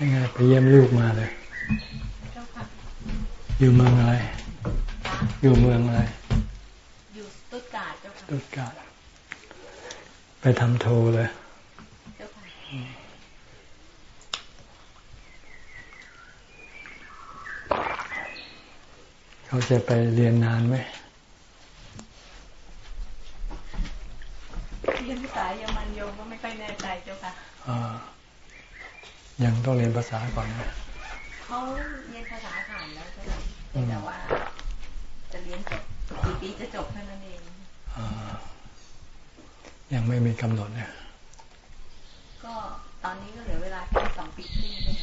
ยังไงไปเยี่ยมลูกมาเลย อยู่เมืองอะไร อยู่เมืองอะไร อยู่ตุตการ์ดเจ้าค่ะตุตการ์ดไปทำโทเลยเจ้าค่ะเขาจะไปเรียนนานไหมเรียนภาษาเยอรมันโยมก็ไม่ค่อยแน่ใจเจ้าค่ะยังต้องเรียน ภาษาก่อนนะเขาเรียนภาษาผ่านแล้วใช่ไหมแต่ว่า จะเรียนจบกี่ปีจะจบเท่านั้นเองยังไม่มีกำหนดเนี่ยก็ตอนนี้ก็เหลือเวลาแค่สองปีครึ่งใช่ไหม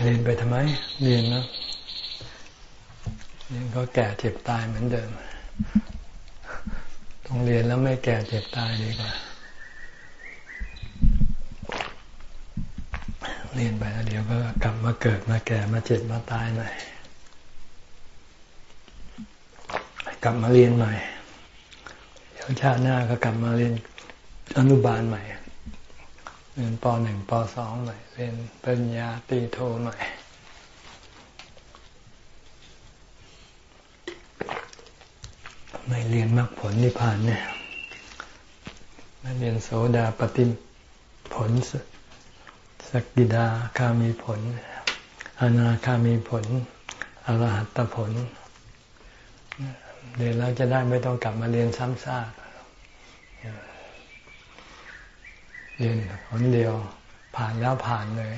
เรียนไปทำไม เรียนนะเรียนก็แก่เจ็บตายเหมือนเดิม ต้องเรียนแล้วไม่แก่เจ็บตายดีกว่า เรียนไปแล้วเดี๋ยวก็กลับมาเกิดมาแก่มาเจ็บมาตายหน่อยกลับมาเรียนใหม่เดี๋ยวชาติหน้าก็กลับมาเรียนอนุบาลใหม่เรียนปหนึ่งปสองใหม่เรียนปริญญาตีโทใหม่ไม่เรียนมรรคผลนิพพานเนี่ยไม่เรียนโสดาปฏิผล สกิดาคามีผล อนาคามีผล อรหัตผล เรียนแล้วจะได้ไม่ต้องกลับมาเรียนซ้ำซากเรียนผลเดียว ผ่านแล้วผ่านเลย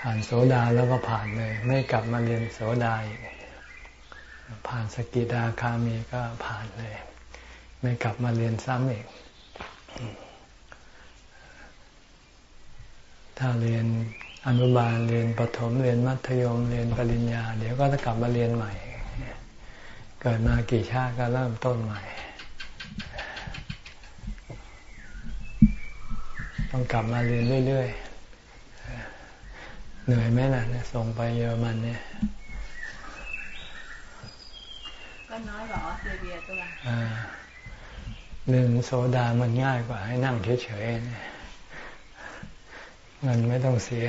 ผ่านโสดาแล้วก็ผ่านเลย ไม่กลับมาเรียนโสดาอีกผ่านสกิดาคามีก็ผ่านเลย ไม่กลับมาเรียนซ้ำอีก ถ้าเรียนอนุบาลเรียนประถมเรียนมัธยมเรียนปริญญา เดี๋ยวก็จะกลับมาเรียนใหม่ เกิดมากี่ชาติก็เริ่มต้นใหม่ ต้องกลับมาเรียนเรื่อยๆเหนื่อยไหมล่ะส่งไปเยอรมันเนี่ยก็น้อยกว่าออสเตรเลียตัวเรื่องโซดามันง่ายกว่าให้นั่งเฉยๆเนี่ย เงินไม่ต้องเสีย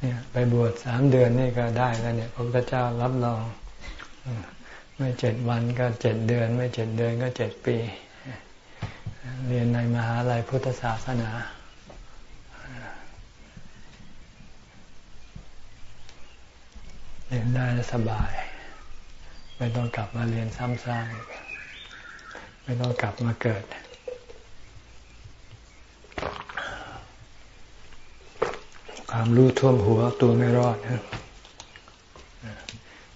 เนี่ยไปบวชสามเดือนนี่ก็ได้แล้วเนี่ยพระพุทธเจ้ารับรอง ไม่เจ็ดวันก็เจ็ดเดือน ไม่เจ็ดเดือนก็เจ็ดปี เรียนในมหาลัยพุทธศาสนา เรียนได้สบาย ไม่ต้องกลับมาเรียนซ้ำซากไม่ต้องกลับมาเกิด ความรู้ท่วมหัวตัวไม่รอด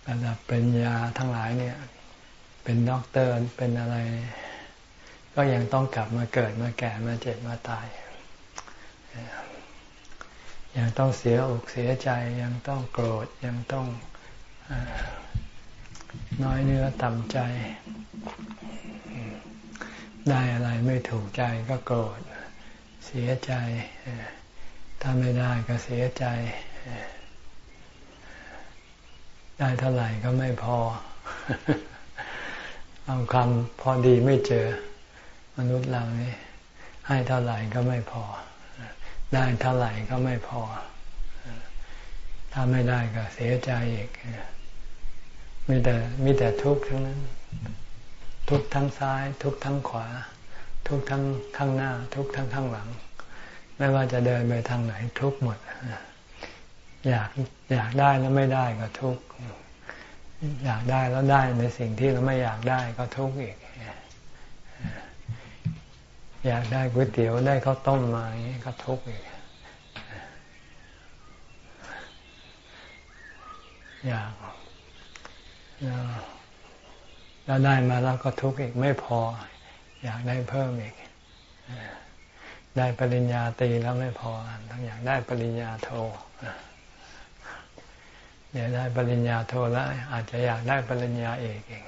ระดับเป็นยาทั้งหลายเนี่ย เป็นด็อกเตอร์เป็นอะไร ก็ยังต้องกลับมาเกิดมาแก่มาเจ็บมาตาย ยังต้องเสียอกเสียใจยังต้องโกรธยังต้องน้อยเนื้อต่ำใจ ได้อะไรไม่ถูกใจก็โกรธเสียใจ ถ้าไม่ได้ก็เสียใจ ได้เท่าไหร่ก็ไม่พอ เอาคำพอดีไม่เจอ มนุษย์เรานี่ให้เท่าไหร่ก็ไม่พอ ได้เท่าไหร่ก็ไม่พอ ถ้าไม่ได้ก็เสียใจอีกมีแต่มีแต่ทุกข์ทั้งนั้น ทุกทั้งซ้าย ทุกทั้งขวา ทุกทั้งข้างหน้า ทุกทั้งข้างหลัง ไม่ว่าจะเดินไปทางไหนทุกหมด อยากอยากได้แล้วไม่ได้ก็ทุกอยากได้แล้วได้ในสิ่งที่เราไม่อยากได้ก็ทุกอีก อยากได้ก๋วยเตี๋ยวได้ข้าวต้มมาอย่างนี้ก็ทุกอีก อยากแล้วได้มาแล้วก็ทุกข์อีกไม่พอ อยากได้เพิ่มอีก ได้ปริญญาตรีแล้วไม่พอต้องอยากได้ปริญญาโทเดี๋ยวได้ปริญญาโทแล้วอาจจะอยากได้ปริญญาเอกเอง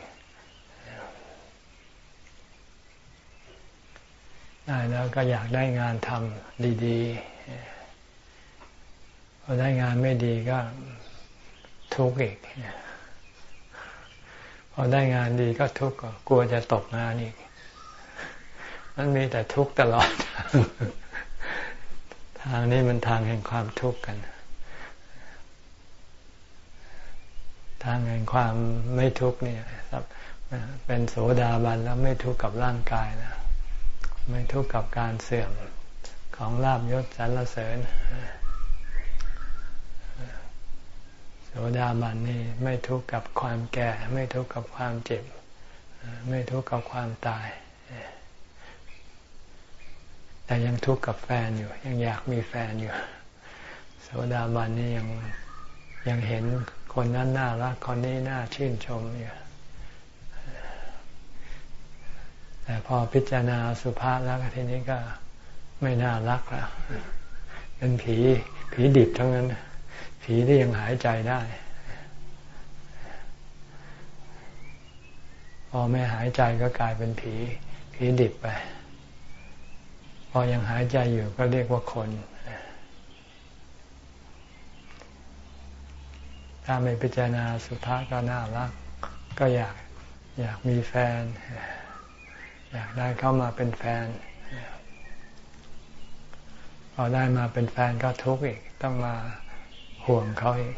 ได้แล้วก็อยากได้งานทำดีๆพอได้งานไม่ดีก็ทุกข์อีกพอได้งานดีก็ทุกข์กลัวจะตกงานอีก มันมีแต่ทุกข์ตลอด ทางนี้มันทางแห่งความทุกข์กัน ทางแห่งความไม่ทุกข์เนี่ยเป็นโสดาบันแล้วไม่ทุกข์กับร่างกายแล้วไม่ทุกข์กับการเสื่อมของลาบยศสรรเสริญ โสดาบันนี่ไม่ทุกข์กับความแก่ ไม่ทุกข์กับความเจ็บ ไม่ทุกข์กับความตาย แต่ยังทุกข์กับแฟนอยู่ ยังอยากมีแฟนอยู่ โสดาบันนี่ยังยังเห็นคนนั้นน่ารักคนนี้น่าชื่นชมอยู่แต่พอพิจารณาสุภาพแล้วทีนี้ก็ไม่น่ารักแล้วเป็นผีผีดิบทั้งนั้น ผีที่ยังหายใจได้ พอไม่หายใจก็กลายเป็นผี ผีดิบไป พอยังหายใจอยู่ก็เรียกว่าคน ถ้าไม่พิจารณาสุภาพก็น่ารัก ก็อยากอยากมีแฟน อยากได้เข้ามาเป็นแฟน พอได้มาเป็นแฟนก็ทุกข์อีก ต้องมาห่วงเขาอีก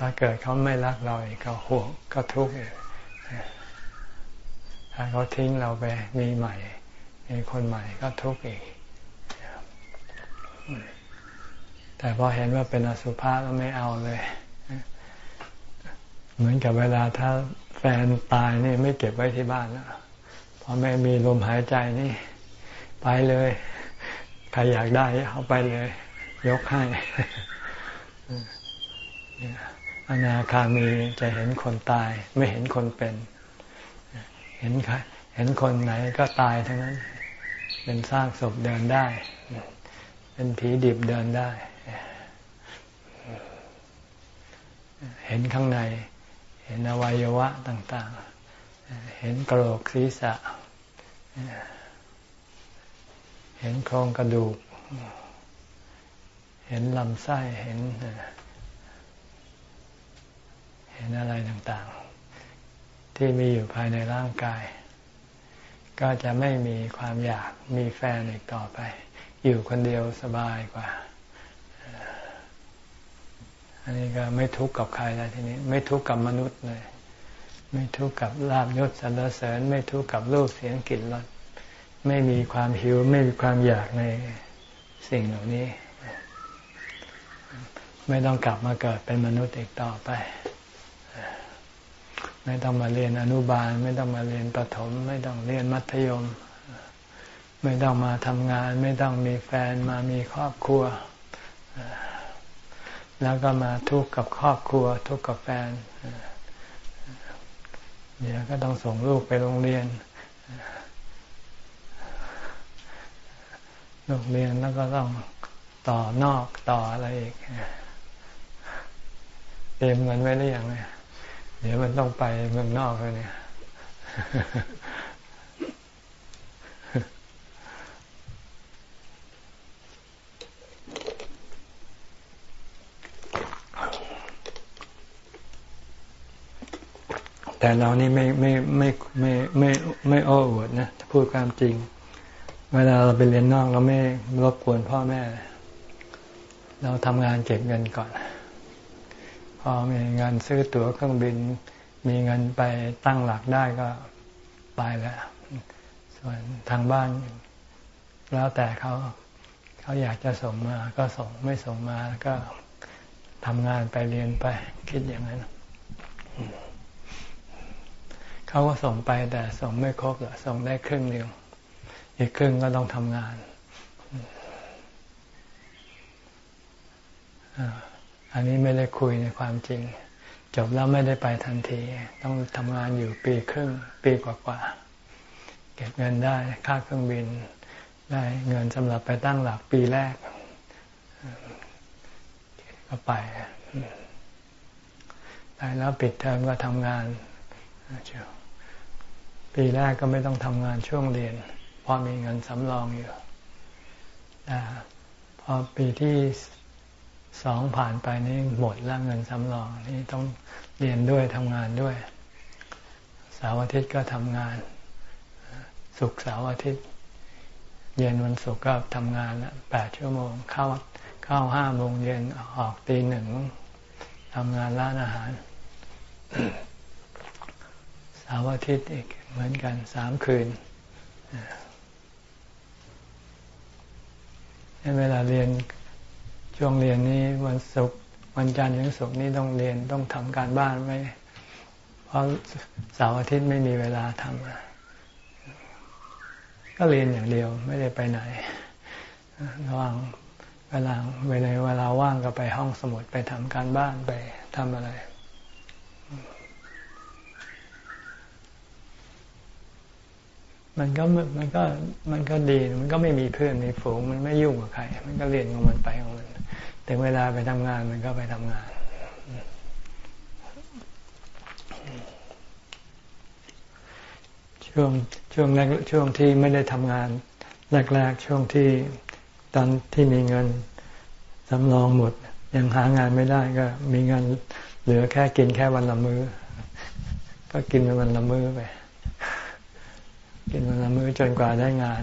ถ้าเกิดเขาไม่รักเราอีกก็ห่วงก็ทุกข์อีก ถ้าเขาทิ้งเราไปมีใหม่ คนใหม่ก็ทุกข์อีก แต่พอเห็นว่าเป็นอสุภะก็ไม่เอาเลย เหมือนกับเวลาถ้าแฟนตายนี่ไม่เก็บไว้ที่บ้านแล้วพอไม่มีลมหายใจนี่ ไปเลย ใครอยากได้เอาไปเลย ยกให้อนาคามีจะเห็นคนตาย ไม่เห็นคนเป็น เห็นใครเห็นคนไหนก็ตายทั้งนั้น เป็นสร้างศพเดินได้ เป็นผีดิบเดินได้ เห็นข้างใน เห็นอวัยวะต่าง ๆ เห็นกระโหลกศีรษะ เห็นโครงกระดูก เห็นลำไส้ เห็น เห็นอะไรต่าง ๆ ที่มีอยู่ภายในร่างกาย ก็จะไม่มีความอยากมีแฟนอีกต่อไป อยู่คนเดียวสบายกว่า อันนี้ก็ไม่ทุกข์กับใครแล้วทีนี้ ไม่ทุกข์กับมนุษย์เลย ไม่ทุกข์กับลาบยศสรรเสริญ ไม่ทุกข์กับรูปเสียงกลิ่นรสไม่มีความหิว ไม่มีความอยากในสิ่งเหล่านี้ ไม่ต้องกลับมาเกิดเป็นมนุษย์อีกต่อไป ไม่ต้องมาเรียนอนุบาล ไม่ต้องมาเรียนประถม ไม่ต้องเรียนมัธยม ไม่ต้องมาทำงาน ไม่ต้องมีแฟนมามีครอบครัว แล้วก็มาทุกข์กับครอบครัว ทุกข์กับแฟนเดี๋ยวก็ต้องส่งลูกไปโรงเรียนลูกเรียนแล้วก็ต้องต่อนอกต่ออะไรอีกเตรียมเงินไว้หรือยังเนี่ย ดี๋ยวมันต้องไปเมืองนอกเลยเนี่ย แต่เรานี่ไม่ไม่ไม่ไม่ไม่ไม่อ้ออวดนะพูดความจริง เวลาเราไปเรียนนอกเราไม่รบกวนพ่อแม่ เราทำงานเก็บเงินก่อน พอมีเงินซื้อตั๋วเครื่องบิน มีเงินไปตั้งหลักได้ก็ไปแล้ว ส่วนทางบ้าน แล้วแต่เขาเขาอยากจะส่งมาก็ส่งไม่ส่งมาก็ทำงานไปเรียนไปคิดอย่างนั้นเขาก็ส่งไปแต่ส่งไม่ครบหรอส่งได้ครึ่งเดียวอีกครึ่งก็ต้องทำงาน อันนี้ไม่ได้คุยในความจริง จบแล้วไม่ได้ไปทันที ต้องทำงานอยู่ปีครึ่ง ปีกว่าๆเก็บเงินได้ค่าเครื่องบิน ได้เงินสำหรับไปตั้งหลักปีแรก ก็ไปไปแล้วปิดเทอมก็ทำงานปีแรกก็ไม่ต้องทำงานช่วงเรียนพอมีเงินสำรองอยู่พอปีที่ สองผ่านไปนี่หมดแล้วเงินสำรองนี่ต้องเรียนด้วยทำงานด้วยสาวอาทิตย์ก็ทำงานศุกร์เสาร์อาทิตย์ เย็นวันศุกร์ก็ทำงานแปดชั่วโมง เข้าเข้าห้าโมงเย็นออกตีหนึ่งทำงานร้านอาหารเสาร์อาทิตย์อีกเหมือนกันสามคืนเวลาเรียน ช่วงเรียนนี้วันศุกร์วันจันทร์ถึงศุกร์นี้ต้องเรียนต้องทำการบ้านไว้เพราะเสาร์อาทิตย์ไม่มีเวลาทำก็เรียนอย่างเดียวไม่ได้ไปไหนระหว่างเวลาเวลาเวลาว่างก็ไปห้องสมุดไปทำการบ้านไปทำอะไร มันก็มันก็มันก็ดี มันก็ไม่มีเพื่อนมีฝูง มันไม่ยุ่งกับใคร มันก็เรียนของมันไปของมัน ถึงเวลาไปทำงานมันก็ไปทำงาน ช่วงช่วงแรกช่วงที่ไม่ได้ทำงาน แรก ๆ ช่วงที่ตอนที่มีเงินสำรองหมด ยังหางานไม่ได้ก็มีเงินเหลือแค่กินแค่วันละมือ้อ ก็กินวันละมื้อไป กินวันละมื้อจนกว่าได้งาน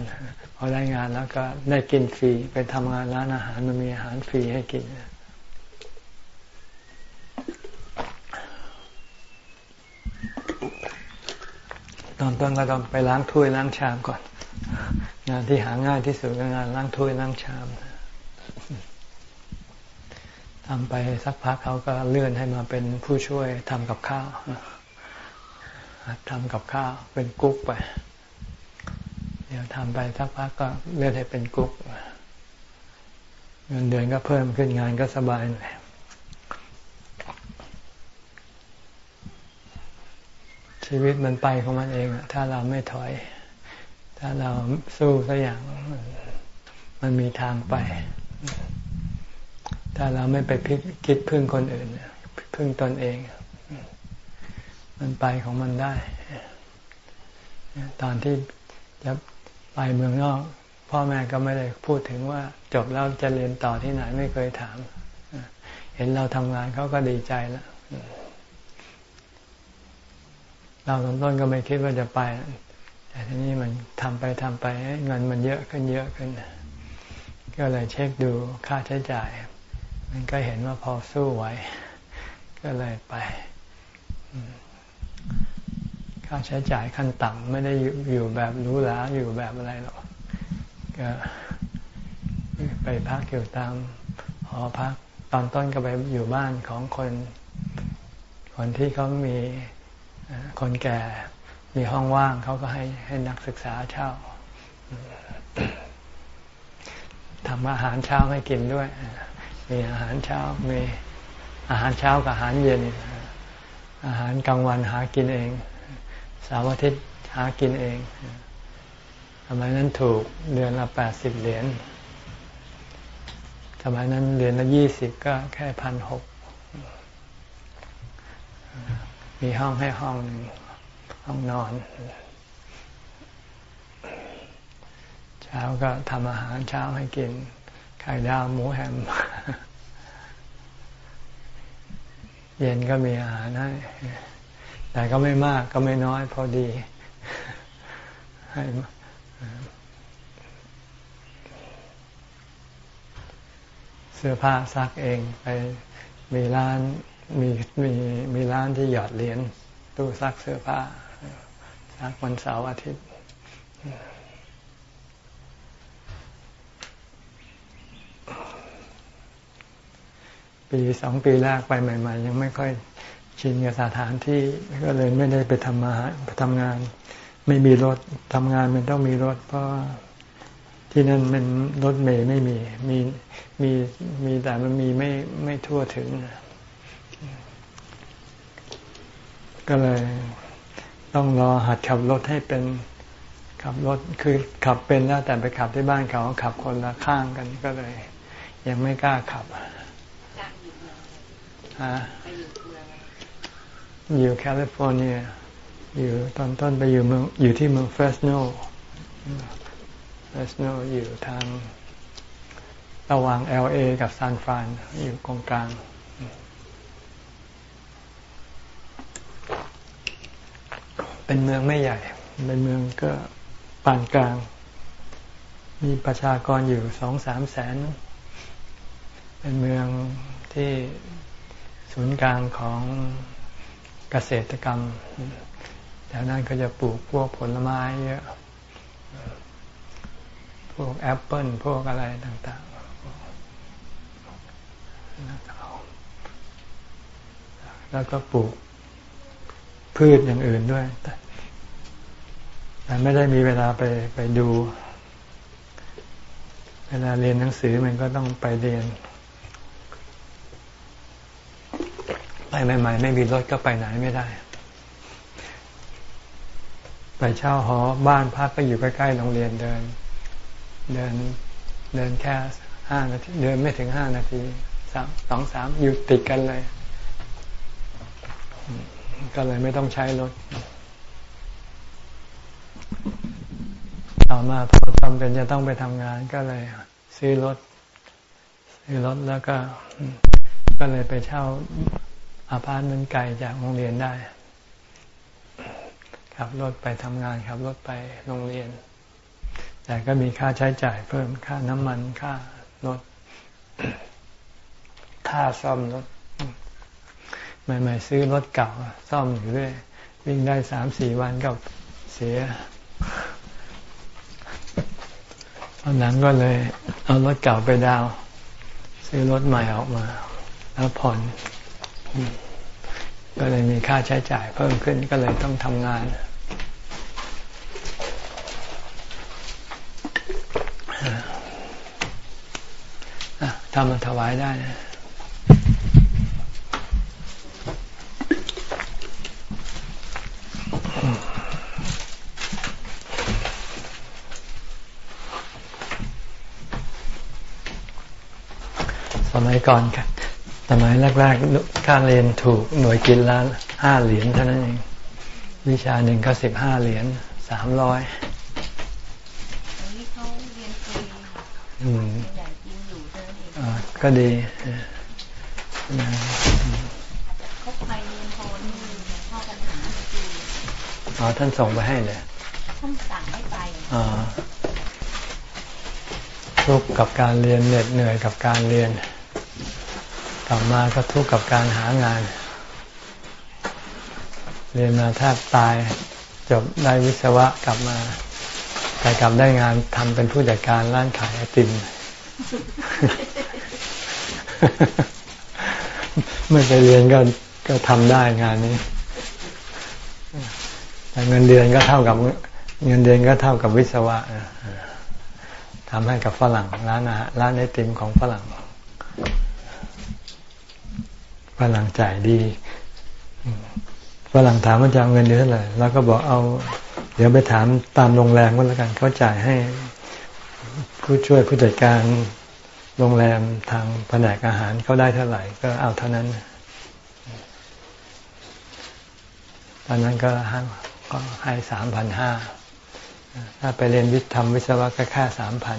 อได้งานแล้วก็ได้กินฟรีไปทำงานร้านอาหารมันมีอาหารฟรีให้กิน ตอนต้นก็ต้องไปล้างถ้วยล้างชามก่อน งานที่หาง่ายที่สุดก็งานล้างถ้วยล้างชามทำไปสักพักเขาก็เลื่อนให้มาเป็นผู้ช่วยทำกับข้าวทำกับข้าวเป็นกุ๊กไป ดี๋ยวทำไปสักพักก็เลื่อนให้เป็นกุ๊กเงินเดือนก็เพิ่มขึ้นงานก็สบายหน่อยชีวิตมันไปของมันเองถ้าเราไม่ถอย ถ้าเราสู้สักอย่างมันมีทางไป ถ้าเราไม่ไปคิดพึ่งคนอื่นพึ่งตนเอง มันไปของมันได้ ตอนที่จะ ไปเมืองนอก พ่อแม่ก็ไม่ได้พูดถึงว่าจบแล้วจะเรียนต่อที่ไหนไม่เคยถาม เห็นเราทำงานเขาก็ดีใจแล้วเราตอนต้นก็ไม่คิดว่าจะไป แต่ทีนี้มันทำไปทำไปเงินมันเยอะขึ้นเยอะขึ้น ก็เลยเช็คดูค่าใช้จ่าย มันก็เห็นว่าพอสู้ไหว ก็เลยไปาใช้จ่ายขั้นต่ำไม่ได้อยู่แบบรู้หลาอยู่แบบอะไรหรอกก็ไปพักอยู่ตามหอพัก ตอนต้นก็ไปอยู่บ้านของคน คนที่เขามีคนแก่มีห้องว่างเขาก็ให้ให้นักศึกษาเช่าทำอาหารเช้าให้กินด้วย มีอาหารเช้า มีอาหารเช้ากับอาหารเย็น อาหารกลางวันหากินเอง สาวอาทิตย์หากินเองสมัยนั้นถูกเดือนละแปดสิบเหรียญสมัยนั้นเดือนละยี่สิบก็แค่พันหกมีห้องให้ห้องหนึ่งห้องนอน เช้าก็ทำอาหารเช้าให้กิน ไข่ดาวหมูแฮม เย็นก็มีอาหารให้ แต่ก็ไม่มากก็ไม่น้อยพอดีให้เสื้อผ้าซักเองไปมีร้านมีมีมีร้านที่หยอดเหรียญตู้ซักเสื้อผ้าซักวันเสาร์อาทิตย์ ปีสองปีแรกไปใหม่ ๆ ยังไม่ค่อย ชินกับสถานที่ก็เลยไม่ได้ไปทำมาทำงาน ไม่มีรถทำงานมันต้องมีรถ เพราะที่นั่นมันรถเมย์ไม่มีมีมีมีแต่มันมีไม่ไม่ทั่วถึง ก็เลยต้องรอหัดขับรถให้เป็นขับรถคือขับเป็นแล้วแต่ไปขับที่บ้านเขาขับคนละข้างกันก็เลย ยังไม่กล้าขับฮะ อยู่แคลิฟอร์เนีย อยู่ตอนต้นไปอยู่เมืองอยู่ที่เมือง Fresno Fresno อยู่ทางระหว่าง L.A.กับซานฟรานอยู่ตรงกลางเป็นเมืองไม่ใหญ่ เป็นเมืองก็ปานกลาง มีประชากรอยู่สองสามแสน เป็นเมืองที่ศูนย์กลางของ เกษตรกรรมแถวนั้นก็จะปลูกพวกผลไม้เยอะ พวกแอปเปิลพวกอะไรต่างๆ แล้วก็ปลูกพืชอย่างอื่นด้วย แต่ไม่ได้มีเวลาไปไปดู เวลาเรียนหนังสือมันก็ต้องไปเรียน ไปใหม่ๆไม่มีรถก็ไปไหนไม่ได้ ไปเช่าหอบ้านพักก็อยู่ใกล้ๆโรงเรียนเดิน เดินเดินแค่ห้านาทีเดินไม่ถึงห้านาทีสามสองสามอยู่ติดกันเลย ก็เลยไม่ต้องใช้รถ ต่อมาพอจำเป็นจะต้องไปทำงานก็เลย ซื้อรถซื้อรถแล้วก็ก็เลยไปเช่า อาพาร์ตเมนต์ไกลจากโรงเรียนได้ ขับรถไปทำงานขับรถไปโรงเรียน แต่ก็มีค่าใช้จ่ายเพิ่มค่าน้ำมันค่ารถค่าซ่อมรถใหม่ๆซื้อรถเก่า ซ่อมอยู่เรื่อยวิ่งได้สามสี่วันก็เสียตอนหลังก็เลย เอารถเก่าไปดาว ซื้อรถใหม่ออกมา แล้วผ่อน ก็เลยมีค่าใช้จ่ายเพิ่มขึ้นก็เลยต้องทำงาน ทำมาถวายได้นะสมัยก่อนค่ะ สมัยแรกๆค่าเรียนถูกหน่วยกินละห้าเหรียญเท่านั้นเอง วิชาหนึ่งก็สิบห้าเหรียญสามร้อยเขาเรียนฟรีอืมอย่างกินอยู่เท่านั้นเองก็ดีเขาไปเรียนโทนี่เข้าปัญหาจริงอ๋อท่านส่งไปให้เลยท่านสั่งให้ไปอ๋อทุกกับการเรียนเหน็ดเหนื่อยกับการเรียน กลับมาก็ทุกข์กับการหางาน เรียนมาแทบตายจบได้วิศวะกลับมา แต่กลับได้งานทำเป็นผู้จัดการร้านขายไอติม ไม่ไปเรียนก็ก็ทำได้งานนี้แต่เงินเดือนก็เท่ากับเงินเดือนก็เท่ากับวิศวะทำให้กับฝรั่งร้านอาหารร้านไอติมของฝรั่ง ฝรั่งจ่ายดีฝรั่งถามว่าจะเอาเงินเดือนเท่าไหร่แล้วก็บอกเอา เดี๋ยวไปถามตามโรงแรมก็แล้วกันเขาจ่ายให้ ผู้ช่วยผู้จัดการโรงแรมทางแผนกอาหารเขาได้เท่าไหร่ ก็เอาเท่านั้นตอนนั้นก็ให้ก็ให้สามพันห้าถ้าไปเรียนวิทย์ทำวิศวะก็แค่สามพัน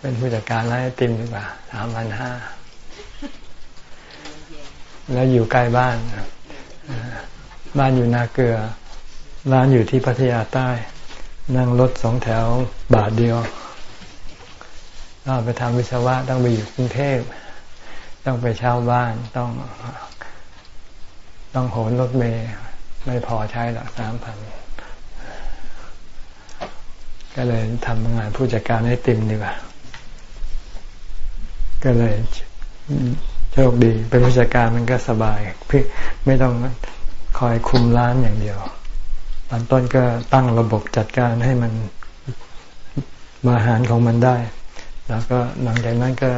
เป็นผู้จัดการร้านไอติมดีกว่าสามพันห้า แล้วอยู่ใกล้บ้าน บ้านอยู่นาเกลือ ร้านอยู่ที่พัทยาใต้ นั่งรถสองแถวบาทเดียวเราไปทำวิศวะต้องไปอยู่กรุงเทพ ต้องไปเช่าบ้านต้อง ต้องโหนรถเมย์ไม่พอใช้หรอกสามพันก็เลยทำงานผู้จัดการให้ติมดีกว่า ก็เลย โชคดี เป็นผู้จัดการมันก็สบายพี่ไม่ต้องคอยคุมร้านอย่างเดียวตอนต้นก็ตั้งระบบจัดการให้มันมาอาหารของมันได้ แล้วก็หลังจากนั้นก็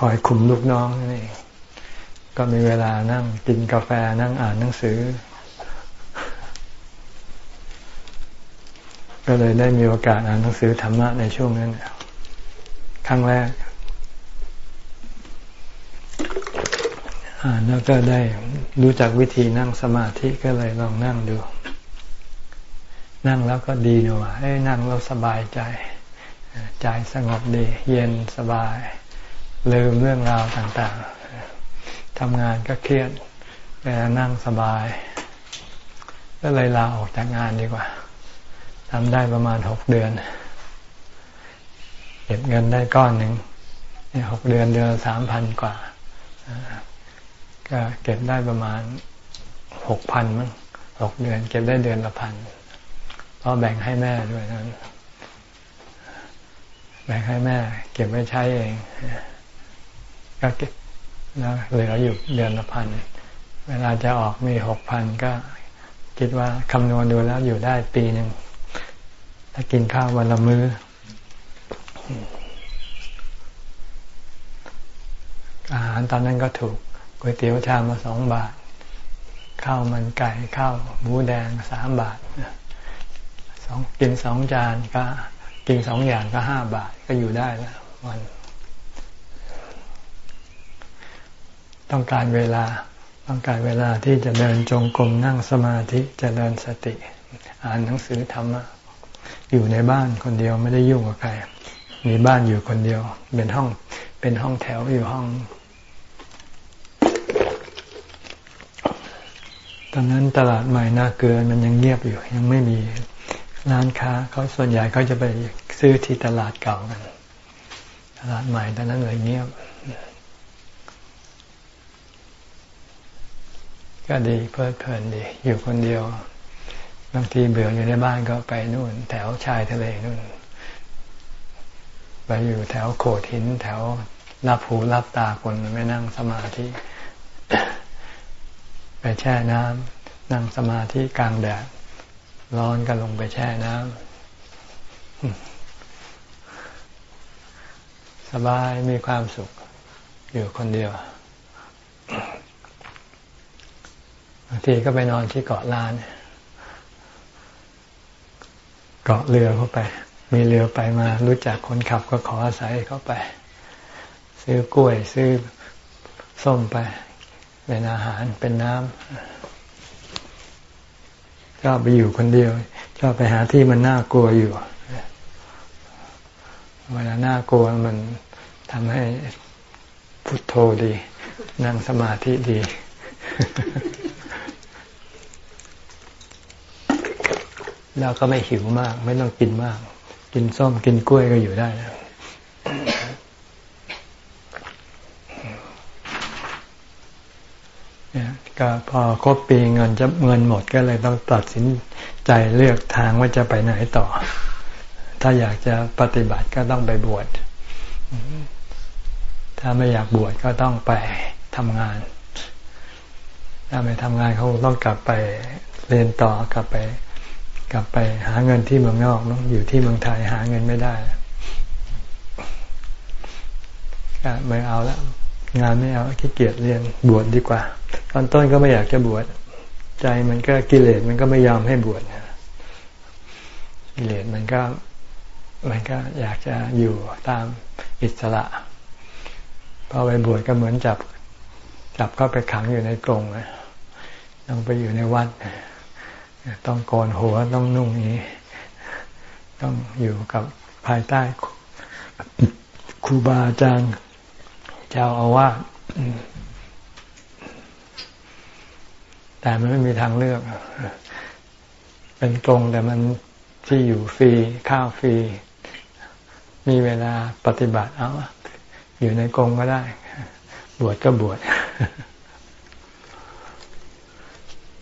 คอยคุมลูกน้องนี่ก็มีเวลานั่งกินกาแฟนั่งอ่านหนังสือ ก็เลยได้มีโอกาสอ่านหนังสือธรรมะในช่วงนั้นครั้งแรก แล้วก็ได้รู้จักวิธีนั่งสมาธิก็เลยลองนั่งดู นั่งแล้วก็ดีหนูให้นั่งแล้วสบายใจ ใจสงบดี เย็นสบาย ลืมเรื่องราวต่างๆทำงานก็เครียดแต่นั่งสบาย ก็เลยลาออกจากงานดีกว่าทำได้ประมาณหกเดือนเก็บเงินได้ก้อนหนึ่งหกเดือนเดือนสามพันกว่า ก็เก็บได้ประมาณหกพันมั้งหกเดือน เก็บได้เดือนละพันเพราะแบ่งให้แม่ด้วยนั้นแบ่งให้แม่ เก็บไว้ใช้เองก็เก็บแล้วเหลืออยู่เดือนละพันเวลาจะออกมีหกพันก็ คิดว่าคำนวณดูแล้วอยู่ได้ปีหนึ่งถ้ากินข้าววันละมือ้ออาหารตอนนั้นก็ถูก ก๋วยเตี๋ยวชามมาสองบาท ข้าวมันไก่ข้าวหมูแดงสามบาทสองกินสองจานก็กินสองอย่างก็ห้าบาทก็อยู่ได้แล้ววัน ต้องการเวลาต้องการเวลาที่จะเดินจงกรมนั่งสมาธิจะเดินสติ อ่านหนังสือธรรมะอยู่ในบ้านคนเดียวไม่ได้ยุ่งกับใครมีบ้านอยู่คนเดียว เป็นห้องเป็นห้องแถวอยู่ห้อง ตอนนั้นตลาดใหม่นาเกลือมันยังเงียบอยู่ ยังไม่มีร้านค้าเขาส่วนใหญ่เขาจะไปซื้อที่ตลาดเก่ากัน ตลาดใหม่ตอนนั้นเลยเงียบ ก็ดีเพลิดเพลินดี อยู่คนเดียวบางทีเบื่ออยู่ในบ้านก็ไปนู่น แถวชายทะเลนู่น ไปอยู่แถวโขดหิน แถวรับหูรับตาคนไม่นั่งสมาธิ ไปแช่น้ำนั่งสมาธิกลางแดดร้อนก็ลงไปแช่น้ำสบายมีความสุข อยู่คนเดียวบางทีก็ไปนอนที่เกาะล้าน เกาะเรือเข้าไป มีเรือไปมารู้จักคนขับก็ขออาศัยเข้าไป ซื้อกล้วย ซื้อส้มไป เป็นอาหารเป็นน้ำชอบไปอยู่คนเดียวชอบไปหาที่มันน่ากลัวอยู่เวลาน่ากลัวมันทำให้พุทโธดี นั่งสมาธิดี แล้วก็ไม่หิวมาก ไม่ต้องกินมาก กินส้มกินกล้วยก็อยู่ได้นะเนี่ย ก็พอครบปีเงินจะเงินหมดก็เลยต้องตัดสินใจเลือกทางว่าจะไปไหนต่อ ถ้าอยากจะปฏิบัติก็ต้องไปบวช ถ้าไม่อยากบวชก็ต้องไปทำงาน ถ้าไม่ทำงานเขาต้องกลับไปเรียนต่อกลับไป กลับไปหาเงินที่เมืองนอกอยู่ที่เมืองไทยหาเงินไม่ได้ก็ไม่เอาแล้ว งานไม่เอาขี้เกียจเรียนบวชดดีกว่า ตอนต้นก็ไม่อยากจะบวชใจมันก็กิเลสมันก็ไม่ยอมให้บวชกิเลสมันก็มันก็อยากจะอยู่ตามอิสระพอไปบวชก็เหมือนจับจับก็ไปขังอยู่ในกรงต้องไปอยู่ในวัด ต้องโกนหัวต้องนุ่งนี้ ต้องอยู่กับภายใต้ครูบาอาจารย์ เจ้าอาวาสแต่มันไม่มีทางเลือก เป็นกรงแต่มันที่อยู่ฟรี ข้าวฟรี มีเวลาปฏิบัติเอาอยู่ในกรงก็ได้ บวชก็บวช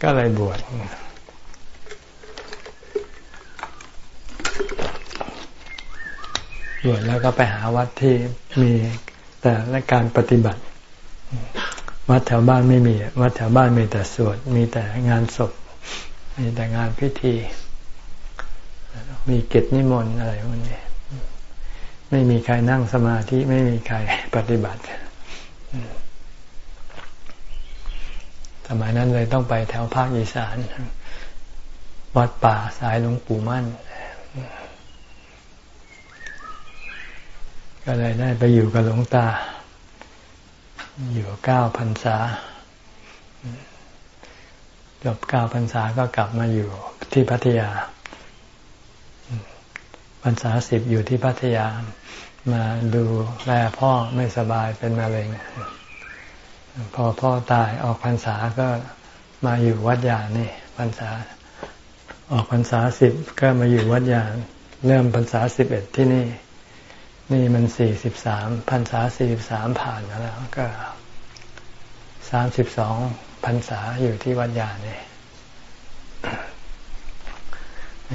ก็เลยบวชบวชแล้วก็ไปหาวัดที่มี แต่และการปฏิบัติ วัดแถวบ้านไม่มี วัดแถวบ้านมีแต่สวดมีแต่งานศพ มีแต่งานพิธี มีเกตนิมนต์อะไรพวกนี้ไม่มีใครนั่งสมาธิไม่มีใครปฏิบัติสมัยนั้นเลยต้องไปแถวภาคอีสาน วัดป่าสายหลวงปู่มั่น ก็เลยได้ไปอยู่กับหลวงตา อยู่เก้าพรรษา จบเก้าพรรษาก็กลับมาอยู่ที่พัทยาพรรษาสิบอยู่ที่พัทยา มาดูแลพ่อไม่สบายเป็นมะเร็งพอพ่อตายออกพรรษาก็มาอยู่วัดยานี่พรรษา ออกพรรษาสิบก็มาอยู่วัดยาเริ่มพรรษาสิบเอ็ดที่นี่ นี่มันสี่สิบสามพรรษาสี่สิบสามผ่านมาแล้วก็สามสิบสองพรรษาอยู่ที่วัดยาเนี่ย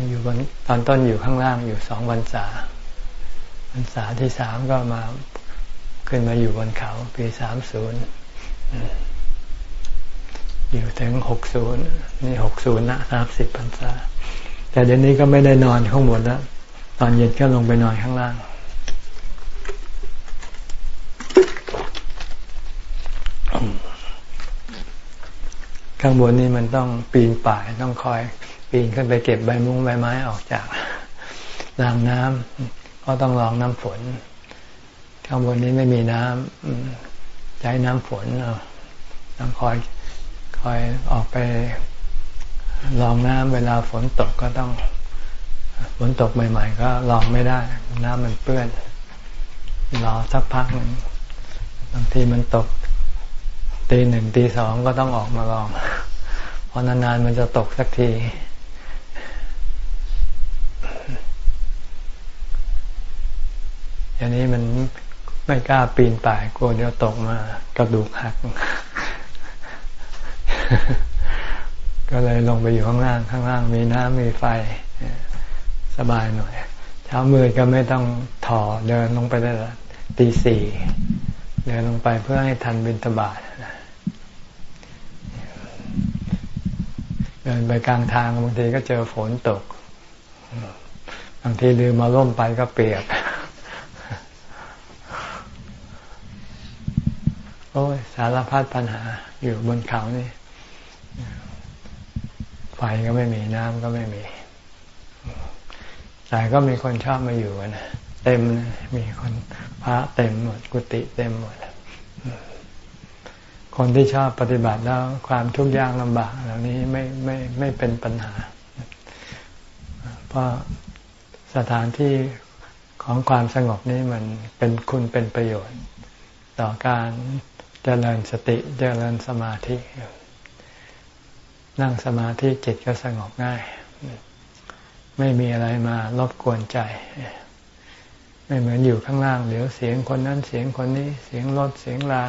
อยู่บนตอนต้นอยู่ข้างล่างอยู่สองพรรษาพรรษาที่สามก็มาขึ้นมาอยู่บนเขาปีสามศูนย์อยู่ถึงหกศูนย์นี่หกศูนย์นะสามสิบพรรษา แต่เดี๋ยวนี้ก็ไม่ได้นอนข้างบนแล้ว ตอนเย็นก็ลงไปนอนข้างล่าง ข้างบนนี่มันต้องปีนป่ายต้องคอยปีนขึ้นไปเก็บใบมุ้งใบไม้ออกจากรางน้ำก็ต้องรองน้ำฝน ข้างบนนี้ไม่มีน้ำใช้น้ำฝนต้องคอยคอยออกไปลองน้ำเวลาฝนตกก็ต้องฝนตกใหม่ ๆ ก็ลองไม่ได้ น้ำมันเปื้อน รอสักพักหนึ่งบางทีมันตก ตีหนึ่งตีสองก็ต้องออกมาลองเพราะนานๆมันจะตกสักที อย่างนี้มันไม่กล้าปีนป่ายกลัวเดี๋ยวตกมากระดูกหัก ก็เลยลงไปอยู่ข้างล่าง ข้างล่างมีน้ำมีไฟ สบายหน่อย เช้ามืดก็ไม่ต้องถอเดินลงไปได้ละตีสี่เดินลงไปเพื่อให้ทันบินตบาท เดินไปกลางทางบางทีก็เจอฝนตก บางทีลืมมาล่มไปก็เปียก โอ้ยสารพัดปัญหาอยู่บนเขานี่ ไฟก็ไม่มีน้ำก็ไม่มี แต่ก็มีคนชอบมาอยู่นะเต็มมีคนพระเต็มหมด กุฏิเต็มหมด คนที่ชอบปฏิบัติแล้วความทุกข์ยากลำบากเหล่านี้ไม่ไม่ไม่เป็นปัญหา เพราะสถานที่ของความสงบนี้มันเป็นคุณเป็นประโยชน์ ต่อการเจริญสติเจริญสมาธิ นั่งสมาธิจิตก็สงบง่าย ไม่มีอะไรมารบกวนใจ ไม่เหมือนอยู่ข้างล่างเดี๋ยวเสียงคนนั้นเสียงคนนี้เสียงรถเสียงลา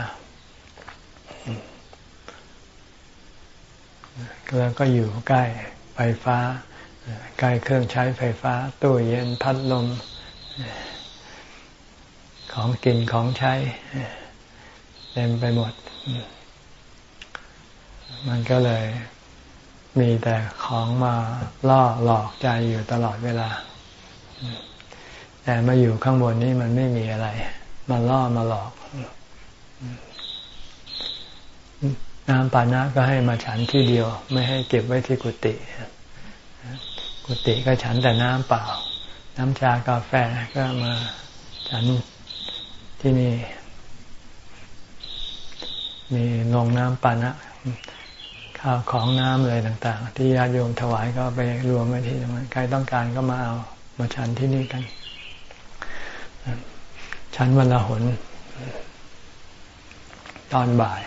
แล้วก็อยู่ใกล้ไฟฟ้า ใกล้เครื่องใช้ไฟฟ้า ตู้เย็นพัดลม ของกินของใช้ เต็มไปหมด มันก็เลยมีแต่ของมาล่อหลอกใจอยู่ตลอดเวลา แต่มาอยู่ข้างบนนี้มันไม่มีอะไร มาล่อมาหลอก น้ำปานะก็ให้มาฉันที่เดียว ไม่ให้เก็บไว้ที่กุฏิกุฏิก็ฉันแต่น้ำเปล่า น้ำชากาแฟก็มาฉันที่นี่มีลงน้ำปานะข้าวของน้ำอะไรต่าง ๆ ที่ญาติโยมถวายก็ไปรวมไว้ที่นั้นใครต้องการก็มาเอามาฉันที่นี่กัน ฉันวันละหน ตอนบ่าย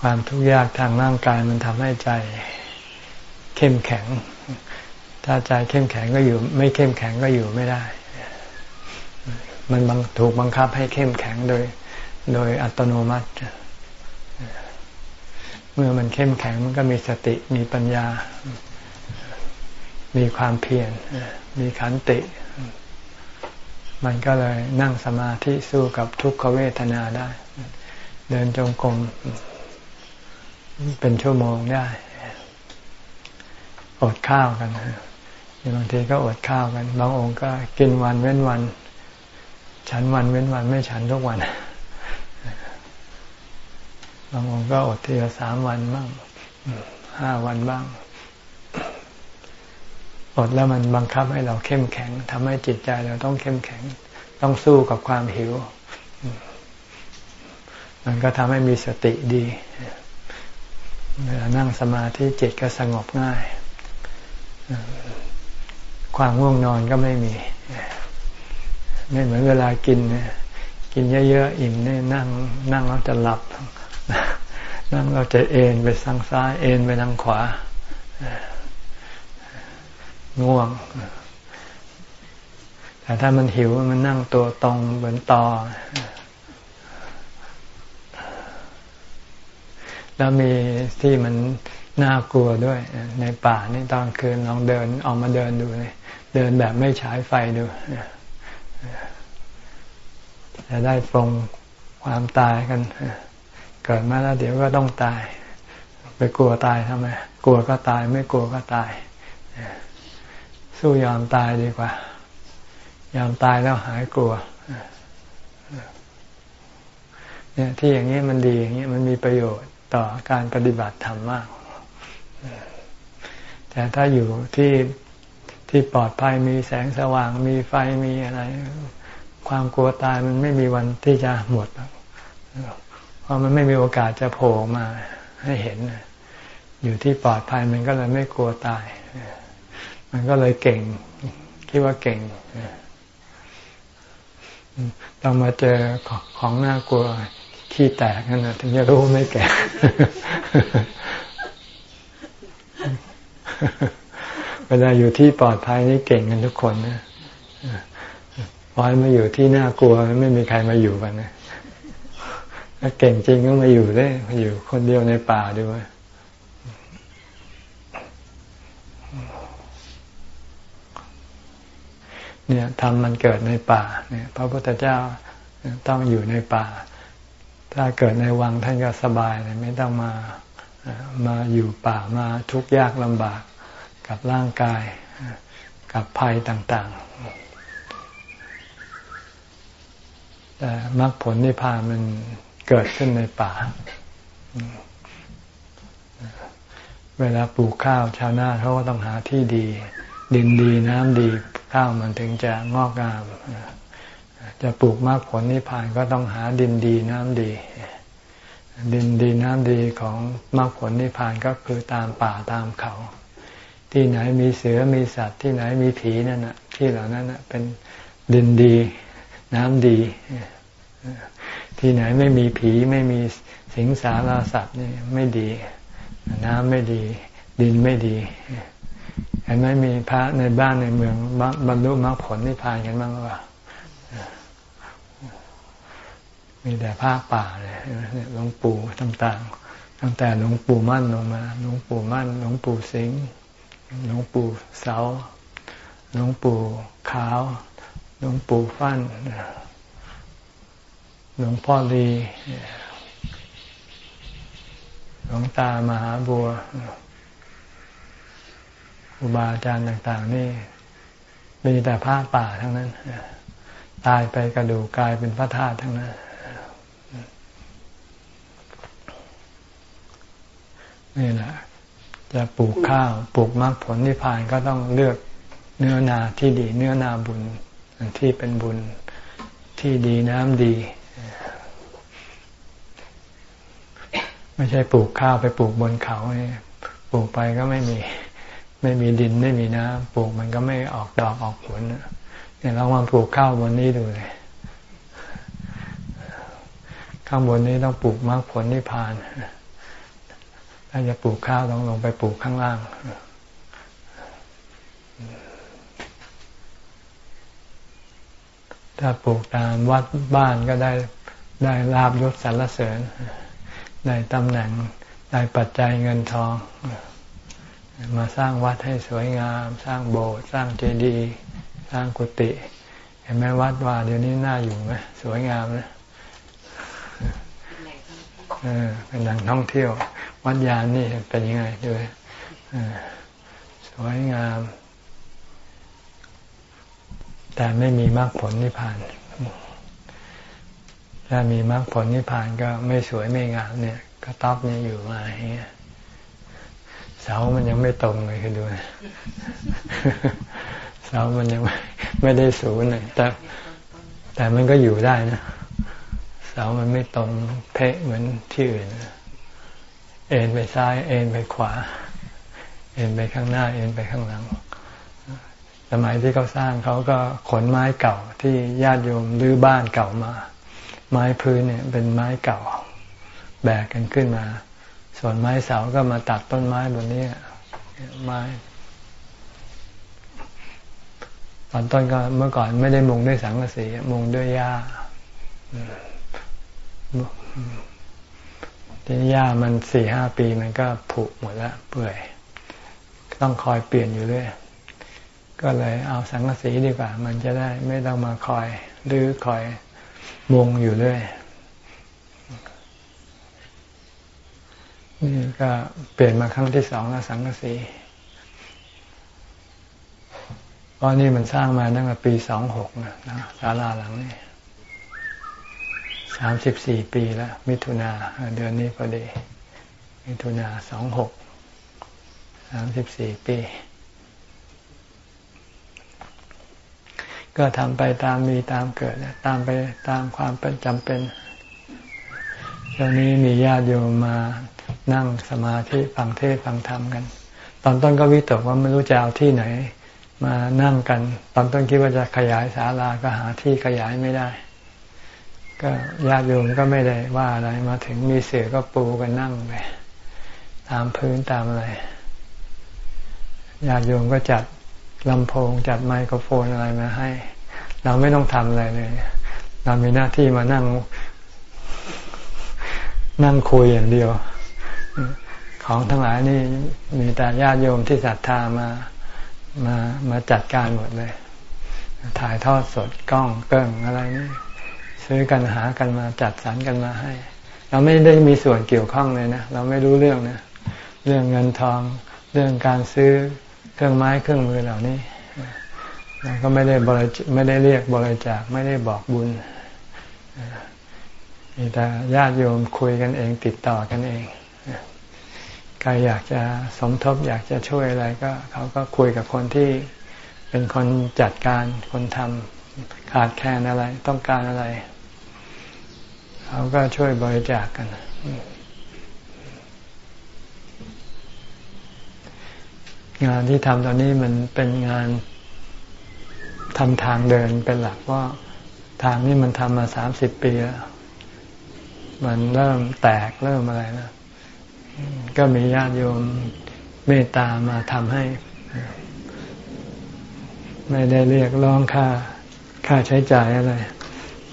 ความทุกข์ยากทางร่างกายมันทำให้ใจเข้มแข็ง ถ้าใจเข้มแข็งก็อยู่ ไม่เข้มแข็งก็อยู่ไม่ได้ มันถูกบังคับให้เข้มแข็งโดย โดยอัตโนมัติ เมื่อมันเข้มแข็งมันก็มีสติมีปัญญา มีความเพียรมีขันติ มันก็เลยนั่งสมาธิสู้กับทุกขเวทนาได้ เดินจงกรมเป็นชั่วโมงได้ อดข้าวกันบางทีก็อดข้าวกัน บางองค์ก็กินวันเว้นวัน ฉันวันเว้นวันไม่ฉันทุกวัน บางองค์ก็อดทีละสามวันบ้างห้าวันบ้าง อดแล้วมันบังคับให้เราเข้มแข็งทำให้จิตใจเราต้องเข้มแข็ง ต้องสู้กับความหิว มันก็ทำให้มีสติดีเวลานั่งสมาธิจิตก็สงบง่าย ความง่วงนอนก็ไม่มี ไม่เหมือนเวลากิน กินเยอะๆอิ่มเนี่ยนั่ง นั่งแล้วจะหลับ นั่งเราจะเอนไปทางซ้าย เอนไปทางขวา ง่วง แต่ถ้ามันหิวมันนั่งตัวตรงเหมือนตอ แล้วมีที่มันน่ากลัวด้วย ในป่านี่ตอนคืนลองเดินออกมาเดินดูเลยเดินแบบไม่ฉายไฟดูจะได้ปรงความตายกัน เกิดมาแล้วเดี๋ยวก็ต้องตาย ไปกลัวตายทำไม กลัวก็ตาย ไม่กลัวก็ตาย สู้ยอมตายดีกว่า ยอมตายแล้วหายกลัวเนี่ยที่อย่างนี้มันดีอย่างนี้มันมีประโยชน์ต่อการปฏิบัติธรรมมาก แต่ถ้าอยู่ที่ที่ปลอดภัยมีแสงสว่างมีไฟมีอะไร ความกลัวตายมันไม่มีวันที่จะหมดเพราะมันไม่มีโอกาสจะโผล่มาให้เห็นอยู่ที่ปลอดภัยมันก็เลยไม่กลัวตาย มันก็เลยเก่ง คิดว่าเก่งต้องมาเจอของน่ากลัวขี้แตกนั่นนะถึงจะรู้ไม่แก่เวลาอยู่ที่ปลอดภัยนี่เก่งกันทุกคนนะพอมาอยู่ที่น่ากลัวไม่มีใครมาอยู่กันนะถ้าเก่งจริงก็มาอยู่ได้มาอยู่คนเดียวในป่าด้วย เนี่ยทำมันเกิดในป่าเนี่ยพระพุทธเจ้าต้องอยู่ในป่า ถ้าเกิดในวังท่านก็สบายเลยไม่ต้องมามาอยู่ป่ามาทุกข์ยากลำบากกับร่างกายกับภัยต่างๆแต่มรรคผลนิพพานมันเกิดขึ้นในป่า เวลาปลูกข้าวชาวนาเขาก็ต้องหาที่ดี ดินดีน้ำดีข้าวมันถึงจะงอกงาม จะปลูกมากผลนิพพานก็ต้องหาดินดีน้ำดี ดินดีน้ำดีของมรรคผลนิพพานก็คือตามป่าตามเขา ที่ไหนมีเสือมีสัตว์ที่ไหนมีผีนั่นนะที่เหล่านั้นนะเป็นดินดีน้ำดี ที่ไหนไม่มีผีไม่มีสิงสาราสัตว์นี่ไม่ดี น้ำไม่ดี ดินไม่ดี เห็นไหมมีพระในบ้านในเมืองบรรลุมรรคผลนิพพานกันบ้างหรือเปล่ามีแต่ภาคป่าเลยหลวงปู่ต่างๆ ตั้งแต่หลวงปู่มั่นลงมา หลวงปู่มั่น หลวงปู่สิงห์ หลวงปู่เสา หลวงปู่ขาว หลวงปู่ฟั่น หลวงพ่อลีหลวงตามหาบัว ครูบาอาจารย์ต่าง ๆ นี่ มีแต่ผ้าป่าทั้งนั้น ตายไปกระดูกกลายเป็นพระธาตุทั้งนั้น นี่แหละ จะปลูกข้าวปลูกมรรคผลนิพพานก็ต้องเลือกเนื้อนาที่ดี เนื้อนาบุญที่เป็นบุญที่ดีน้ำดี ไม่ใช่ปลูกข้าวไปปลูกบนเขาเนี่ยปลูกไปก็ไม่มี ไม่มีดินไม่มีน้ำปลูกมันก็ไม่ออกดอกออกผลเนี่ยเรามาปลูกข้าวบนนี้ดูเลยข้างบนนี้ต้องปลูกมรรคผลนิพพานถ้าจะปลูกข้าวต้องลงไปปลูกข้างล่างถ้าปลูกตามวัดบ้านก็ได้ได้ลาบยศสรรเสริญ ได้ตำแหน่งได้ปัจจัยเงินทอง มาสร้างวัดให้สวยงาม สร้างโบสถ์สร้างเจดีย์สร้างกุฏิเห็นไหมวัดว่าเดี๋ยวนี้น่าอยู่ไหมสวยงามนะเป็นแหล่งท่องเที่ยว วัดยานนี่เป็นยังไงด้วยสวยงาม แต่ไม่มีมรรคผลนิพพานถ้ามีมรรคผลนิพพานก็ไม่สวยไม่งามเนี่ย ก็ต๊อบเนี่ยอยู่มาอย่างเงี้ย เสามันยังไม่ตรงเลยคือดูนะเสามันยังไม่ได้สูงเลยแต่แต่มันก็อยู่ได้นะเสามันไม่ตรงเพะเหมือนที่อื่นเอ็นไปซ้าย เอ็นไปขวา เอ็นไปข้างหน้า เอ็นไปข้างหลัง สมัยที่เขาสร้างเขาก็ขนไม้เก่าที่ญาติโยมรื้อบ้านเก่ามา ไม้พื้นเนี่ย เป็นไม้เก่า แบกกันขึ้นมา ส่วนไม้เสาก็มาตัดต้นไม้บนนี้ไม้ตอนต้นก็เมื่อก่อนไม่ได้มุงด้วยสังกะสีมุงด้วยหญ้าทีนี้หญ้ามันสี่ห้าปีมันก็ผุหมดแล้วเปื่อย ต้องคอยเปลี่ยนอยู่เรื่อยก็เลยเอาสังกะสีดีกว่า มันจะได้ไม่ต้องมาคอยรือคอยมุงอยู่เรื่อย นี่ก็เปลี่ยนมาครั้งที่สองแล้วสังกสีเพราะนี่มันสร้างมาตั้งแต่ปีสองหกนะศาลาหลังนี้สามสิบสี่ปีแล้ว มิถุนาเดือนนี้พอดี มิถุนาสองหกสามสิบสี่ปี ก็ทำไปตามมีตามเกิดตามไปตามความเป็นจำเป็นช่วงนี้มีญาติโยมมา นั่งสมาธิฟังเทศฟังธรรมกัน ตอนต้นก็วิตกว่าไม่รู้จะเอาที่ไหน มานั่งกัน ตอนต้นคิดว่าจะขยายศาลาก็หาที่ขยายไม่ได้ ก็ญาติโยมก็ไม่ได้ว่าอะไรมาถึงมีเสือก็ปูกันนั่งไปตามพื้นตามอะไรญาติโยมก็จัดลำโพงจัดไมโครโฟนอะไรมาให้ เราไม่ต้องทำอะไรเลย เรามีหน้าที่มานั่ง นั่งคุยอย่างเดียว ของทั้งหลายนี่มีแต่ญาติโยมที่ศรัทธามามามาจัดการหมดเลย ถ่ายทอดสดกล้องเกิ้งอะไรนี่ซื้อกันหากันมาจัดสรรกันมาให้ เราไม่ได้มีส่วนเกี่ยวข้องเลยนะ เราไม่รู้เรื่องนะ เรื่องเงินทอง เรื่องการซื้อเครื่องไม้เครื่องมือเหล่านี้เราก็ไม่ได้บริไม่ได้เรียกบริจาคไม่ได้บอกบุญมีแต่ญาติโยมคุยกันเองติดต่อกันเอง ครอยากจะสมทบอยากจะช่วยอะไรก็เขาก็คุยกับคนที่เป็นคนจัดการคนทำขาดแคลนอะไร ต้องการอะไร เขาก็ช่วยบริจาคกกันงานที่ทำตอนนี้มันเป็นงานทำทางเดินเป็นหลักว่าทางนี้มันทำมาสามสิบปีแล้ว มันเริ่มแตกเริ่มอะไรนะ ก็มีญาติโยมเมตตามาทำให้ ไม่ได้เรียกร้องค่าค่าใช้จ่ายอะไร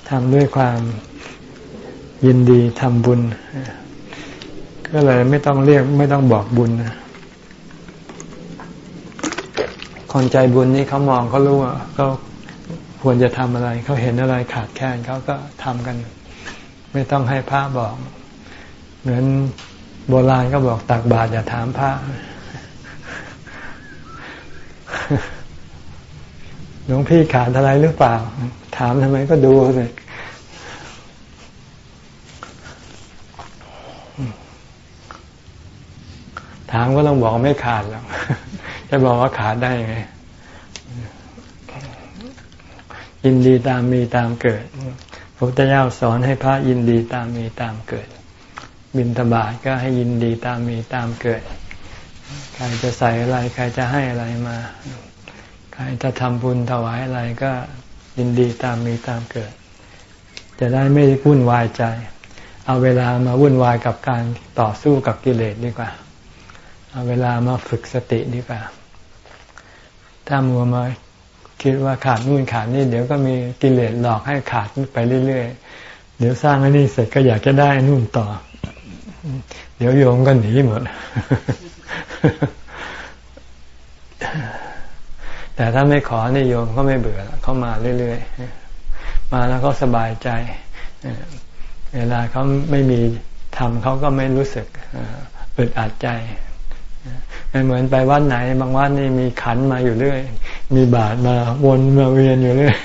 ทำด้วยความยินดีทำบุญ ก็เลยไม่ต้องเรียกไม่ต้องบอกบุญนะคนใจบุญนี่เขามองเขารู้ว่าเขาควรจะทำอะไร เขาเห็นอะไรขาดแคลนเขาก็ทำกัน ไม่ต้องให้พระบอก เหมือน โบราณก็บอกตักบาตรอย่าถามพระหลวงพี่ขาดอะไรหรือเปล่า ถามทำไมก็ดูเลยถามก็ต้องบอกไม่ขาดแล้วจะบอกว่าขาดได้ไงยินดีตามมีตามเกิดพระพุทธเจ้าสอนให้พระยินดีตามมีตามเกิด บินตบาทก็ให้ยินดีตามมีตามเกิด ใครจะใส่อะไร ใครจะให้อะไรมา ใครจะทำบุญถวายอะไรก็ยินดีตามมีตามเกิด จะได้ไม่วุ่นวายใจ เอาเวลามาวุ่นวายกับการต่อสู้กับกิเลสดีกว่า เอาเวลามาฝึกสติดีกว่า ถ้ามัวมาคิดว่าขาดนู่นขาดนี่เดี๋ยวก็มีกิเลสหลอกให้ขาดไปเรื่อยๆ เดี๋ยวสร้างอันนี้เสร็จก็อยากจะได้นู่นต่อ เดี๋ยวโยมก็หนีหมด แต่ถ้าไม่ขอนี่โยมก็ไม่เบื่อเขามาเรื่อยๆ มาแล้วก็สบายใจ เวลาเขาไม่มีทำเขาก็ไม่รู้สึกอึดอัดใจไม่เหมือนไปวัดไหน บางวัดนี่มีขันมาอยู่เรื่อย มีบาทมาวนมาเวียนอยู่เรื่อย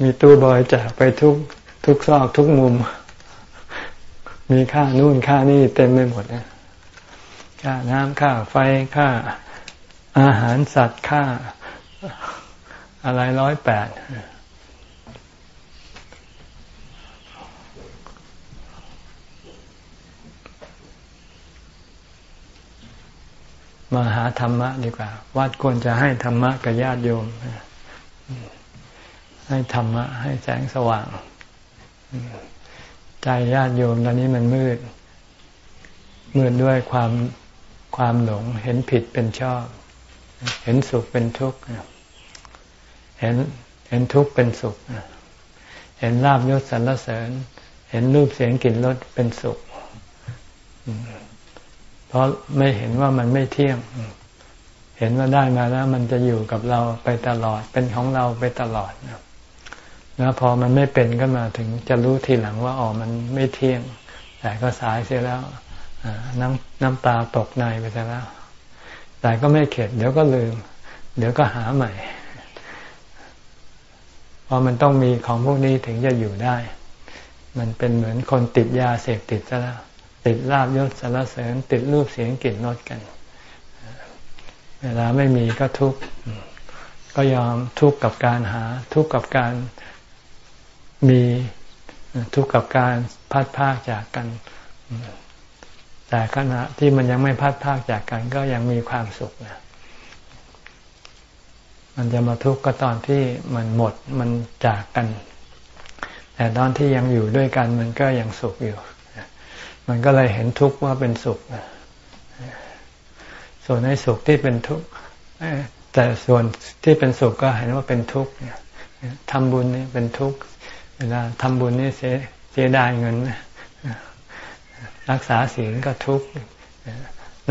มีตู้บอยจากไปทุกทุกซอกทุกมุม มีค่านู่นค่านี่เต็มไปหมดนะค่าน้ำค่าไฟค่าอาหารสัตว์ค่าอะไรร้อยแปดมาหาธรรมะดีกว่า วัดควรจะให้ธรรมะกับญาติโยมใให้ธรรมะ ให้แสงสว่าง ใจญาติโยมตอนนี้มันมืด มืดด้วยความความหลง เห็นผิดเป็นชอบ เห็นสุขเป็นทุกข์เห็นเห็นทุกข์เป็นสุข เห็นลาบยศสรรเสริญ เห็นรูปเสียงกลิ่นรสเป็นสุข เพราะไม่เห็นว่ามันไม่เที่ยง เห็นว่าได้มาแล้ว มันจะอยู่กับเราไปตลอด เป็นของเราไปตลอดนะ พอมันไม่เป็นก็มาถึงจะรู้ทีหลังว่าอ๋อมันไม่เที่ยง แต่ก็สายเสียแล้วน้ำน้ำตาตกในไปแล้ว แต่ก็ไม่เข็ด เดี๋ยวก็ลืม เดี๋ยวก็หาใหม่เพราะมันต้องมีของพวกนี้ถึงจะอยู่ได้ มันเป็นเหมือนคนติดยาเสพติดซะแล้ว ติดลาบยศสารเสริญ ติดรูปเสียงกลิ่นรสกัน เวลาไม่มีก็ทุกข์ก็ยอมทุกข์กับการหา ทุกข์กับการ มีทุกข์กับการพัดพากจากกัน แต่ขณะที่มันยังไม่พัดพากจากกัน ก็ยังมีความสุขนะมันจะมาทุกข์ก็ตอนที่มันหมดมันจากกัน แต่ตอนที่ยังอยู่ด้วยกันมันก็ยังสุขอยู่ มันก็เลยเห็นทุกข์ว่าเป็นสุขส่วนในสุขที่เป็นทุกข์แต่ส่วนที่เป็นสุขก็เห็นว่าเป็นทุกข์ทำบุญนี่เป็นทุกข์ เวลาทำบุญนี่เสียเสียดายเงิน รักษาศีลก็ทุกข์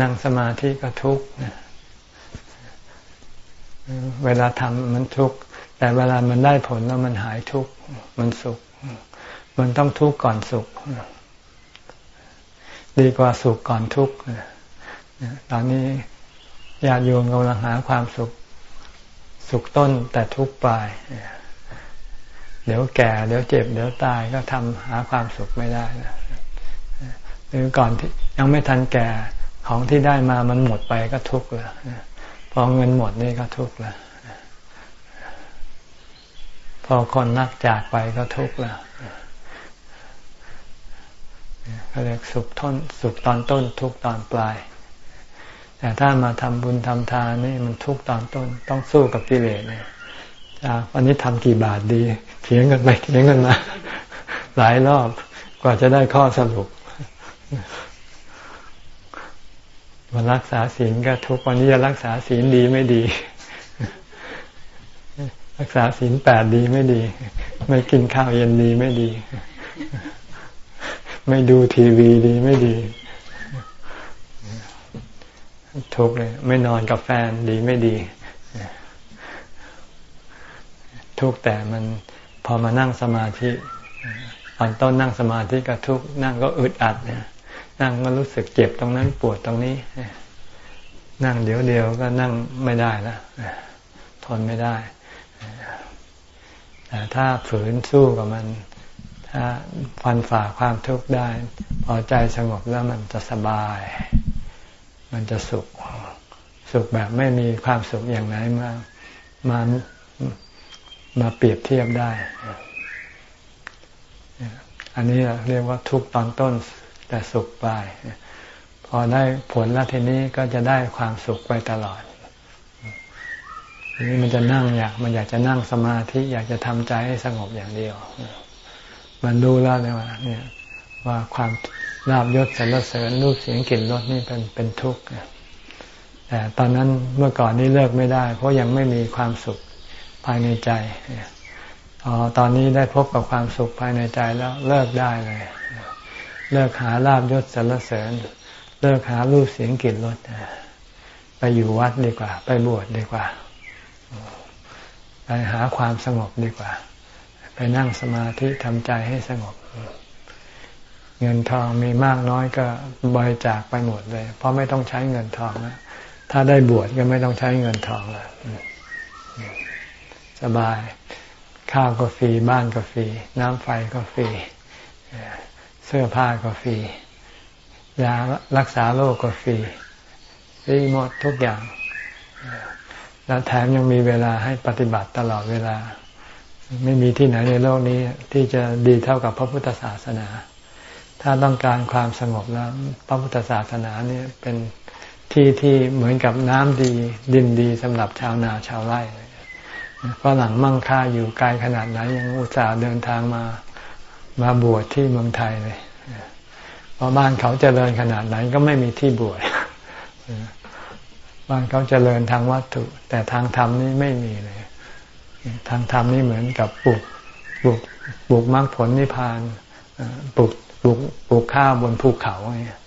นั่งสมาธิก็ทุกข์เวลาทำมันทุกข์แต่เวลามันได้ผลแล้วมันหายทุกข์มันสุข มันต้องทุกข์ก่อนสุข ดีกว่าสุขก่อนทุกข์ตอนนี้ญาติโยมกำลังหาความสุข สุขต้นแต่ทุกข์ปลาย เดี๋ยวแก่ เดี๋ยวเจ็บ เดี๋ยวตายก็ทำหาความสุขไม่ได้นะหรือก่อนที่ยังไม่ทันแก่ของที่ได้มามันหมดไปก็ทุกข์แล้วพอเงินหมดนี่ก็ทุกข์แล้วพอคนนักจากไปก็ทุกข์แล้วก็เรียกสุขต้นสุขตอนต้น ทุกตอนปลาย แต่ถ้ามาทำบุญทำทานนี่มันทุกตอนต้น ต้องสู้กับกิเลสเนี่ย วันนี้ทำกี่บาทดีเถียงกันไปเถียงกันมา หลายรอบกว่าจะได้ข้อสรุปมารักษาศีลก็ทุกวันนี้จะรักษาศีลดีไม่ดี รักษาศีลแปดดีไม่ดี ไม่กินข้าวเย็นดีไม่ดี ไม่ดูทีวีดีไม่ดี ทุกเลย ไม่นอนกับแฟนดีไม่ดี ทุกแต่มันพอมานั่งสมาธิตอนต้นนั่งสมาธิก็ทุกนั่งก็อึดอัดเนี่ยนั่งก็รู้สึกเจ็บตรงนั้นปวดตรงนี้นั่งเดี๋ยวเดียวก็นั่งไม่ได้แล้วทนไม่ได้แต่ถ้าฝืนสู้กับมัน ถ้าฟันฝ่าความทุกข์ได้ พอใจสงบแล้วมันจะสบาย มันจะสุข สุขแบบไม่มีความสุขอย่างไหนมามา มาเปรียบเทียบได้ อันนี้เรียกว่าทุกตอนต้นแต่สุขไปพอได้ผลแล้วทีนี้ก็จะได้ความสุขไปตลอดทีนี้มันจะนั่งอยากมันอยากจะนั่งสมาธิอยากจะทำใจให้สงบอย่างเดียว มันรู้แล้วเลยว่าเนี่ยว่าความลาบยศสรรเสริญรูปเสียงกลิ่นรสนี่เป็นเป็นทุกข์แต่ตอนนั้นเมื่อก่อนนี้เลิกไม่ได้ เพราะยังไม่มีความสุข ภายในใจอ๋อตอนนี้ได้พบกับความสุขภายในใจแล้วเลิกได้เลย เลิกหาลาบยศสรรเสริญ เลิกหารูปเสียงกลิ่นรสไปอยู่วัดดีกว่า ไปบวชดีกว่า ไปหาความสงบดีกว่า ไปนั่งสมาธิทำใจให้สงบ เงินทองมีมากน้อยก็บริจาคไปหมดเลย เพราะไม่ต้องใช้เงินทองแล้วถ้าได้บวชก็ไม่ต้องใช้เงินทองแล้ว สบาย ข้าวก็ฟรีบ้านก็ฟรีน้ำไฟก็ฟรีเสื้อผ้าก็ฟรียารักษาโรคก็ฟรีฟรีหมดทุกอย่าง แล้วแถมยังมีเวลาให้ปฏิบัติตลอดเวลา ไม่มีที่ไหนในโลกนี้ที่จะดีเท่ากับพระพุทธศาสนา ถ้าต้องการความสงบแล้ว พระพุทธศาสนาเนี่ยเป็นที่ที่เหมือนกับน้ำดีดินดีสำหรับชาวนาชาวไร่ ฝรั่งมั่งค่าอยู่ไกลขนาดไหนยังอุตส่าห์เดินทางมามาบวชที่เมืองไทยเลยเพราะบ้านเขาเจริญขนาดไหนก็ไม่มีที่บวชบ้านเขาเจริญทางวัตถุ แต่ทางธรรมนี่ไม่มีเลย ทางธรรมนี่เหมือนกับปลูกปลูกปลูกมรรคผลนิพพานปลูกปลูกปลูกข้าวบนภูเขาเนี่ย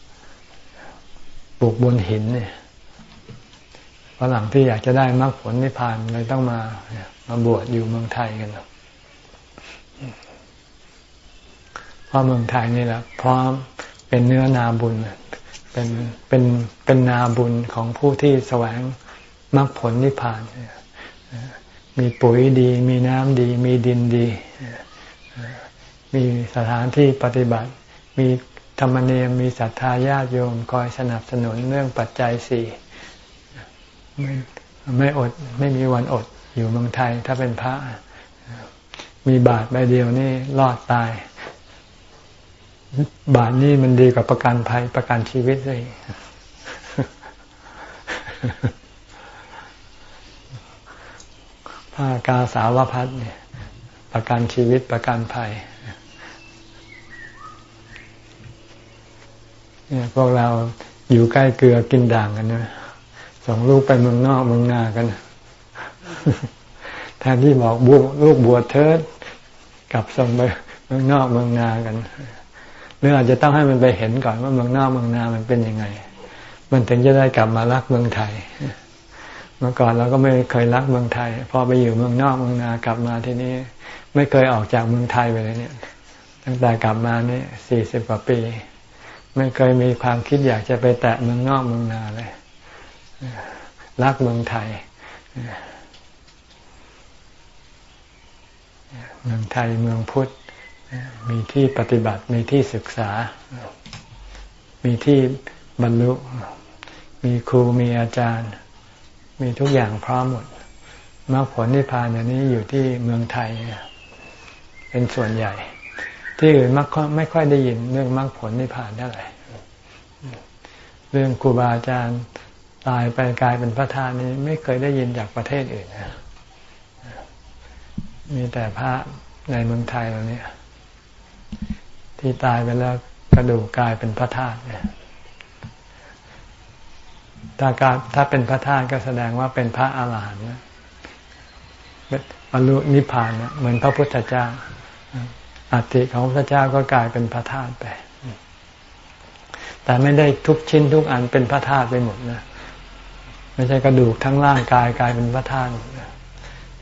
ปลูกบนหินเนี่ย ฝรั่งที่อยากจะได้มรรคผลนิพพานเลยต้องมามาบวชอยู่เมืองไทยกันเพราะเมืองไทยนี่แหละพร้อมเป็นเนื้อนาบุญเป็นเป็นเป็นนาบุญของผู้ที่แสวงมรรคผลนิพพานมีปุ๋ยดี มีน้ำดี มีดินดี มีสถานที่ปฏิบัติ มีธรรมเนียมมีศรัทธาญาติโยมคอยสนับสนุนเรื่องปัจจัยสี่ ไม่ไม่อด ไม่มีวันอดอยู่เมืองไทย ถ้าเป็นพระ มีบาทใบเดียวนี่รอดตาย บาทนี่มันดีกว่าประกันภัยประกันชีวิตเลยผ้ากาสาวพัดเนี่ย ประกันชีวิตประกันภัยเนี่ยพวกเราอยู่ใกล้เกลือกินด่างกันนะ ส่งลูกไปเมืองนอกเมืองนากันแทนที่บอกบวลูกบวชเทิดกลับส่งไปเมืองนอกเมืองนากันหรืออาจจะต้องให้มันไปเห็นก่อนว่าเมืองนอกเมืองนามันเป็นยังไง มันถึงจะได้กลับมารักเมืองไทย เมื่อก่อนเราก็ไม่เคยรักเมืองไทย พอไปอยู่เมืองนอกเมืองนากลับมาที่นี้ ไม่เคยออกจากเมืองไทยไปเลยเนี่ย ตั้งแต่กลับมานี่สี่สิบกว่าปี ไม่เคยมีความคิดอยากจะไปแตะเมืองนอกเมืองนาเลย รักเมืองไทย เมืองไทยเมืองพุทธมีที่ปฏิบัติมีที่ศึกษา มีที่บรรลุ มีครูมีอาจารย์ มีทุกอย่างพร้อมหมดมรรคผลนิพพานอย่างนี้อยู่ที่เมืองไทย เป็นส่วนใหญ่ ที่อื่นมักไม่ค่อยได้ยินเรื่องมรรคผลนิพพานเท่าไหร่เรื่องครูบาอาจารย์ ตายไปกลายเป็นพระธาตุนี้ไม่เคยได้ยินจากประเทศอื่นนะมีแต่พระในเมืองไทยเราเนี่ย ที่ตายไปแล้วกระดูกกลายเป็นพระธาตุเนี่ยถ้าการถ้าเป็นพระธาตุก็แสดงว่าเป็นพระอาหารหันต์บรรลุนิพพานนะเหมือนพระพุทธเจ้าอัฐิของพระเจ้าก็กลายเป็นพระธาตุไป แต่ไม่ได้ทุกชิ้นทุกอันเป็นพระธาตุไปหมดนะ ไม่ใช่กระดูกทั้งร่างกายกลายเป็นพระธาตุ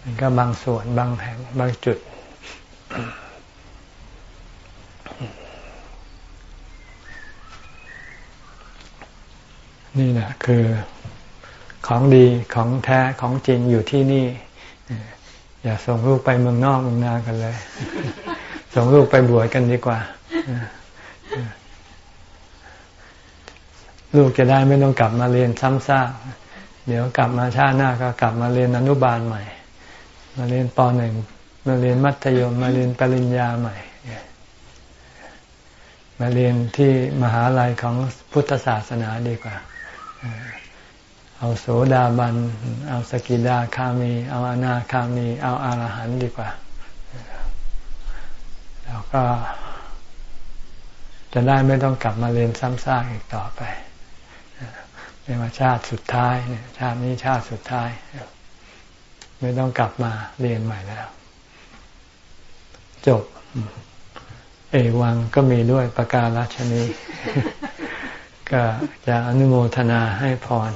มันก็บางส่วนบางแห่งบางจุด นี่แหละคือของดีของแท้ของจริงอยู่ที่นี่ อย่าส่งลูกไปเมืองนอกเมืองนากันเลย ส่งลูกไปบวชกันดีกว่าลูกจะได้ไม่ต้องกลับมาเรียนซ้ำซาก เดี๋ยวกลับมาชาติหน้าก็กลับมาเรียนอนุบาลใหม่ มาเรียนปหนึ่งมาเรียนมัธยม มาเรียนปริญญาใหม่ มาเรียนที่มหาลัยของพุทธศาสนาดีกว่า เอาโสดาบัน เอาสกิดาคามี เอาอนาคามี เอาอารหันดีกว่า แล้วก็จะได้ไม่ต้องกลับมาเรียนซ้ำซากอีกต่อไป เรียกว่าชาติสุดท้ายเนี่ยชาตินี้ชาติสุดท้าย ไม่ต้องกลับมาเรียนใหม่แล้ว จบ เอวังก็มีด้วยประกาศชนีก็จะอนุโมทนาให้พร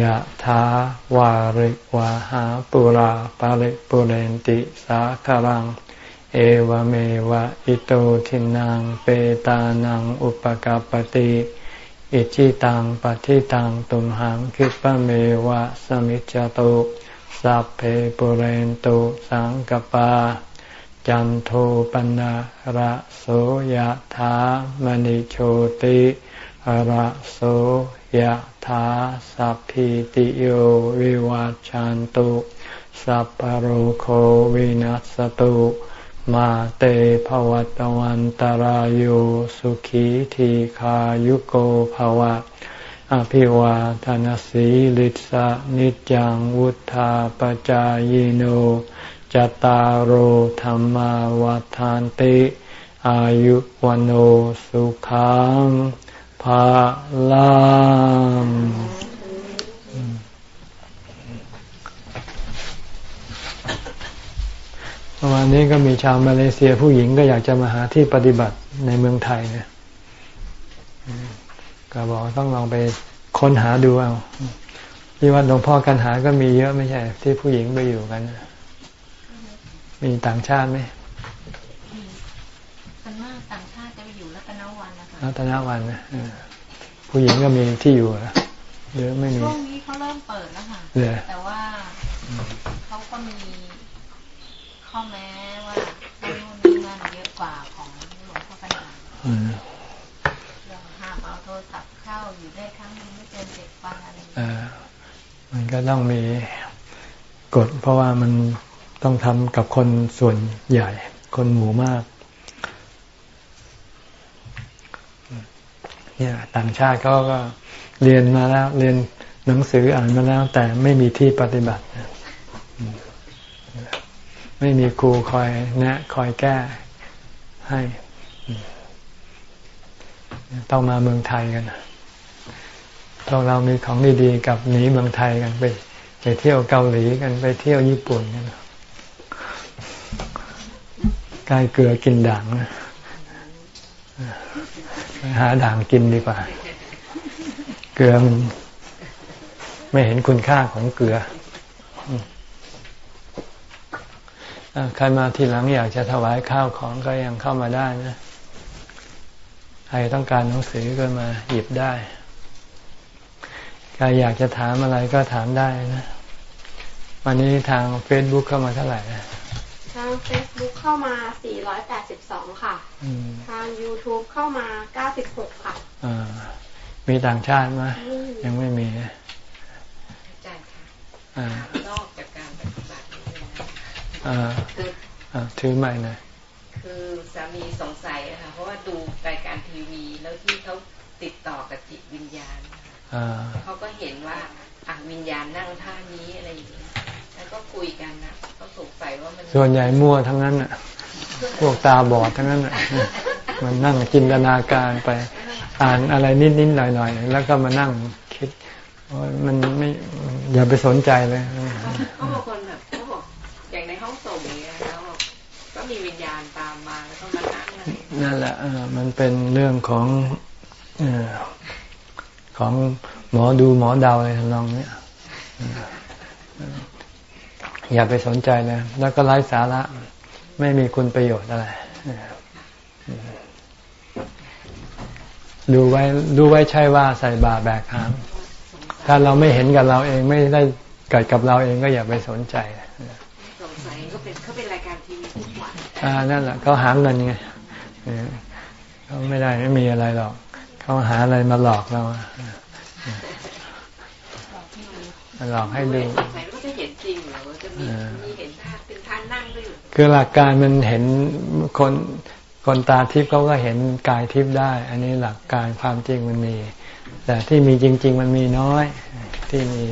ยะถาวาริวาหาปุราปาริปุเรนติ สาคารัง เอวเมวะอิโตทินังเปตานังอุปกาปติ อิจิตังปฏิตังตุมหังคิปะเมวะสมิจจตุสัพเพปุเรนตุสังกปา จันโทปนะระโสยธามณิโชติระโสยธาสัพพิติโยวิวัจจันตุสัพพโรโควินัสตุ มาเตภวัตวันตารโยสุขีทีขายุโกภวะ อภิวาทานสีลิสะนิจังวุธาปจายโนจตารโหธรรมวาทานติ อายุวันโอสุขังภาลัง วันนี้ก็มีชาวมาเลเซียผู้หญิงก็อยากจะมาหาที่ปฏิบัติในเมืองไทยเนี่ยก็บอกต้องลองไปค้นหาดูเอาที่วัดหลวงพ่อกันหาก็มีเยอะไม่ใช่ ที่ผู้หญิงไปอยู่กัน มีต่างชาติไหมส่วนมากต่างชาติจะไปอยู่รัตนวันนะคะรัตนวันนะผู้หญิงก็มีที่อยู่เยอะไม่มีช่วงนี้เขาเริ่มเปิดแล้วค่ะแต่ว่าเขาก็มี ข้อแม้ว่านู่นนี่นั่นเยอะกว่าของหลวงพ่อกันหาห้ามเอาโทรศัพท์เข้าอยู่ได้ครั้งนึงไม่เกินเจ็ดวันอะไรมันก็ต้องมีกฎเพราะว่ามันต้องทำกับคนส่วนใหญ่ คนหมู่มากเนี่ยต่างชาติเขาก็เรียนมาแล้ว เรียนหนังสืออ่านมาแล้ว แต่ไม่มีที่ปฏิบัติ ไม่มีครูคอยแนะคอยแก้ให้ ต้องมาเมืองไทยกันพวกเรามีของดีๆ กับหนีเมืองไทยกันไปไปเที่ยวเกาหลีกันไปเที่ยวญี่ปุ่นกันกล้เกลือกินด่างนะหาด่างกินดีกว่า เกลือมันไม่เห็นคุณค่าของเกลือ ใครมาทีหลังอยากจะถวายข้าวของก็ยังเข้ามาได้นะ ใครต้องการหนังสือก็มาหยิบได้ ใครอยากจะถามอะไรก็ถามได้นะ วันนี้ทางเฟซบุ๊กเข้ามาเท่าไหร่ทางเฟซบุ๊กเข้ามา 482 ค่ะ ทาง YouTube เข้ามา 96 ค่ะมีต่างชาติไหมยังไม่มีนะอาจารย์ค่ะนอกจากการปฏิบัติอ่า ถือใหม่หน่อยคือสามีสงสัยนะคะเพราะว่าดูรายการทีวีแล้วที่เขาติดต่อกับจิตวิญญาณเขาก็เห็นว่าอะวิญญาณนั่งท่านี้อะไรอย่างนี้แล้วก็คุยกันนะก็สงสัยว่ามันส่วนใหญ่มั่วทั้งนั้นอะพวกตาบอดทั้งนั้นอะมันนั่งจินตนาการไป อ่านอะไรนิดๆหน่อยๆแล้วก็มานั่งคิดมันไม่อย่าไปสนใจเลยเขาบอกคน นั่นแหละมันเป็นเรื่องของของหมอดูหมอเดาอะไรทำนองนี้อย่าไปสนใจเลยแล้วก็ไร้สาระ ไม่มีคุณประโยชน์อะไรดูไว้ดูไว้ใช่ว่าใส่บาแบกหางถ้าเราไม่เห็นกับเราเองไม่ได้เกิดกับเราเองก็อย่าไปสนใจสงสัยก็เป็นเขาเป็นรายการทีวีทุกวันอ่านั่นแหละเขาหาเงินไง เขาไม่ได้ไม่มีอะไรหรอก เขาหาอะไรมาหลอกเราหลอกให้ดูจะเห็นจริงเหรอจะมีมีเห็นภาพเป็นท่านนั่งด้วยคือหลักการมันเห็นคนคนตาทิพย์เขาก็เห็นกายทิพย์ได้ อันนี้หลักการความจริงมันมี แต่ที่มีจริง ๆ มันมีน้อย ที่มี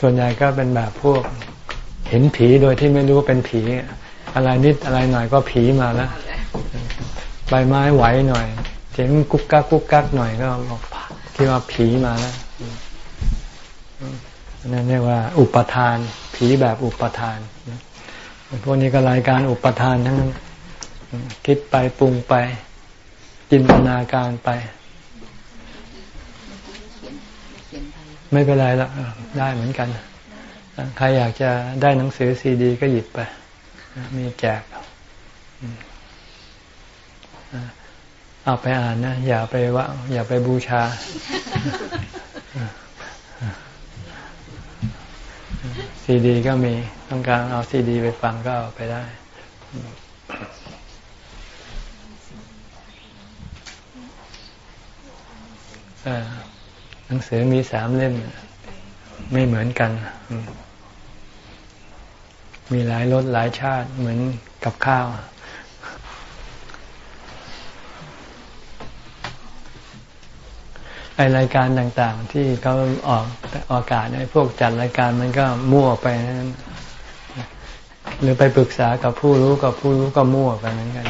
ส่วนใหญ่ก็เป็นแบบพวก เห็นผีโดยที่ไม่รู้ว่าเป็นผี อะไรนิดอะไรหน่อยก็ผีมาแล้วใบไม้ไหวหน่อยเสียงกุ๊กกักกุ๊กกักหน่อยก็บอกคิดว่าผีมาแล้วนั่นเรียกว่า อุปทาน ผีแบบอุปทานพวกนี้ก็รายการอุปทานทั้งนั้นคิดไปปรุงไป จินตนาการไป ไม่เป็นไรละได้เหมือนกัน ใครอยากจะได้หนังสือซีดี ก็หยิบไป มีแจกเอาไปอ่านนะ อย่าไปว่า อย่าไปบูชา ซีดีก็มี ต้องการเอาซีดี ไปฟังก็เอาไปได้หนังสือมีสามเล่ม ไม่เหมือนกัน มีหลายรสหลายชาติเหมือนกับข้าว ไอรายการต่างๆ ที่เขาออกอากาศในพวกจัดรายการมันก็มั่วไปนั้นหรือไปปรึกษากับผู้รู้กับผู้รู้ก็มั่วไปเหมือนกัน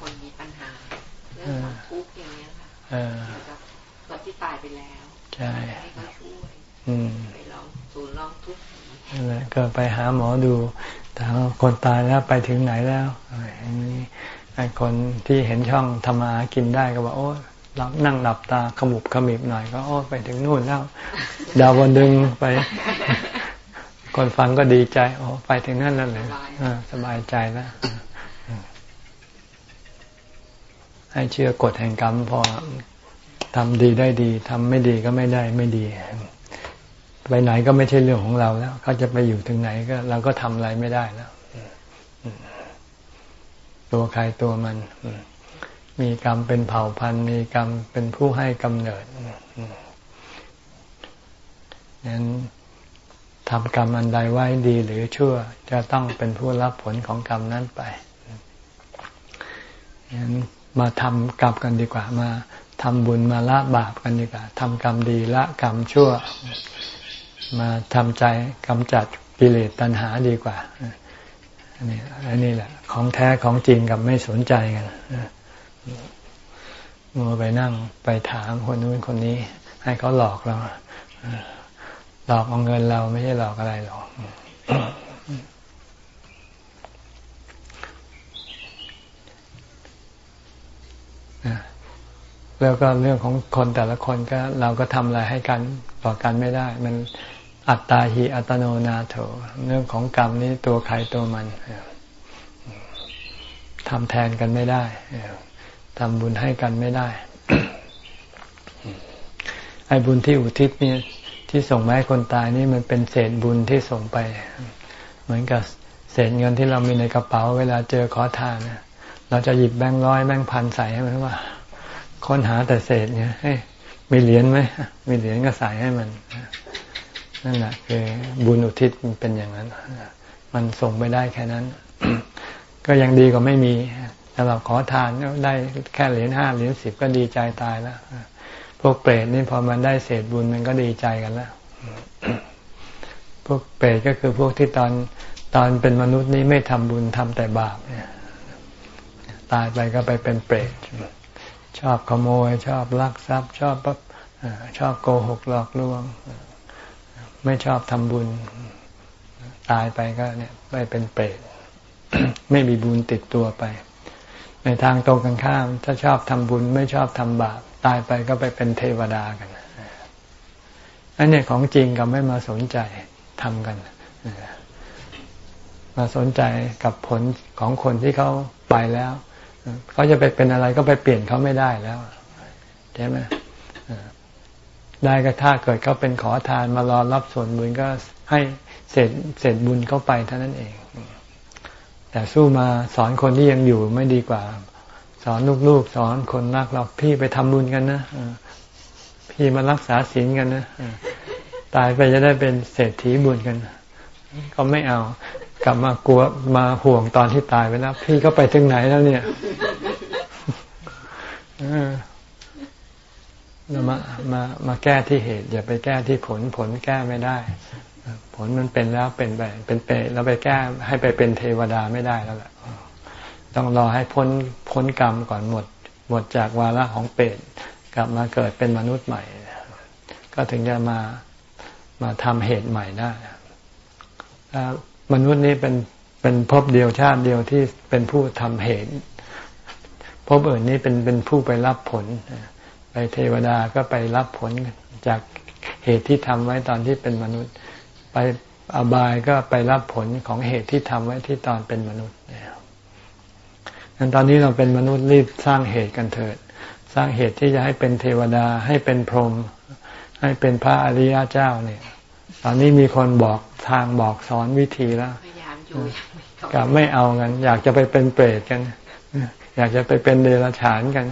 คนมีปัญหาเรื่องทุกข์อย่างนี้ ค่ะคนที่ตายไปแล้วใช่ให้เขาช่วยไปลองศูนย์ลองทุกข์ก็ไปหาหมอดูถามคนตายแล้วไปถึงไหนแล้วอย่างนี้ไอ้คนที่เห็นช่องทำมากินได้ก็บอกโอ้เรานั่งหลับตาขมุบขมิบหน่อยก็โอ้ไปถึงนู่นแล้วดาววันดึงไป คนฟังก็ดีใจโอ้ไปถึงนั่นแล้วเลยสบายใจแล้ว ให้เชื่อกฎแห่งกรรมพอทำดีได้ดีทำไม่ดีก็ไม่ได้ไม่ดี ไปไหนก็ไม่ใช่เรื่องของเราแล้วเขาจะไปอยู่ถึงไหนก็ เราก็ทำอะไรไม่ได้แล้วตัวใครตัวมัน มีกรรมเป็นเผ่าพันธุ์ มีกรรมเป็นผู้ให้กำเนิดนั้นทำกรรมอันใดไว้ดีหรือชั่ว จะต้องเป็นผู้รับผลของกรรมนั้นไปนั้น มาทำกรรมกันดีกว่ามาทำบุญมาละบาปกันดีกว่าทำกรรมดีละกรรมชั่ว มาทำใจกำจัดกิเลสตัณหาดีกว่าอันนี้อันนี้แหละ ของแท้ของจริงกับไม่สนใจกันมัวไปนั่งไปถามคนนู้นคนนี้ ให้เขาหลอกเราหลอกเอาเงินเราไม่ใช่หลอกอะไรหรอก แล้วก็เรื่องของคนแต่ละคนก็เราก็ทำอะไรให้กันต่อกันไม่ได้ มันอัตตาหิอัตโนนาโถ เรื่องของกรรมนี้ตัวใครตัวมันทำแทนกันไม่ได้ทำบุญให้กันไม่ได้ ไอ้บุญที่อุทิศนี่ที่ส่งมาให้คนตายนี่มันเป็นเศษบุญที่ส่งไป เหมือนกับเศษเงินที่เรามีในกระเป๋า เวลาเจอขอทานเราจะหยิบแบงค์ร้อยแบงค์พันใส่ให้มันว่า ค้นหาแต่เศษเนี่ยให้มีเหรียญไหมมีเหรียญก็ใส่ให้มัน นั่นแหละคือบุญอุทิศมันเป็นอย่างนั้น มันส่งไปได้แค่นั้น ก็ยังดีกว่าไม่มีสำหรับขอทานได้แค่เหรียญห้าเหรียญสิบก็ดีใจตายแล้วพวกเปรตนี่พอมันได้เศษบุญมันก็ดีใจกันแล้วพวกเปรตก็คือพวกที่ตอนตอนเป็นมนุษย์นี่ไม่ทำบุญทำแต่บาปเนี่ย ตายไปก็ไปเป็นเปรต ชอบขโมย ชอบลักทรัพย์ ชอบชอบโกหกหลอกลวง ไม่ชอบทำบุญ ตายไปก็เนี่ยไปเป็นเปรตไม่มีบุญติดตัวไป ในทางตรงกันข้าม ถ้าชอบทำบุญ ไม่ชอบทำบาปตายไปก็ไปเป็นเทวดากันอันนี้ของจริงกับไม่มาสนใจทำกันมาสนใจกับผลของคนที่เขาไปแล้ว เขาจะไปเป็นอะไรก็ไปเปลี่ยนเขาไม่ได้แล้วใช่ไหมได้ก็ถ้าเกิดเขาเป็นขอทานมารอรับส่วนบุญก็ให้เศษเศษบุญเข้าไปเท่านั้นเอง แต่สู้มาสอนคนที่ยังอยู่ไม่ดีกว่า สอนลูกๆ สอนคนรักเราพี่ไปทำบุญกันนะพี่มารักษาศีลกันนะตายไปจะได้เป็นเศรษฐีบุญกัน ก็ไม่เอา กลับมากลัวมาห่วงตอนที่ตายไปแล้วพี่ก็ไปถึงไหนแล้วเนี่ยมามามาแก้ที่เหตุ อย่าไปแก้ที่ผลผลแก้ไม่ได้ ผลมันเป็นแล้วเป็นไปเป็นไปแล้วไปแก้ให้ไปเป็นเทวดาไม่ได้แล้วแหละต้องรอให้พ้นพ้นกรรมก่อนหมด หมดจากวาระของเปรตกลับมาเกิดเป็นมนุษย์ใหม่ ก็ถึงจะมามาทำเหตุใหม่ได้ มนุษย์นี้เป็นเป็นภพเดียวชาติเดียวที่เป็นผู้ทำเหตุภพอื่นนี้เป็นเป็นผู้ไปรับผล ไปเทวดาก็ไปรับผลจากเหตุที่ทำไว้ตอนที่เป็นมนุษย์ ไปอบายก็ไปรับผลของเหตุที่ทำไว้ที่ตอนเป็นมนุษย์งั้นตอนนี้เราเป็นมนุษย์รีบสร้างเหตุกันเถิด สร้างเหตุที่จะให้เป็นเทวดาให้เป็นพรหมให้เป็นพระอริยเจ้าเนี่ย ตอนนี้มีคนบอกทางบอกสอนวิธีแล้วกับไม่เอากัน อยากจะไปเป็นเปรตกัน อยากจะไปเป็นเดรัจฉานกัน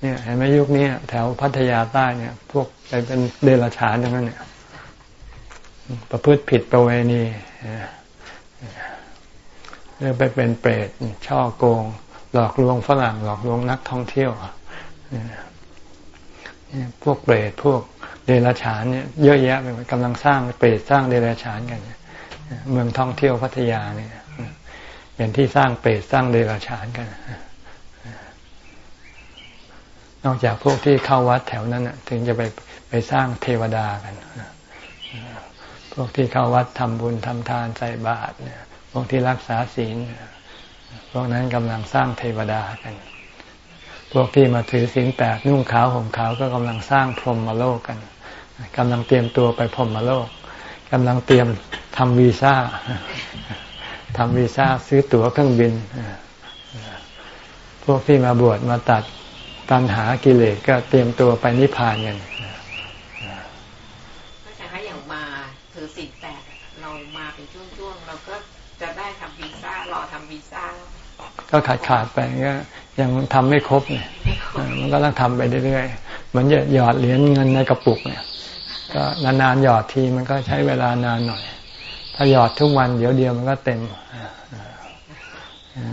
เนี่ยเห็นไหมยุคนี้แถวพัทยาใต้เนี่ย พวกไปเป็นเดรัจฉานอย่างนั้นเนี่ย ประพฤติผิดประเวณีหรือไปเป็นเปรตช่อโกง หลอกลวงฝรั่งหลอกลวงนักท่องเที่ยวพวกเปรตพวก เดรัจฉานเนี่ยเยอะแยะไปกำลังสร้างเปรตสร้างเดรัจฉานกันเมืองท่องเที่ยวพัทยาเนี่ยเป็นที่สร้างเปรตสร้างเดรัจฉานกัน นอกจากพวกที่เข้าวัดแถวนั้นถึงจะไปไปสร้างเทวดากัน พวกที่เข้าวัดทำบุญทำทานใส่บาตรเนี่ยพวกที่รักษาศีล พวกนั้นกำลังสร้างเทวดากัน พวกที่มาถือศีลแปดนุ่งขาวห่มขาวก็กำลังสร้างพรหมโลกกัน กำลังเตรียมตัวไปพรหมโลกกำลังเตรียมทำวีซ่าทำวีซ่าซื้อตั๋วเครื่องบิน พวกที่มาบวชมาตัดตัณหากิเลสก็เตรียมตัวไปนิพพานกันก็จะให้อย่างมาถือสิ่งแปดเรามาเป็นช่วงๆ เราก็จะได้ทำวีซ่ารอทำวีซ่า ก็ขาดขาดไปก็ยังทำไม่ครบเนี่ยมันก็ต้องทำไปเรื่อยๆเหมือนจะหยอดเหรียญเงินในกระปุกเนี่ย ก็นานๆหยอดทีมันก็ใช้เวลานานหน่อย ถ้าหยอดทุกวันเดี๋ยวเดียวมันก็เต็ม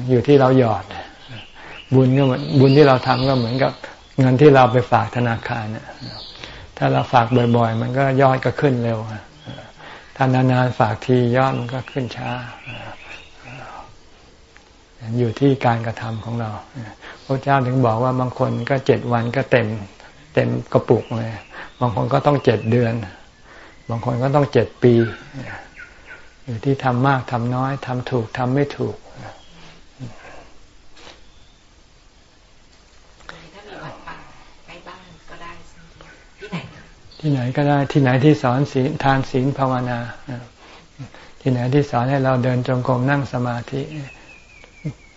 อยู่ที่เราหยอด บุญก็เหมือนบุญที่เราทำก็เหมือนกับเงินที่เราไปฝากธนาคารเนี่ยถ้าเราฝากบ่อย ๆ มันก็ยอดก็ขึ้นเร็วถ้านานๆฝากทียอดมันก็ขึ้นช้า อยู่ที่การกระทำของเราพระเจ้าถึงบอกว่าบางคนก็เจ็ดวันก็เต็ม เต็มกระปุกเลยบางคนก็ต้องเจ็ดเดือน บางคนก็ต้องเจ็ดปีอยู่ที่ทำมากทำน้อยทำถูกทำไม่ถูกที่ไหนก็ได้ที่ไหนที่สอนศีลทานศีลภาวนา ที่ไหนที่สอนให้เราเดินจงกรมนั่งสมาธิ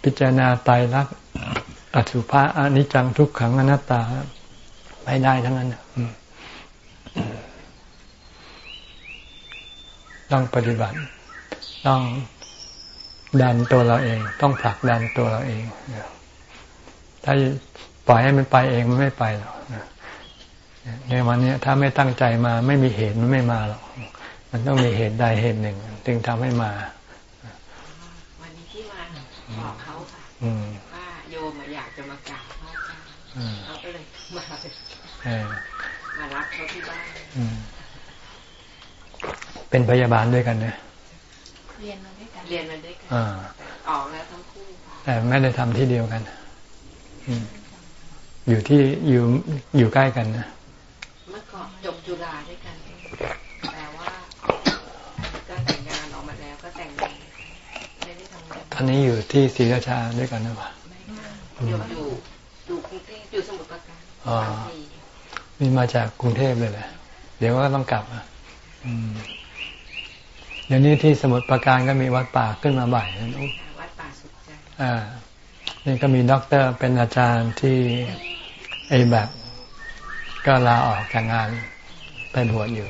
พิจารณาไตรลักษณ์อสุภะอนิจจังทุกขังอนัตตา ไปได้ทั้งนั้นต้องปฏิบัติ ต้องดันตัวเราเอง ต้องผลักดันตัวเราเองถ้าปล่อยให้มันไปเองมันไม่ไปหรอกในวันนี้ถ้าไม่ตั้งใจมา ไม่มีเหตุมันไม่มาหรอกมันต้องมีเหตุใดเหตุหนึ่งจึงทำให้มาวันนี้ที่มาบอกเขาค่ะว่าโยมอยากจะมากราบพระอาจารย์เขาก็เลยมา มารับเขาที่บ้านเป็นพยาบาลด้วยกันนะเรียนมาด้วยกันเรียนมาด้วยกันออกแล้วทั้งคู่แต่ไม่ได้ทำที่เดียวกันอยู่ที่อยู่อยู่ใกล้กันนะจบจุฬาด้วยกันแต่ว่าก็แต่งงานออกมาแล้วก็แต่งงานไม่ได้ทำงานตอนนี้อยู่ที่ศรีราชาด้วยกันหรือเปล่าอยู่อยู่อยู่กรุงเทพอยู่สมุทรปราการ อ๋อมีมาจากกรุงเทพเลยแหละ เดี๋ยวก็ต้องกลับอะเดี๋ยวนี้ที่สมุทรปราการก็มีวัดป่าขึ้นมาบ่อยนะวัดป่าสุดใจอ่า นี่ก็มีด็อกเตอร์เป็นอาจารย์ที่ไอแบบก็ลาออกจากงานไปบวชอยู่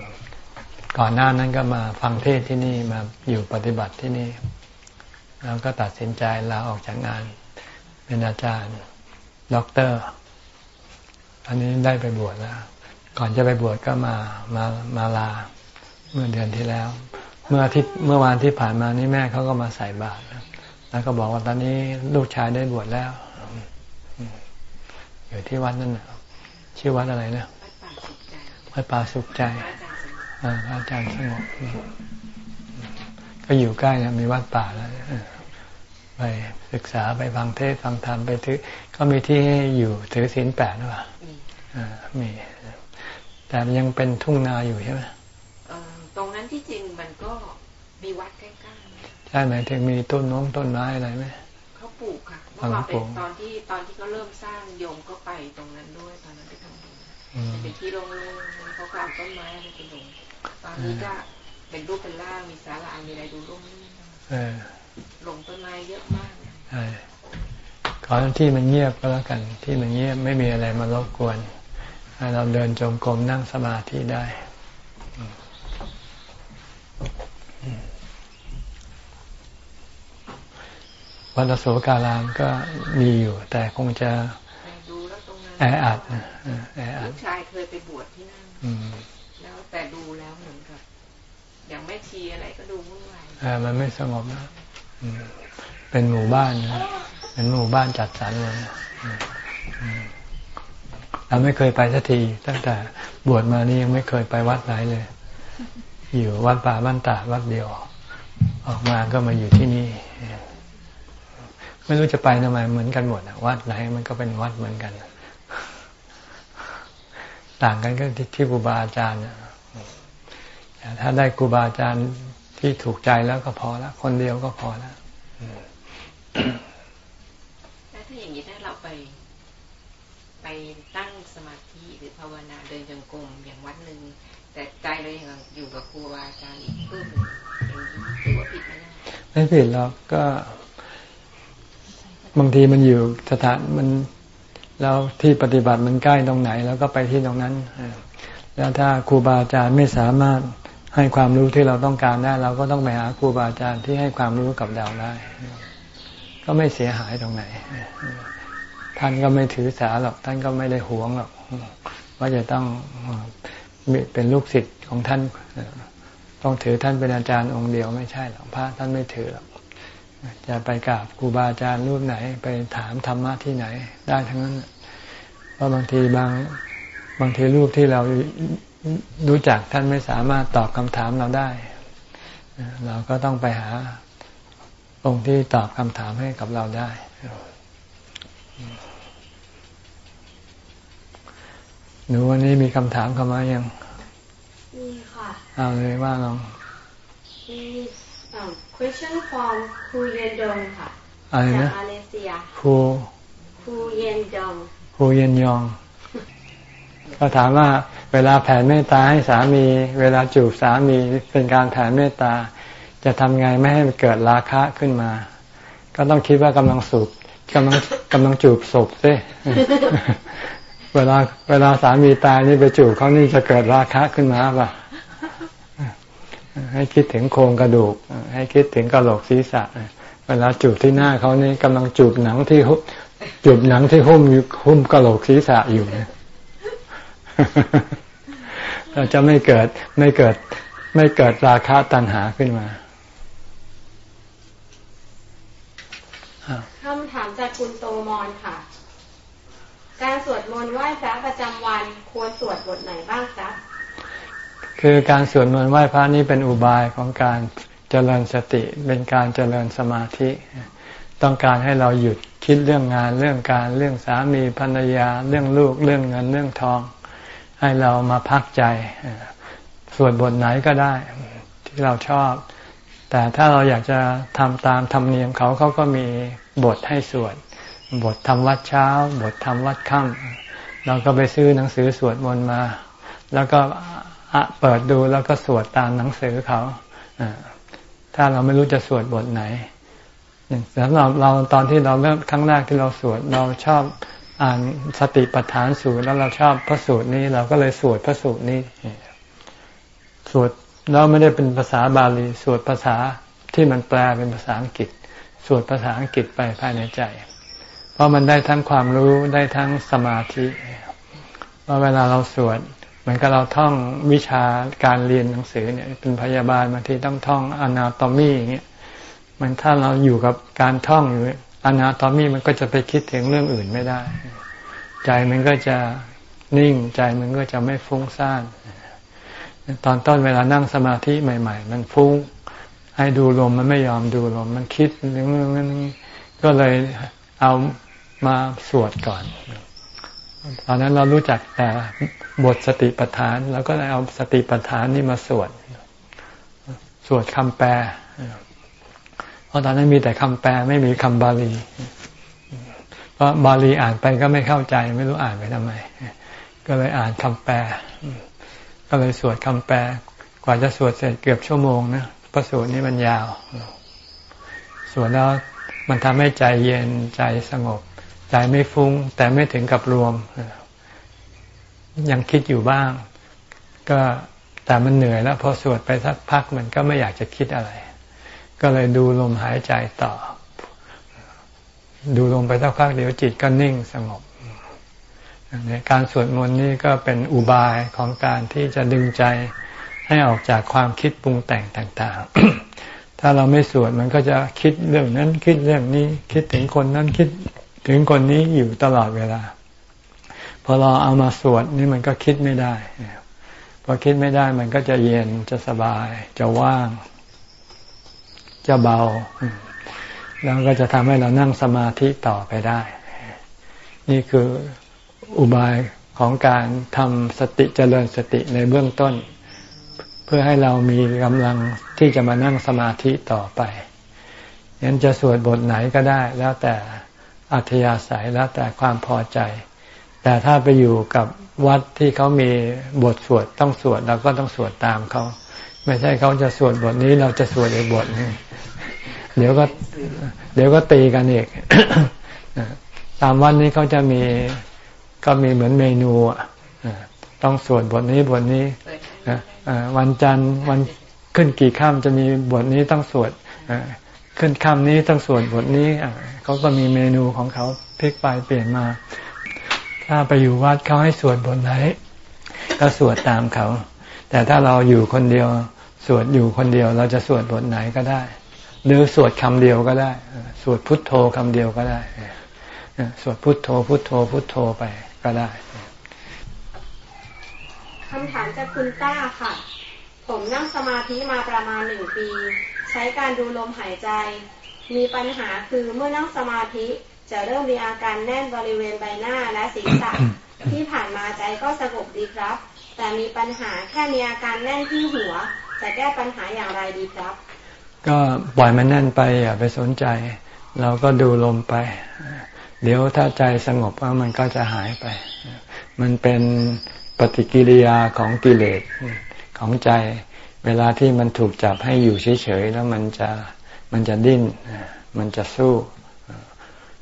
ก่อนหน้านั้นก็มาฟังเทศน์ที่นี่มาอยู่ปฏิบัติที่นี่ แล้วก็ตัดสินใจลาออกจากงาน เป็นอาจารย์ด็อกเตอร์ อันนี้ได้ไปบวชแล้ว ก่อนจะไปบวชก็มามามาลา เมื่อเดือนที่แล้ว เมื่อที่เมื่อวานที่ผ่านมานี่แม่เขาก็มาใส่บาตรแล้วก็บอกว่าตอนนี้ลูกชายได้บวชแล้วอยู่ที่วัดนั่นชื่อวัดอะไรนะวัดป่าสุขใจอาจารย์สงบก็อยู่ใกล้นะมีวัดป่าแล้ว ไปศึกษาไปฟังเทศฟังธรรมไปถือก็มีที่ให้อยู่ถือศีลแปดหรือเปล่ามี แต่ยังเป็นทุ่งนาอยู่ใช่ไหมตรงนั้นที่จริงมันก็มีวัดใกล้ๆใช่ไหมถึงมีต้นน้องต้นไม้อะไรไหมเขาปลูกค่ะเมื่อก่อนเป็นตอนที่ตอนที่เขาเริ่มสร้างโยมก็ไปตรงนั้นด้วยตอนนั้นไปทำบุญเป็นที่โล่งๆเขากางต้นไม้อะไรเป็นหลงตอนนี้ก็เป็นรูปเป็นร่างมีสารามีอะไรดูร่มรื่น ลงต้นไม้เยอะมากใช่ขอที่มันเงียบก็แล้วกัน ที่มันเงียบไม่มีอะไรมารบกวนให้เราเดินจงกรมนั่งสมาธิได้วัดโสการามก็มีอยู่ แต่คงจะแออัดแออัดลูกชายเคยไปบวชที่นั่นแล้วแต่ดูแล้วเหมือนกับอย่างไม่ชีอะไรก็ดูวุ่นวายอ่ามันไม่สงบนะไป เป็นหมู่บ้านเป็นหมู่บ้านจัดสรรเลยเราไม่เคยไปสักที ตั้งแต่บวชมานี่ยังไม่เคยไปวัดไหนเลย อยู่วัดป่าบ้านตาวัดเดียว ออกมาก็มาอยู่ที่นี่ ไม่รู้จะไปทำไมเหมือนกันหมดวัดไหนมันก็เป็นวัดเหมือนกัน ต่างกันก็ที่ครูบาอาจารย์แต่ถ้าได้ครูบาอาจารย์ ที่ถูกใจแล้วก็พอแล้วคนเดียวก็พอแล้วแล้วถ้าอย่างนี้ถ้าเราไป ไปตั้งสมาธิหรือภาวนาเดินจงกรมอย่างวัดหนึ่งแต่ใจเรายังอยู่กับครูบาอาจารย์อีกเพิ่มถือว่าผิดไหมไม่ผิดหรอกก็ บางทีมันอยู่สถานมันแล้วที่ปฏิบัติมันใกล้ตรงไหน แล้วก็ไปที่ตรงนั้นแล้วถ้าครูบาอาจารย์ไม่สามารถ ให้ความรู้ที่เราต้องการได้ เราก็ต้องไปหาครูบาอาจารย์ที่ให้ความรู้กับเราได้ ก็ไม่เสียหายตรงไหน ท่านก็ไม่ถือสาหรอก ท่านก็ไม่ได้หวงหรอกว่าจะต้องเป็นลูกศิษย์ของท่าน ต้องถือท่านเป็นอาจารย์องค์เดียวไม่ใช่หรอกพระท่านไม่ถือหรอกจะไปกราบครูบาอาจารย์รูปไหน ไปถามธรรมะที่ไหน ได้ทั้งนั้นเพราะบางทีบางบางทีรูปที่เรา รู้จักท่านไม่สามารถตอบคำถามเราได้ เราก็ต้องไปหาองค์ที่ตอบคำถามให้กับเราได้ หนูวันนี้มีคำถามเข้ามายัง มีค่ะ เอาเลยว่าลอง มี question from ครูเยนดงค่ะอะไรนะมาเลเซียครูครูเยนดงครูเยนยอง ก็ถามว่าเวลาแผ่เมตตาให้สามี เวลาจูบสามีเป็นการแผ่เมตตา จะทำไงไม่ให้มันเกิดราคะขึ้นมา ก็ต้องคิดว่ากำลังสูบกำลังกำลังจูบศพซิเวลาเวลาสามีตายนี่ไปจูบเขานี่จะเกิดราคะขึ้นมาป่ะให้คิดถึงโครงกระดูก ให้คิดถึงกระโหลกศีรษะ เวลาจูบที่หน้าเขานี่กำลังจูบหนังที่จูบหนังที่หุ้มหุ้มกระโหลกศีรษะอยู่เนี่ย เราจะไม่เกิดไม่เกิด ไม่เกิดราคะตัณหาขึ้นมาคำถามจากคุณโตมอนค่ะ การสวดมนต์ไหว้พระประจำวันควรสวดบทไหนบ้างครับคือการสวดมนต์ไหว้พระนี้เป็นอุบายของการเจริญสติเป็นการเจริญสมาธิ ต้องการให้เราหยุดคิดเรื่องงานเรื่องการเรื่องสามีภรรยา เรื่องลูกเรื่องเงินเรื่องทอง ให้เรามาพักใจสวดบทไหนก็ได้ ที่เราชอบ แต่ถ้าเราอยากจะทำตามธรรมเนียมเขาเขาก็มีบทให้สวด บททำวัดเช้า บททำวัดค่ำเราก็ไปซื้อหนังสือสวดมนต์มา แล้วก็เปิดดูแล้วก็สวดตามหนังสือเขาถ้าเราไม่รู้จะสวดบทไหนสำหรับเราตอนที่เราเริ่มครั้งแรกที่เราสวดเราชอบ อ่านสติปัฏฐานสูตรแล้วเราชอบพระสูตรนี้ เราก็เลยสวดพระสูตรนี้สวดแล้วไม่ได้เป็นภาษาบาลีสวดภาษาที่มันแปลเป็นภาษาอังกฤษสวดภาษาอังกฤษไปภายในใจ เพราะมันได้ทั้งความรู้ได้ทั้งสมาธิว่าเวลาเราสวดเหมือนกับเราท่องวิชาการเรียนหนังสือเนี่ยเป็นพยาบาลบางทีต้องท่องอนาโตมีอย่างเงี้ยมันถ้าเราอยู่กับการท่องอยู่ อนาตอมีมันก็จะไปคิดถึงเรื่องอื่นไม่ได้ ใจมันก็จะนิ่งใจมันก็จะไม่ฟุ้งซ่านตอนต้นเวลานั่งสมาธิใหม่ ๆ มันฟุ้ง ให้ดูลมมันไม่ยอมดูลมมันคิดเรื่องนั้นก็เลยเอามาสวดก่อน ตอนนั้นเรารู้จักแต่บทสติปัฏฐานเราก็เลยเอาสติปัฏฐานนี่มาสวด สวดคำแปล ราะตอนนั้นมีแต่คำแปลไม่มีคำบาลี เพราะบาลีอ่านไปก็ไม่เข้าใจไม่รู้อ่านไปทำไม ก็เลยอ่านคำแปล ก็เลยสวดคำแปล กว่าจะสวดเสร็จเกือบชั่วโมงนะพระสวดนี้มันยาว สวดแล้วมันทำให้ใจเย็นใจสงบ ใจไม่ฟุง้ง แต่ไม่ถึงกับรวม ยังคิดอยู่บ้าง ก็แต่มันเหนื่อยแล้วพอสวดไปสักพักมันก็ไม่อยากจะคิดอะไร ก็เลยดูลมหายใจต่อ ดูลงไปสักพักเดี๋ยวจิตก็นิ่งสงบการสวดมนต์นี่ก็เป็นอุบายของการที่จะดึงใจให้ออกจากความคิดปรุงแต่งต่างๆ ถ้าเราไม่สวดมันก็จะคิดเรื่องนั้นคิดเรื่องนี้ คิดถึงคนนั้นคิดถึงคนนี้อยู่ตลอดเวลา พอเราเอามาสวดนี่มันก็คิดไม่ได้ พอคิดไม่ได้มันก็จะเย็นจะสบายจะว่าง จะเบา แล้วก็จะทำให้เรานั่งสมาธิต่อไปได้ นี่คืออุบายของการทำสติเจริญสติในเบื้องต้น เพื่อให้เรามีกำลังที่จะมานั่งสมาธิต่อไปยันจะสวดบทไหนก็ได้ แล้วแต่อัธยาศัยแล้วแต่ความพอใจ แต่ถ้าไปอยู่กับวัดที่เขามีบทสวดต้องสวดเราก็ต้องสวดตามเขา ไม่ใช่เขาจะสวดบทนี้เราจะสวดอีกบทนึง เดี๋ยวก็ เดี๋ยวก็ตีกันอีกตามวันนี้เขาจะมีก็มีเหมือนเมนูอะต้องสวดบทนี้บทนี้วันจันทร์วันขึ้นกี่ค่ำจะมีบทนี้ต้องสวดขึ้นค่ำนี้ต้องสวดบทนี้เขาก็มีเมนูของเขาพลิกไปเปลี่ยนมา ถ้าไปอยู่วัดเขาให้สวดบทไหน ก็สวดตามเขา แต่ถ้าเราอยู่คนเดียว สวดอยู่คนเดียว เราจะสวดบทไหนก็ได้ หรือสวดคำเดียวก็ได้ สวดพุทโธคำเดียวก็ได้ สวดพุทโธ พุทโธ พุทโธไปก็ได้คำถามจากคุณต้าค่ะ ผมนั่งสมาธิมาประมาณหนึ่งปี ใช้การดูลมหายใจ มีปัญหาคือเมื่อนั่งสมาธิจะเริ่มมีอาการแน่นบริเวณใบหน้าและศีรษะ ที่ผ่านมาใจก็สงบดีครับ แต่มีปัญหาแค่มีอาการแน่นที่หัว จะแก้ปัญหาอย่างไรดีครับ ก็ปล่อยมันแน่นไปอย่าไปสนใจ เราก็ดูลมไป เดี๋ยวถ้าใจสงบแล้วมันก็จะหายไป มันเป็นปฏิกิริยาของกิเลสของใจ เวลาที่มันถูกจับให้อยู่เฉยๆแล้วมันจะมันจะดิ้น มันจะสู้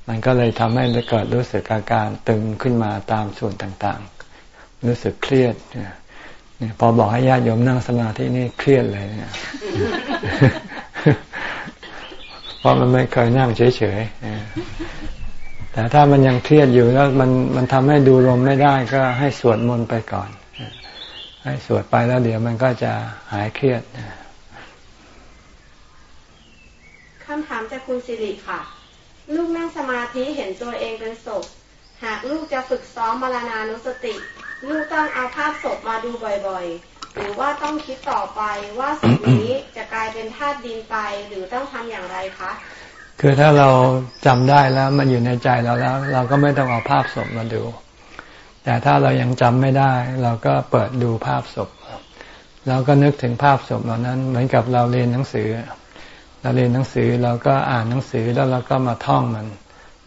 มันก็เลยทำให้เกิดรู้สึกอาการตึงขึ้นมาตามส่วนต่างๆ รู้สึกเครียดเนี่ยพอบอกให้ญาติโยมนั่งสมาธินี่เครียดเลยเนี่ย เพราะมันไม่เคยนั่งเฉยๆแต่ถ้ามันยังเครียดอยู่แล้วมันมันทำให้ดูลมไม่ได้ก็ให้สวดมนต์ไปก่อน ให้สวดไปแล้วเดี๋ยวมันก็จะหายเครียดคำถามจากคุณสิริค่ะ ลูกนั่งสมาธิเห็นตัวเองเป็นศพ หากลูกจะฝึกซ้อมมรณานุสติ ลูกต้องเอาภาพศพมาดูบ่อยๆ หรือว่าต้องคิดต่อไปว่าศพนี้จะกลายเป็นธาตุดินไปหรือต้องทำอย่างไรคะ คือถ้าเราจำได้แล้วมันอยู่ในใจเราแล้ว เราก็ไม่ต้องเอาภาพศพมาดู แต่ถ้าเรายังจำไม่ได้ เราก็เปิดดูภาพศพเราก็นึกถึงภาพศพเหล่านั้น เหมือนกับเราเรียนหนังสือ เราเรียนหนังสือเราก็อ่านหนังสือแล้วเราก็มาท่องมัน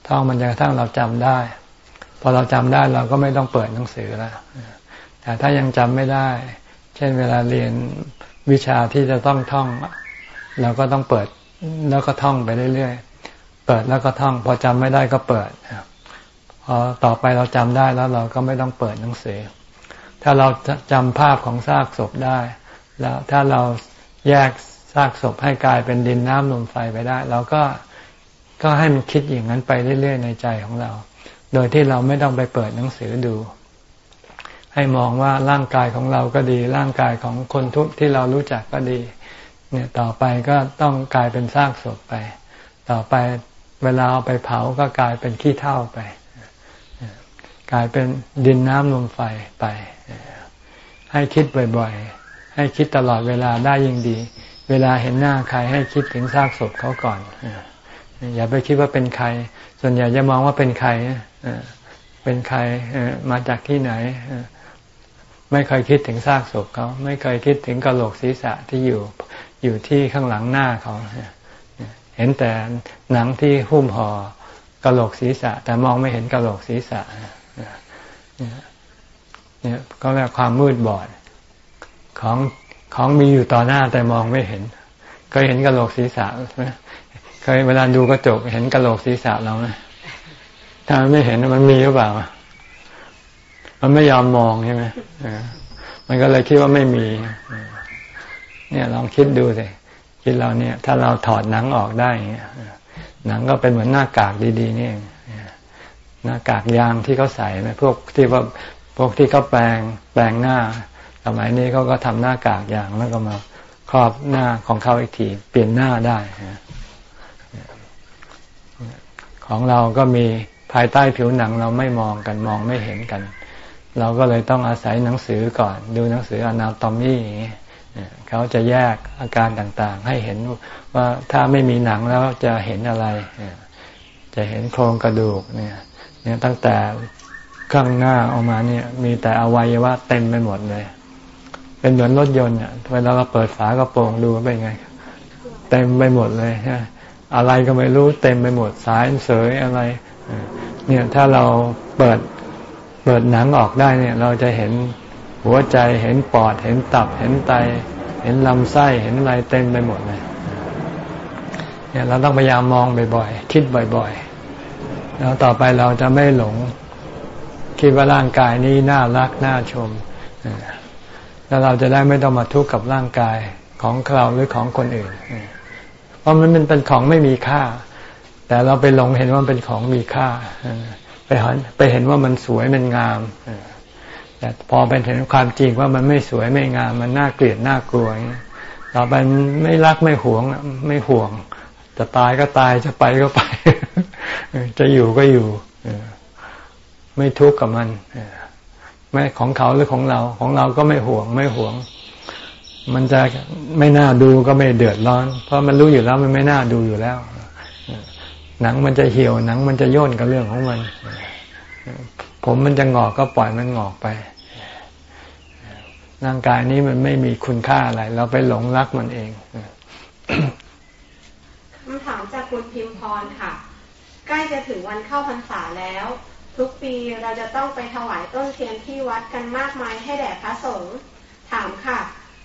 ท่องมันจนกระทั่งเราจำได้ พอเราจำได้เราก็ไม่ต้องเปิดหนังสือแล้วแต่ถ้ายังจำไม่ได้ เช่นเวลาเรียนวิชาที่จะต้องท่องเราก็ต้องเปิดแล้วก็ท่องไปเรื่อยๆ เปิดแล้วก็ท่อง พอจำไม่ได้ก็เปิดพอต่อไปเราจำได้แล้วเราก็ไม่ต้องเปิดหนังสือ ถ้าเราจำภาพของซากศพได้ แล้วถ้าเราแยกซากศพให้กลายเป็นดินน้ำลมไฟไปได้เราก็ก็ให้มันคิดอย่างนั้นไปเรื่อยๆ ในใจของเรา โดยที่เราไม่ต้องไปเปิดหนังสือดู ให้มองว่าร่างกายของเราก็ดี ร่างกายของคนทุกที่เรารู้จักก็ดี เนี่ยต่อไปก็ต้องกลายเป็นซากศพไป ต่อไปเวลาเอาไปเผาก็กลายเป็นขี้เถ้าไป กลายเป็นดินน้ำลมไฟไป ให้คิดบ่อยๆ ให้คิดตลอดเวลาได้ยิ่งดี เวลาเห็นหน้าใครให้คิดถึงซากศพเขาก่อนอย่าไปคิดว่าเป็นใคร ส่วนใหญ่จะมองว่าเป็นใครเป็นใครมาจากที่ไหน ไม่เคยคิดถึงซากศพเขาไม่เคยคิดถึงกระโหลกศีรษะที่อยู่อยู่ที่ข้างหลังหน้าเขาเห็นแต่หนังที่หุ้มห่อกระโหลกศีรษะ แต่มองไม่เห็นกระโหลกศีรษะเนี่ยก็เรียกความมืดบอดของของมีอยู่ต่อหน้าแต่มองไม่เห็นเคยเห็นกระโหลกศีรษะไหมเคยเวลาดูกระจกเห็นกระโหลกศีรษะเราไหมถ้าไม่เห็นมันมีหรือเปล่า มันไม่ยอมมองใช่ไหมมันก็เลยคิดว่าไม่มี เนี่ยลองคิดดูสิคิดเราเนี่ย ถ้าเราถอดหนังออกได้เนี่ยหนังก็เป็นเหมือนหน้ากากดีๆนี่เองหน้ากากยางที่เขาใส่ไหมพวกที่ว่าพวกที่เขาแปลงแปลงหน้า สมัยนี้เขาก็ทำหน้ากากยางแล้วก็มาครอบหน้าของเขาอีกทีเปลี่ยนหน้าได้ของเราก็มีภายใต้ผิวหนังเราไม่มองกันมองไม่เห็นกัน เราก็เลยต้องอาศัยหนังสือก่อน ดูหนังสืออนาตอมี่เขาจะแยกอาการต่างๆ ให้เห็นว่าถ้าไม่มีหนังแล้วจะเห็นอะไร จะเห็นโครงกระดูกเนี่ยเนี่ยตั้งแต่ข้างหน้าออกมาเนี่ย มีแต่อวัยวะเต็มไปหมดเลย เป็นเหมือนรถยนต์เนี่ยเวลาเราเปิดฝากระโปรงดูเป็นไง เต็มไปหมดเลยฮะอะไรก็ไม่รู้เต็มไปหมดสายเสยอะไร เนี่ยถ้าเราเปิด เปิดหนังออกได้เนี่ย เราจะเห็นหัวใจเห็นปอด เห็นตับ เห็นไต เห็นลำไส้เห็นอะไรเต็มไปหมดเลยเนี่ยเราต้องพยายามมองบ่อยๆคิดบ่อยๆ แล้วต่อไปเราจะไม่หลง คิดว่าร่างกายนี้น่ารักน่าชมแล้วเราจะได้ไม่ต้องมาทุกข์กับร่างกายของเราหรือของคนอื่น เพราะมันเป็นของไม่มีค่า แต่เราไปหลงเห็นว่าเป็นของมีค่า ไปเห็นไปเห็นว่ามันสวยมันงามแต่พอเป็นเห็นความจริงว่ามันไม่สวยไม่งาม มันน่าเกลียดน่ากลัวต่อไปไม่รักไม่หวงไม่ห่วง จะตายก็ตายจะไปก็ไป จะอยู่ก็อยู่ไม่ทุกข์กับมันไม่ของเขาหรือของเราของเราก็ไม่ห่วงไม่ห่วง มันจะไม่น่าดูก็ไม่เดือดร้อน เพราะมันรู้อยู่แล้วมันไม่น่าดูอยู่แล้ว หนังมันจะเหี่ยวหนังมันจะย่นกับเรื่องของมัน ผมมันจะงอกก็ปล่อยมันงอกไป ร่างกายนี้มันไม่มีคุณค่าอะไร เราไปหลงรักมันเองคำถามจากคุณพิมพรค่ะ ใกล้จะถึงวันเข้าพรรษาแล้ว ทุกปีเราจะต้องไปถวายต้นเทียนที่วัดกันมากมายให้แด่พระสงฆ์ถามค่ะ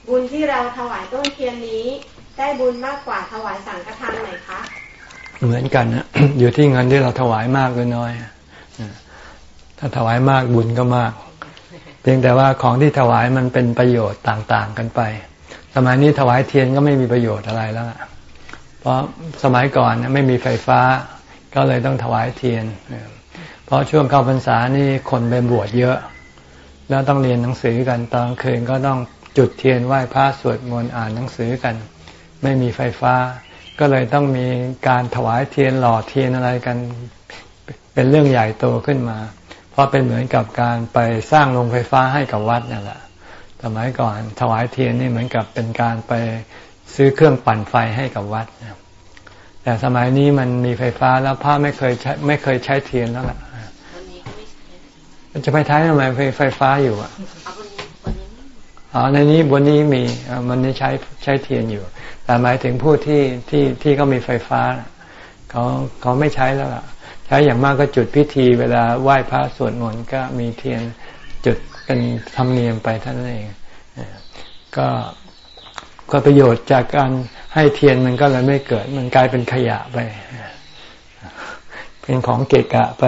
บุญที่เราถวายต้นเทียนนี้ ได้บุญมากกว่าถวายสังฆทานไหมคะ เหมือนกันนะอยู่ที่เงินที่เราถวายมากหรือน้อย ถ้าถวายมากบุญก็มาก เพียงแต่ว่าของที่ถวายมันเป็นประโยชน์ต่าง ๆ กันไป สมัยนี้ถวายเทียนก็ไม่มีประโยชน์อะไรแล้ว เพราะสมัยก่อนไม่มีไฟฟ้า ก็เลยต้องถวายเทียน เพราะช่วงเข้าพรรษานี่คนไปบวชเยอะ แล้วต้องเรียนหนังสือกันตอนคืนก็ต้องจุดเทียนไหว้พระสวดมนต์อ่านหนังสือกัน ไม่มีไฟฟ้า ก็เลยต้องมีการถวายเทียนหล่อเทียนอะไรกัน เป็นเรื่องใหญ่โตขึ้นมา เพราะเป็นเหมือนกับการไปสร้างโรงไฟฟ้าให้กับวัดนั่นแหละสมัยก่อนถวายเทียนนี่เหมือนกับเป็นการไปซื้อเครื่องปั่นไฟให้กับวัดแต่สมัยนี้มันมีไฟฟ้าแล้วพระไม่เคยใช้ไม่เคยใช้เทียนแล้วล่ะจะไปท้ายทำไมไฟไฟฟ้าอยู่อะอ๋อในนี้บนนี้มีมันนี้ใช้ใช้เทียนอยู่ แต่หมายถึงผู้ที่ที่ที่เขามีไฟฟ้าเขาเขาไม่ใช้แล้วล่ะช้อย่างมากก็จุดพิธี เวลาไหว้พระสวดมนต์ก็มีเทียนจุดเป็นธรรมเนียมไปท่านเองก็ก็ประโยชน์จากการให้เทียนมันก็เลยไม่เกิด มันกลายเป็นขยะไป เป็นของเกะกะไป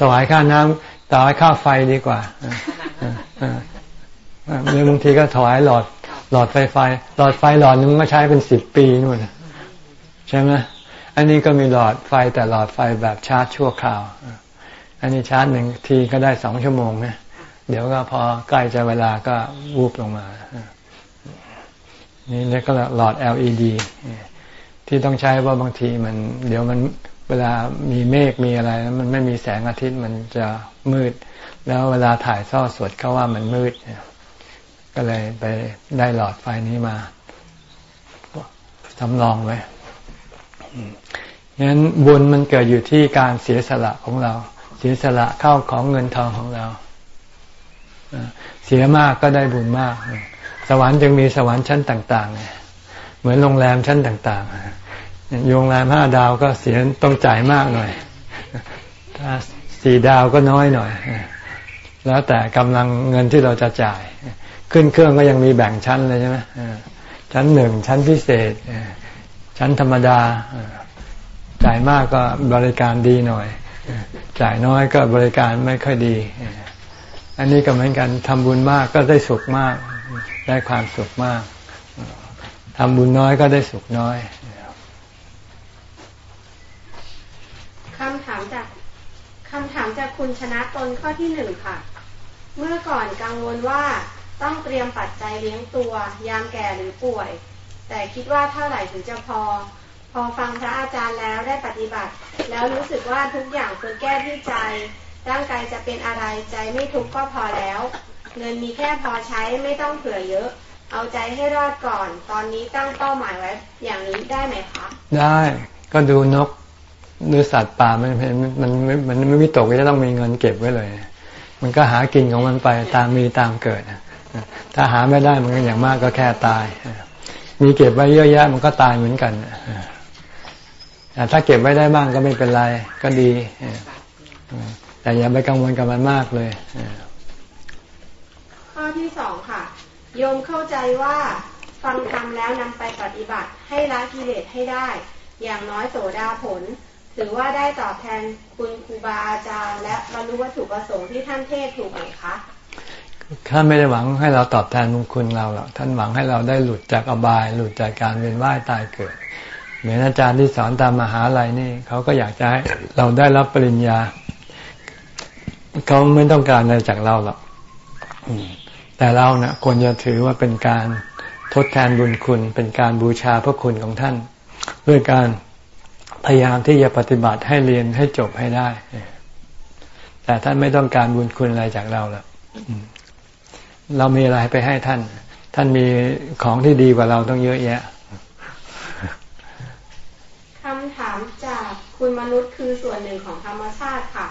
ถวายค่าน้ำถวายค่าไฟดีกว่าเมื่อบางทีก็ถวายหลอด หลอดไฟไฟ หลอดไฟหลอดนึงก็ใช้เป็นสิบปีนู่นใช่ไหมอันนี้ก็มีหลอดไฟแต่หลอดไฟแบบชาร์จชั่วคราว อันนี้ชาร์จหนึ่งทีก็ได้สองชั่วโมงนะเดี๋ยวก็พอใกล้จะเวลาก็วูบลงมา นี่เรียกก็หลอด LED ที่ต้องใช้ว่าบางทีมัน เดี๋ยวมันเวลามีเมฆมีอะไรแล้วมันไม่มีแสงอาทิตย์มันจะมืด แล้วเวลาถ่ายทอสดเขาว่ามันมืด ก็เลยไปได้หลอดไฟนี้มาทำลองไว้งั้นบุญมันเกิดอยู่ที่การเสียสละของเรา เสียสละเข้าของเงินทองของเรา เสียมากก็ได้บุญมาก สวรรค์จึงมีสวรรค์ชั้นต่าง ๆ เหมือนโรงแรมชั้นต่าง ๆ โรงแรมห้าดาวก็เสียต้องจ่ายมากหน่อย ถ้าสี่ดาวก็น้อยหน่อย แล้วแต่กำลังเงินที่เราจะจ่าย ขึ้นเครื่องก็ยังมีแบ่งชั้นเลยใช่ไหมชั้นหนึ่งชั้นพิเศษ ชั้นธรรมดา จ่ายมากก็บริการดีหน่อย จ่ายน้อยก็บริการไม่ค่อยดี อันนี้ก็เหมือนกันทำบุญมากก็ได้สุขมาก ได้ความสุขมากทำบุญน้อยก็ได้สุขน้อยคำถามจากคำถามจากคุณชนะตนข้อที่หนึ่งค่ะ เมื่อก่อนกังวลว่า ต้องเตรียมปัจจัยเลี้ยงตัว ยามแก่หรือป่วย แต่คิดว่าเท่าไหร่ถึงจะพอ พอฟังพระอาจารย์แล้วได้ปฏิบัติ แล้วรู้สึกว่าทุกอย่างควรแก้ที่ใจ ร่างกายจะเป็นอะไรใจไม่ทุกข์ก็พอแล้ว เงินมีแค่พอใช้ไม่ต้องเผื่อเยอะ เอาใจให้รอดก่อน ตอนนี้ตั้งเป้าหมายไว้ อย่างนี้ได้ไหมคะ ได้ก็ดูนกดูสัตว์ป่ามันมันมันมันไม่มีตกก็จะต้องมีเงินเก็บไว้เลย มันก็หากินของมันไปตามมีตามเกิด ถ้าหาไม่ได้มันก็อย่างมากก็แค่ตาย มีเก็บไว้เยอะแยะมันก็ตายเหมือนกันแต่ถ้าเก็บไว้ได้บ้างก็ไม่เป็นไรก็ดีแต่อย่าไปกังวลกับมันมากเลยข้อที่สองค่ะ โยมเข้าใจว่าฟังธรรมแล้วนำไปปฏิบัติให้ละกิเลสให้ได้ อย่างน้อยโสดาผล ถือว่าได้ตอบแทนคุณครูบาอาจารย์และบรรลุวัตถุประสงค์ที่ท่านเทศถูกไหมคะ ท่านไม่ได้หวังให้เราตอบแทนบุญคุณเราหรอกท่านหวังให้เราได้หลุดจากอบาย หลุดจากการเวียนว่ายตายเกิด เหมือนอาจารย์ที่สอนตามมหาลัยนี่เขาก็อยากจะให้เราได้รับปริญญาเขาไม่ต้องการอะไรจากเราหรอกแต่เราเนะ่ยควรจะถือว่าเป็นการทดแทนบุญคุณ เป็นการบูชาพระคุณของท่าน ด้วยการพยายามที่จะปฏิบัติให้เรียนให้จบให้ได้ แต่ท่านไม่ต้องการบุญคุณอะไรจากเราแล้ว เรามีอะไรไปให้ท่าน ท่านมีของที่ดีกว่าเราต้องเยอะแยะคำถามจากคุณมนุษย์คือส่วนหนึ่งของธรรมชาติค่ะ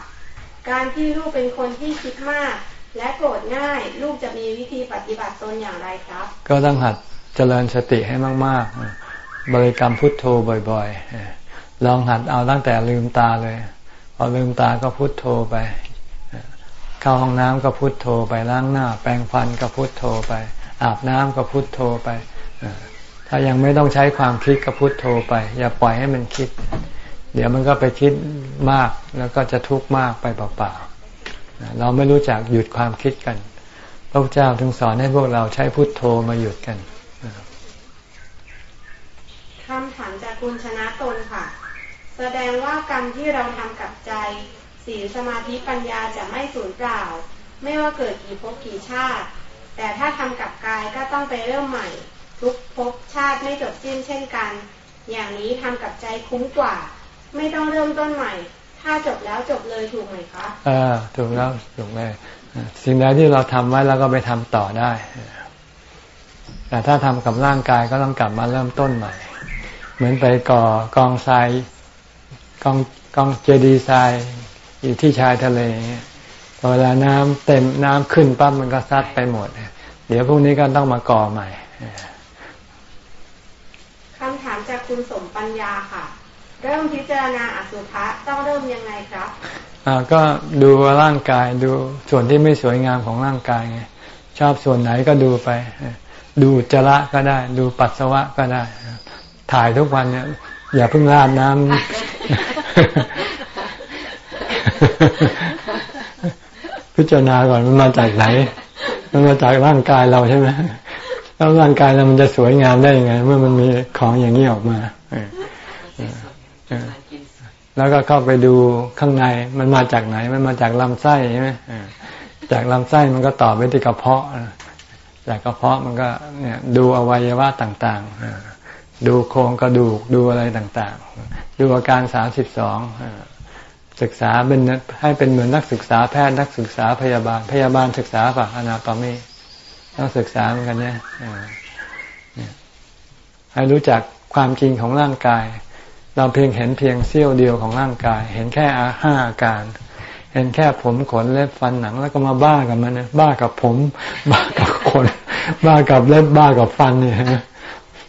การที่ลูกเป็นคนที่คิดมาก และโกรธง่าย ลูกจะมีวิธีปฏิบัติตนอย่างไรครับ ก็ต้องหัดเจริญสติให้มาก ๆ บริกรรมพุทโธบ่อย ๆ ลองหัดเอาตั้งแต่ลืมตาเลย พอลืมตาก็พุทโธไป เข้าห้องน้ำก็พุทโธไปล้างหน้า แปรงฟันก็พุทโธไป อาบน้ำก็พุทโธไปถ้ายังไม่ต้องใช้ความคิดก็พุทโธไป อย่าปล่อยให้มันคิด เดี๋ยวมันก็ไปคิดมากแล้วก็จะทุกข์มากไปเปล่าๆเราไม่รู้จักหยุดความคิดกันพระพุทธเจ้าถึงสอนให้พวกเราใช้พุทโธมาหยุดกันคำถามจากคุณชนะตนค่ะ แสดงว่ากรรมที่เราทำกับใจ ศีลสมาธิปัญญาจะไม่สูญเปล่า ไม่ว่าเกิดกี่ภพกี่ชาติ แต่ถ้าทำกับกายก็ต้องไปเริ่มใหม่ ทุกภพชาติไม่จบสิ้นเช่นกัน อย่างนี้ทำกับใจคุ้มกว่า ไม่ต้องเริ่มต้นใหม่ ถ้าจบแล้วจบเลยถูกไหมคะอ่าถูกแล้วถูกเลยสิ่งใดที่เราทำไว้แล้วก็ไปทำต่อได้ แต่ถ้าทำกับร่างกายก็ต้องกลับมาเริ่มต้นใหม่ เหมือนไปก่อกองทรายกองกองเจดีทราย อยู่ที่ชายทะเลพอเวลาน้ำเต็มน้ำขึ้นปั๊บมันก็ซัดไปหมด เดี๋ยวพวกนี้ก็ต้องมาก่อใหม่คำถามจากคุณสมปัญญาค่ะ เริ่มพิจารณาอสุภะต้องเริ่มยังไงครับอ่าก็ดูร่างกายดูส่วนที่ไม่สวยงามของร่างกายไงชอบส่วนไหนก็ดูไป ดูจระก็ได้ ดูปัสสาวะก็ได้ ถ่ายทุกวันเนี่ยอย่าเพิ่งราดน้ำ พิจารณาก่อนมันมาจากไหน มันมาจากร่างกายเราใช่ไหมแล้วร่างกายเรามันจะสวยงามได้ยังไง เมื่อมันมีของอย่างนี้ออกมาแล้วก็เข้าไปดูข้างในมันมาจากไหน มันมาจากลำไส้ใช่ไหมจากลำไส้มันก็ต่อไปที่กระเพาะจากกระเพาะมันก็เนี่ย ดูอวัยวะต่างๆดูโครงกระดูกดูอะไรต่างๆ ดูอาการสามสิบสอง ศึกษาเป็นให้เป็นเหมือนนักศึกษาแพทย์นักศึกษาพยาบาล พยาบาลศึกษาป่ะอนาตอมีต้องศึกษาเหมือนกันเนี่ยให้รู้จักความจริงของร่างกาย เราเพียงเห็นเพียงเสี้ยวเดียวของร่างกาย เห็นแค่ห้าอาการ เห็นแค่ผมขนเล็บฟันหนังแล้วก็มาบ้ากับมันนะบ้ากับผม บ้ากับขนบ้ากับเล็บบ้ากับฟันเนี่ย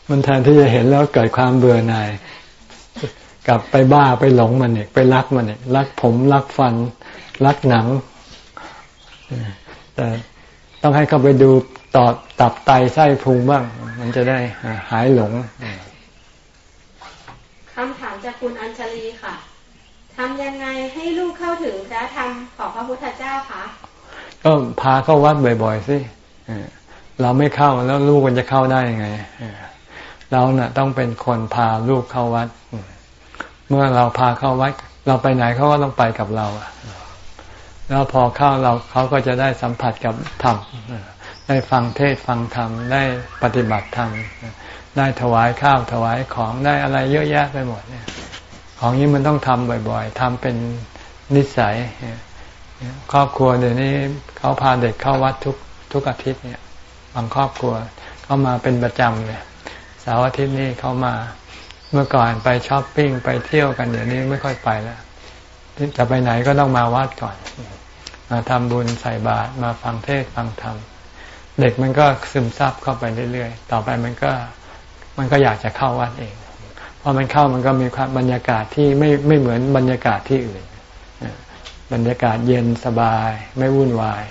มันแทนที่จะเห็นแล้วเกิดความเบื่อหน่าย กลับไปบ้าไปหลงมันเนี่ยไปรักมันเนี่ยรักผมรักฟัน รักหนัง แต่ต้องให้เขาไปดูต่อตับไตไส้พุงบ้าง มันจะได้หายหลงคำถามจากคุณอัญชลีค่ะทำยังไงให้ลูกเข้าถึงพระธรรมของพระพุทธเจ้าคะก็พาเข้าวัดบ่อยๆสิเราไม่เข้าแล้วลูกมันจะเข้าได้ยังไงเราเนะ่ะ ต้องเป็นคนพาลูกเข้าวัด เมื่อเราพาเข้าวัดเราไปไหนเขาก็ต้องไปกับเราแล้วพอเข้าเราเขาก็จะได้สัมผัสกับธรรมได้ฟังเทศฟังธรรมได้ปฏิบัติธรรมได้ถวายข้าวถวายของได้อะไรเยอะแยะไปหมดเนี่ยของนี้มันต้องทำบ่อยๆทำเป็นนิสัยครอบครัวเดี๋ยวนี้เขาพาเด็กเข้าวัดทุกทุกอาทิตย์เนี่ยบางครอบครัวเขามาเป็นประจำเลยเสาร์อาทิตย์นี้เขามา เมื่อก่อนไปช้อปปิ้งไปเที่ยวกันเดี๋ยวนี้ไม่ค่อยไปแล้วจะไปไหนก็ต้องมาวัดก่อน มาทำบุญใส่บาตรมาฟังเทศฟังธรรมเด็กมันก็ซึมซับเข้าไปเรื่อยๆ ต่อไปมันก็มันก็อยากจะเข้าวัดเองพอมันเข้ามันก็มีความบรรยากาศที่ไม่ไม่เหมือนบรรยากาศที่อื่น บรรยากาศเย็นสบายไม่วุ่นวาย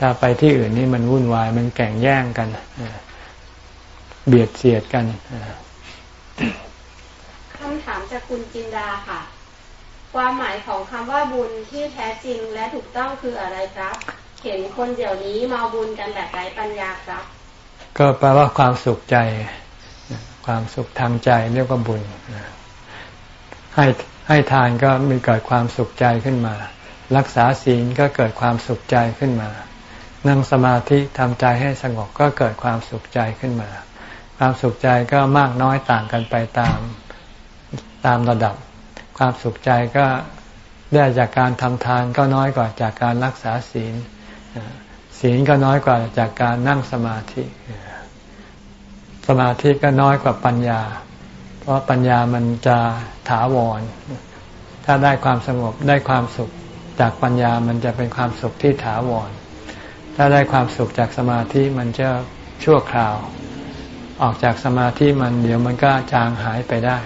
ถ้าไปที่อื่นนี่มันวุ่นวาย มันแข่งแย่งกัน เบียดเสียดกัน คำถามจากคุณจินดาค่ะ ความหมายของคำว่าบุญที่แท้จริงและถูกต้องคืออะไรครับ เห็นคนเดี๋ยวนี้มาบุญกันแบบไร้ปัญญาครับ ก็แปลว่าความสุขใจ ความสุขทางใจเรียกว่าบุญให้ให้ทานก็มีเกิดความสุขใจขึ้นมา รักษาศีลก็เกิดความสุขใจขึ้นมา นั่งสมาธิทำใจให้สงบก็เกิดความสุขใจขึ้นมา ความสุขใจก็มากน้อยต่างกันไปตาม ตามระดับ ความสุขใจก็ได้จากการทำทานก็น้อยกว่าจากการรักษาศีล ศีลก็น้อยกว่าจากการนั่งสมาธิ สมาธิก็น้อยกว่าปัญญา เพราะปัญญามันจะถาวร ถ้าได้ความสงบได้ความสุขจากปัญญามันจะเป็นความสุขที่ถาวร ถ้าได้ความสุขจากสมาธิมันจะชั่วคราว ออกจากสมาธิมันเดี๋ยวมันก็จางหายไปได้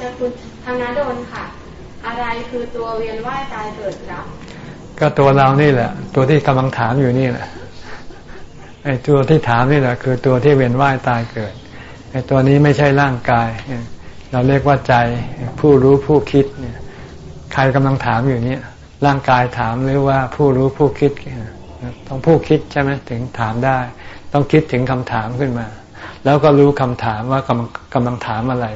คำถามจคุณธนาดลค่ะ อะไรคือตัวเวียนว่ายตายเกิดครับ ก็ตัวเรานี่แหละ ตัวที่กำลังถามอยู่นี่แหละไอ้ตัวที่ถามนี่แหละ คือตัวที่เวียนว่ายตายเกิดไอ้ตัวนี้ไม่ใช่ร่างกาย เราเรียกว่าใจผู้รู้ผู้คิดเนี่ย ใครกำลังถามอยู่เนี่ยร่างกายถามหรือว่าผู้รู้ผู้คิด ต้องผู้คิดใช่ไหมถึงถามได้ ต้องคิดถึงคำถามขึ้นมา แล้วก็รู้คำถามว่ากำกำลังถามอะไร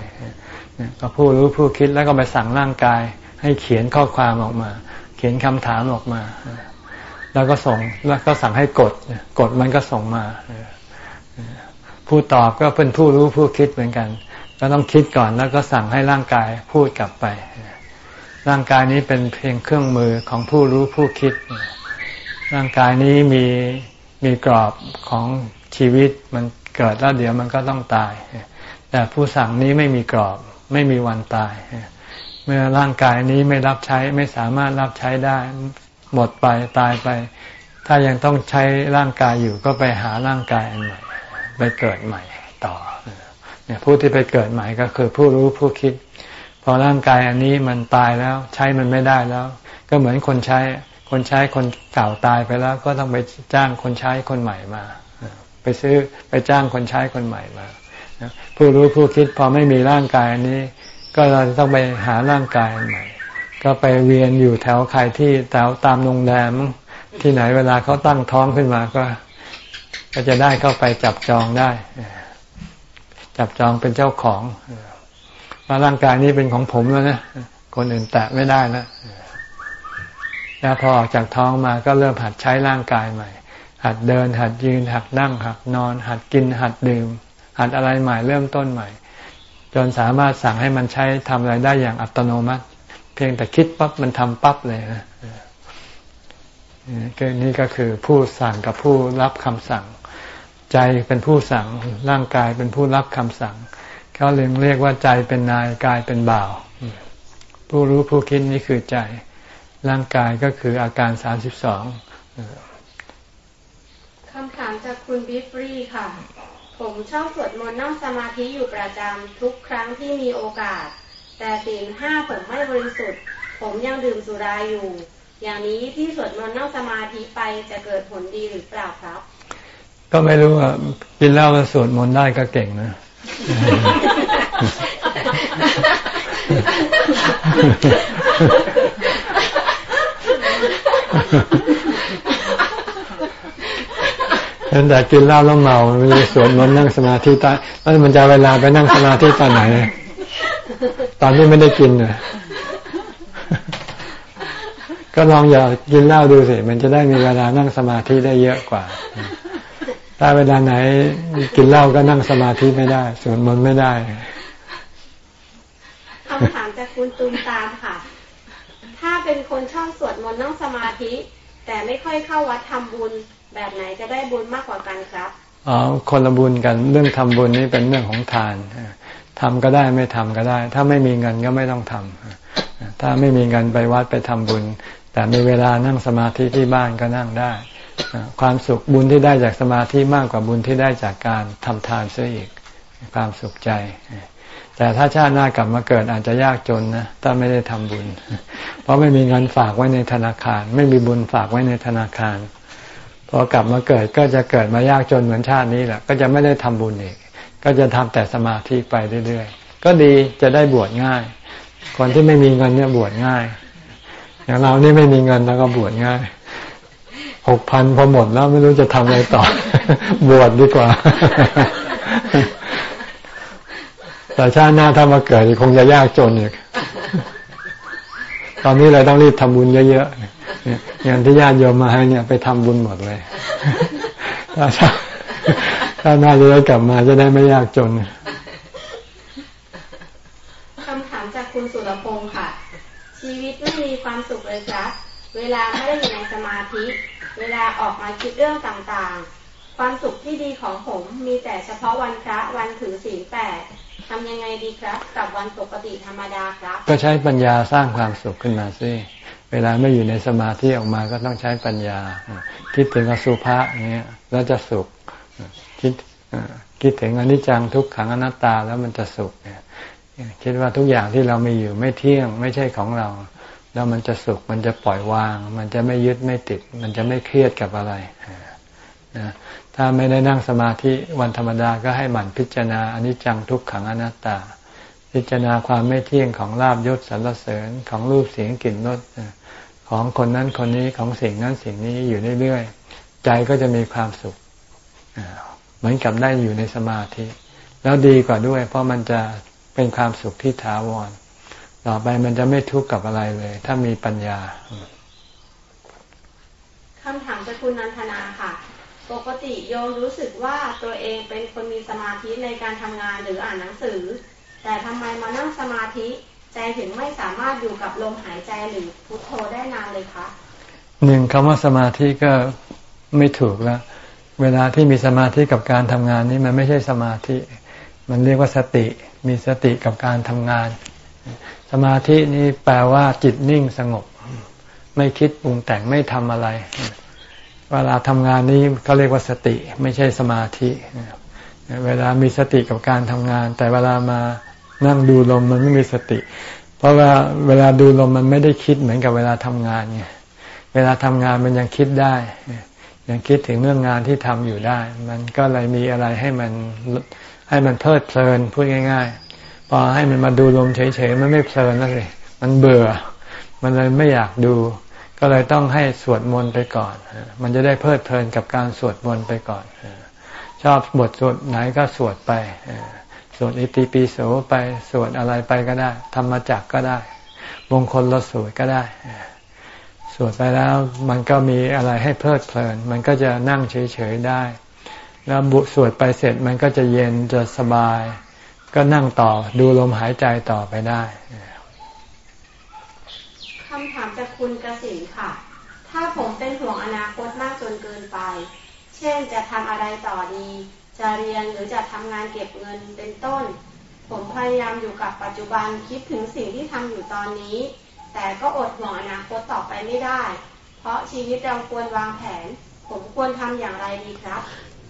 ก็ผู้รู้ผู้คิดแล้วก็ไปสั่งร่างกาย ให้เขียนข้อความออกมา เขียนคำถามออกมา แล้วก็ส่งแล้วก็สั่งให้กดกดมันก็ส่งมาผู้ตอบก็เป็นผู้รู้ผู้คิดเหมือนกัน ก็ต้องคิดก่อนแล้วก็สั่งให้ร่างกายพูดกลับไปร่างกายนี้เป็นเพียงเครื่องมือของผู้รู้ผู้คิด ร่างกายนี้มีมีกรอบของชีวิตมันเกิดแล้วเดี๋ยวมันก็ต้องตาย แต่ผู้สั่งนี้ไม่มีกรอบ ไม่มีวันตาย เมื่อร่างกายนี้ไม่รับใช้ไม่สามารถรับใช้ได้ หมดไปตายไป ถ้ายังต้องใช้ร่างกายอยู่ก็ไปหาร่างกายอันใหม่ไปเกิดใหม่ต่อเนี่ยผู้ที่ไปเกิดใหม่ก็คือผู้รู้ผู้คิด พอร่างกายอันนี้มันตายแล้วใช้มันไม่ได้แล้ว ก็เหมือนคนใช้คนใช้คนเก่าตายไปแล้ว ก็ต้องไปจ้างคนใช้คนใหม่มา ไปซื้อไปจ้างคนใช้คนใหม่มา ผู้รู้ผู้คิดพอไม่มีร่างกายนี้ ก็เราต้องไปหาร่างกายใหม่ ก็ไปเวียนอยู่แถวใครที่แถวตามโรงแรมที่ไหนเวลาเขาตั้งท้องขึ้นมาก็ ก็จะได้เข้าไปจับจองได้ จับจองเป็นเจ้าของว่าร่างกายนี้เป็นของผมแล้วนะคนอื่นแตะไม่ได้แล้วแล้วพอออกจากท้องมาก็เริ่มหัดใช้ร่างกายใหม่ หัดเดิน หัดยืน หัดนั่ง หัดนอน หัดกิน หัดดื่ม หัดอะไรใหม่เริ่มต้นใหม่ จนสามารถสั่งให้มันใช้ทำอะไรได้อย่างอัตโนมัติ เพียงแต่คิดปั๊บมันทำปั๊บเลยนะนี่ก็คือผู้สั่งกับผู้รับคำสั่ง ใจเป็นผู้สั่งร่างกายเป็นผู้รับคำสั่งเขาเลยกเรียกว่าใจเป็นนายกายเป็นบ่าว ผู้รู้ผู้คิดนี่คือใจ ร่างกายก็คืออาการสามสิบสองคำถามจากคุณบิฟรีค่ะ ผมชอบสวดมนต์นั่งสมาธิอยู่ประจำทุกครั้งที่มีโอกาส แต่ศีลห้าผมไม่บริสุทธิ์ ผมยังดื่มสุราอยู่ อย่างนี้ที่สวดมนต์นั่งสมาธิไปจะเกิดผลดีหรือเปล่าครับ ก็ไม่รู้อะกินเหล้าแล้วสวดมนต์ได้ก็เก่งนะ แต่กินเหล้าแล้วเมามันจะสวดมนต์นั่งสมาธิตอนแล้วมันจะเวลาไปนั่งสมาธิตอนไหน ตอนที่ไม่ได้กินเน่ยก็ลองอย่ากินเหล้าดูสิ มันจะได้มีเวลานั่งสมาธิได้เยอะกว่า ถ้าเวลาไหนกินเหล้าก็นั่งสมาธิไม่ได้สวดมนต์ไม่ได้คำถามจากคุณตูมตามค่ะ ถ้าเป็นคนชอบสวดมนต์นั่งสมาธิ แต่ไม่ค่อยเข้าวัดทำบุญ แบบไหนจะได้บุญมากกว่ากันครับอ๋อคนละบุญกันเรื่องทำบุญนี่เป็นเรื่องของทานทำก็ได้ไม่ทำก็ได้ ถ้าไม่มีเงินก็ไม่ต้องทำถ้าไม่มีเงินไปวัดไปทำบุญ แต่มีเวลานั่งสมาธิที่บ้านก็นั่งได้ ความสุขบุญที่ได้จากสมาธิมากกว่าบุญที่ได้จากการทำทานเสียอีกความสุขใจ แต่ถ้าชาติหน้ากลับมาเกิดอาจจะยากจนนะถ้าไม่ได้ทำบุญ เพราะไม่มีเงินฝากไว้ในธนาคาร ไม่มีบุญฝากไว้ในธนาคาร พอกลับมาเกิดก็จะเกิดมายากจนเหมือนชาตินี้แหละก็จะไม่ได้ทำบุญอีกก็จะทำแต่สมาธิไปเรื่อยๆ ก็ดีจะได้บวชง่าย คนที่ไม่มีเงินเนี่ยบวชง่าย อย่างเรานี่ไม่มีเงินแล้วก็บวชง่ายหกพันพอหมดแล้วไม่รู้จะทำอะไรต่อ บวชดีกว่า แต่ชาติหน้าถ้ามาเกิดคงจะยากจนอีกตอนนี้เราต้องรีบทำบุญเยอะๆ เงินที่ญาติโยมมาให้เนี่ยไปทำบุญหมดเลยถ้าถ้าน่าจะได้กลับมาจะได้ไม่ยากจนคำถามจากคุณสุรพงศ์ค่ะ ชีวิตไม่มีความสุขเลยครับเวลาไม่ได้อยู่ในสมาธิ เวลาออกมาคิดเรื่องต่างๆ ความสุขที่ดีของผมมีแต่เฉพาะวันพระวันถือศีลแปดทำยังไงดีครับ กับวันปกติธรรมดาครับ ก็ใช้ปัญญาสร้างความสุขขึ้นมาสิ เวลาไม่อยู่ในสมาธิออกมาก็ต้องใช้ปัญญา คิดถึงอสุภะเนี้ยแล้วจะสุขคิดคิดถึงอนิจจังทุกขังอนัตตาแล้วมันจะสุขเนี่ยคิดว่าทุกอย่างที่เรามีอยู่ไม่เที่ยงไม่ใช่ของเรา แล้วมันจะสุขมันจะปล่อยวาง มันจะไม่ยึดไม่ติด มันจะไม่เครียดกับอะไรนะถ้าไม่ได้นั่งสมาธิวันธรรมดาก็ให้หมั่นพิจารณาอนิจจังทุกขังอนัตตา พิจารณาความไม่เที่ยงของลาบยศสรรเสริญของรูปเสียงกลิ่นรส ของคนนั้นคนนี้ของสิ่งนั้นสิ่งนี้อยู่เรื่อยๆใจก็จะมีความสุขเหมือนกับได้อยู่ในสมาธิ แล้วดีกว่าด้วย เพราะมันจะเป็นความสุขที่ถาวร ต่อไปมันจะไม่ทุกข์กับอะไรเลย ถ้ามีปัญญาคำถามจากคุณนันทนาค่ะ ปกติโยมรู้สึกว่าตัวเองเป็นคนมีสมาธิในการทำงานหรืออ่านหนังสือ แต่ทำไมมานั่งสมาธิ ใจถึงไม่สามารถอยู่กับลมหายใจหรือพุทโธได้นานเลยคะหนึ่งคำว่าสมาธิก็ไม่ถูกแล้ว เวลาที่มีสมาธิกับการทำงานนี้มันไม่ใช่สมาธิ มันเรียกว่าสติ มีสติกับการทำงาน สมาธินี้แปลว่าจิตนิ่งสงบ ไม่คิดปรุงแต่งไม่ทำอะไร เวลาทำงานนี้เขาเรียกว่าสติ ไม่ใช่สมาธิ เวลามีสติกับการทำงาน แต่เวลามา นั่งดูลมมันไม่มีสติ เพราะว่าเวลาดูลมมันไม่ได้คิดเหมือนกับเวลาทำงานไงเวลาทำงานมันยังคิดได้ ยังคิดถึงเรื่องงานที่ทำอยู่ได้ มันก็เลยมีอะไรให้มันให้มันเพลิดเพลินพูดง่าย ๆ พอให้มันมาดูลมเฉยๆมันไม่เพลินแล้วสิมันเบื่อ มันเลยไม่อยากดู ก็เลยต้องให้สวดมนต์ไปก่อน มันจะได้เพลิดเพลินกับการสวดมนต์ไปก่อนชอบบทสวดไหนก็สวดไป สวดอิติปิโสไปสวดอะไรไปก็ได้ธรรมจักก็ได้มงคลละสวดก็ได้สวดไปแล้วมันก็มีอะไรให้เพลิดเพลิน มันก็จะนั่งเฉยๆได้ แล้วบุสวดไปเสร็จมันก็จะเย็นจะสบาย ก็นั่งต่อดูลมหายใจต่อไปได้คำถามจากคุณกสินค่ะ ถ้าผมเป็นห่วงอนาคตมากจนเกินไป เช่นจะทำอะไรต่อดี จะเรียนหรือจะทำงานเก็บเงินเป็นต้น ผมพยายามอยู่กับปัจจุบันคิดถึงสิ่งที่ทำอยู่ตอนนี้ แต่ก็อดห่วงอนาคตต่อไปไม่ได้ เพราะชีวิตเราควรวางแผน ผมควรทำอย่างไรดีครับ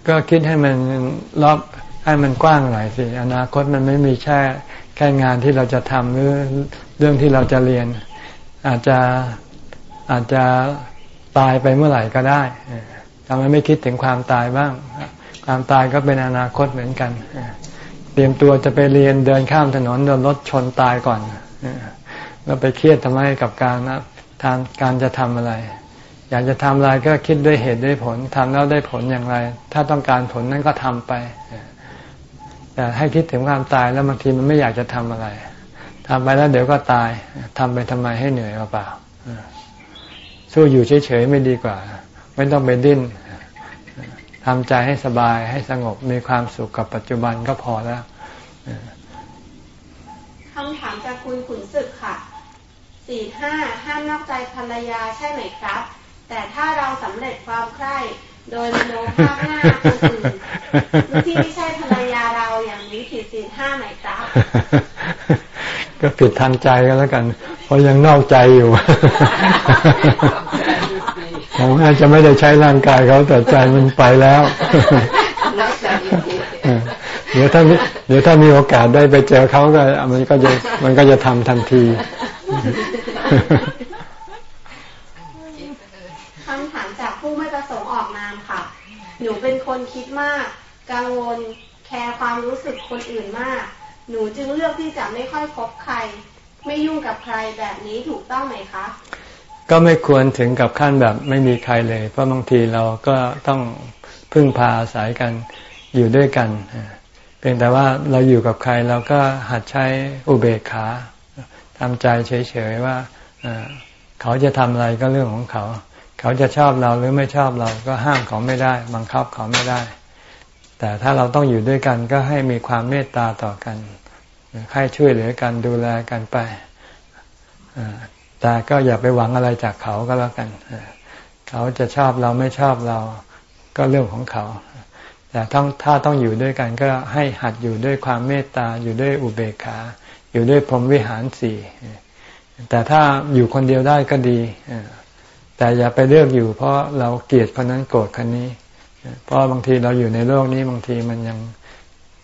ก็คิดให้มันรอบให้มันกว้างหน่อยสิอนาคตมันไม่มีแค่แค่งานที่เราจะทำหรือเรื่องที่เราจะเรียน อาจจะอาจจะตายไปเมื่อไหร่ก็ได้ทำไมไม่คิดถึงความตายบ้าง ความตายก็เป็นอนาคตเหมือนกัน เตรียมตัวจะไปเรียนเดินข้ามถนนโดนรถชนตายก่อนเราไปเครียดทำไมกับการนะทางการจะทำอะไร อยากจะทำอะไรก็คิดด้วยเหตุด้วยผลทำแล้วได้ผลอย่างไร ถ้าต้องการผลนั้นก็ทำไปแต่ให้คิดถึงความตายแล้วบางทีมันไม่อยากจะทำอะไรทำไปแล้วเดี๋ยวก็ตายทำไปทำไมให้เหนื่อยเปล่าสู้อยู่เฉยๆไม่ดีกว่า ไม่ต้องไปดิ้น ทำใจให้สบายให้สงบมีความสุขกับปัจจุบันก็พอแล้วคำถามจากคุณขุนศึกค่ะสี่ห้าห้ามนอกใจภรรยาใช่ไหมครับ แต่ถ้าเราสำเร็จความใคร่โดยมโนภาพหน้าคนอื่นที่ไม่ใช่ภรรยาเราอย่างนี้ผิดศีลห้าไหมครับ ก็ผิดทางใจก็แล้วกัน เพราะยังนอกใจอยู่ ผมอาจจะไม่ได้ใช้ร่างกายเขาแต่ใจมันไปแล้วเดี๋ยวถ้าเดี๋ยวถ้ามีโอกาสได้ไปเจอเขาก็ มันก็จะมันก็จะทำทันทีคำถามจากผู้ไม่ประสงค์ออกนามค่ะ หนูเป็นคนคิดมาก กังวลแคร์ความรู้สึกคนอื่นมาก หนูจึงเลือกที่จะไม่ค่อยคบใคร ไม่ยุ่งกับใครแบบนี้ถูกต้องไหมคะ ก็ไม่ควรถึงกับขั้นแบบไม่มีใครเลย เพราะบางทีเราก็ต้องพึ่งพาอาศัยกันอยู่ด้วยกัน เพียงแต่ว่าเราอยู่กับใครเราก็หัดใช้อุเบกขาทำใจเฉยๆว่าเขาจะทำอะไรก็เรื่องของเขา เขาจะชอบเราหรือไม่ชอบเราก็ห้ามเขาไม่ได้ บังคับเขาไม่ได้ แต่ถ้าเราต้องอยู่ด้วยกันก็ให้มีความเมตตาต่อกันให้ช่วยเหลือกันดูแลกันไป แต่ก็อย่าไปหวังอะไรจากเขาก็แล้วกัน เขาจะชอบเราไม่ชอบเราก็เรื่องของเขา แต่ต้องถ้าต้องอยู่ด้วยกันก็ให้หัดอยู่ด้วยความเมตตาอยู่ด้วยอุเบกขา อยู่ด้วยพรหมวิหารสี่แต่ถ้าอยู่คนเดียวได้ก็ดีแต่อย่าไปเลือกอยู่ เพราะเราเกลียดคนนั้นโกรธคนนี้ เพราะบางทีเราอยู่ในโลกนี้บางทีมันยัง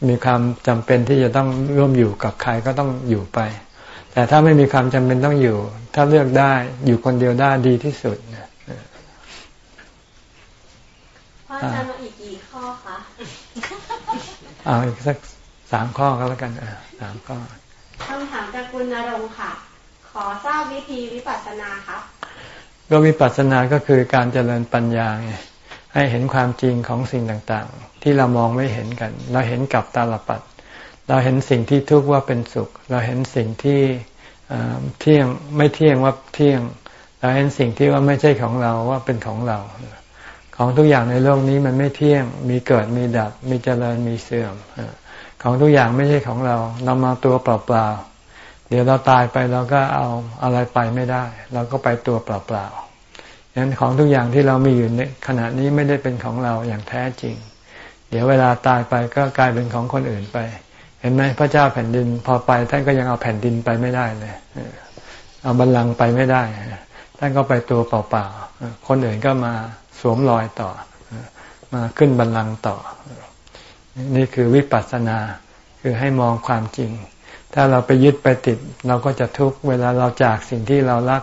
มีความจำเป็นที่จะต้องร่วมอยู่กับใครก็ต้องอยู่ไป แต่ถ้าไม่มีความจำเป็นต้องอยู่ ถ้าเลือกได้อยู่คนเดียวได้ดีที่สุดพระอาจารย์มาอีกกี่ข้อคะเอาอีกสักสามข้อก็แล้วกันอ่าสามข้อคำถามจากคุณนรงค่ะ ขอทราบวิธีวิปัสสนาครับก็วิปัสสนาก็คือการเจริญปัญญาไงให้เห็นความจริงของสิ่งต่างๆ ที่เรามองไม่เห็นกัน เราเห็นกับตาลปัด เราเห็นสิ่งที่ทุกข์ว่าเป็นสุข เราเห็นสิ่งที่เที่ยงไม่เที่ยงว่าเที่ยง เราเห็นสิ่งที่ว่าไม่ใช่ของเราว่าเป็นของเรา ของทุกอย่างในโลกนี้มันไม่เที่ยง มีเกิดมีดับ มีเจริญมีเสื่อม ของทุกอย่างไม่ใช่ของเราเรามาตัวเปล่าๆเดี๋ยวเราตายไปเราก็เอาอะไรไปไม่ได้ เราก็ไปตัวเปล่าๆดังนั้นของทุกอย่างที่เรามีอยู่ในขณะนี้ไม่ได้เป็นของเราอย่างแท้จริง เดี๋ยวเวลาตายไปก็กลายเป็นของคนอื่นไป เห็นไหมพระเจ้าแผ่นดินพอไปท่านก็ยังเอาแผ่นดินไปไม่ได้เลยเอาบัลลังก์ไปไม่ได้ท่านก็ไปตัวเปล่าๆคนอื่นก็มาสวมรอยต่อ มาขึ้นบัลลังก์ต่อ นี่คือวิปัสสนาคือให้มองความจริง ถ้าเราไปยึดไปติด เราก็จะทุกข์เวลาเราจากสิ่งที่เรารัก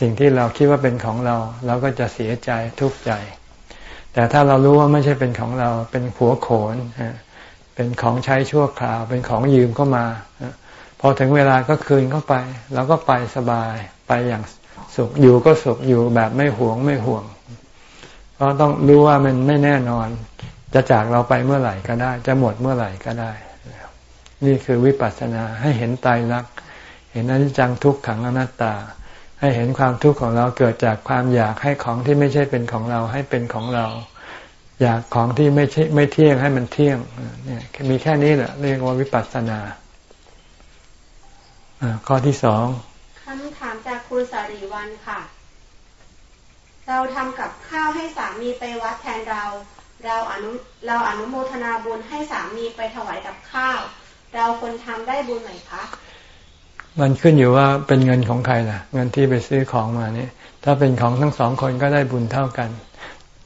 สิ่งที่เราคิดว่าเป็นของเรา เราก็จะเสียใจทุกข์ใจ แต่ถ้าเรารู้ว่าไม่ใช่เป็นของเราเป็นผัวโขน เป็นของใช้ชั่วคราว เป็นของยืมเข้ามา พอถึงเวลาก็คืนเข้าไปเราก็ไปสบายไปอย่างสุขอยู่ก็สุขอยู่แบบไม่หวงไม่ห่วง เพราะต้องรู้ว่ามันไม่แน่นอน จะจากเราไปเมื่อไหร่ก็ได้ จะหมดเมื่อไหร่ก็ได้ นี่คือวิปัสสนาให้เห็นตายรัก เห็นอนิจจังทุกขังอนัตตา ให้เห็นความทุกข์ของเราเกิดจากความอยากให้ของที่ไม่ใช่เป็นของเราให้เป็นของเรา อยากของที่ไม่ใช่ไม่เที่ยงให้มันเที่ยงเนี่ยมีแค่นี้แหละเรียกว่าวิปัสสนาข้อที่สองคำถามจากคุณสารีวันค่ะ เราทำกับข้าวให้สามีไปวัดแทนเรา เราอนุเราอนุโมทนาบุญให้สามีไปถวายกับข้าว เราคนทำได้บุญไหมคะมันขึ้นอยู่ว่าเป็นเงินของใครล่ะ เงินที่ไปซื้อของมานี่ถ้าเป็นของทั้งสองคนก็ได้บุญเท่ากัน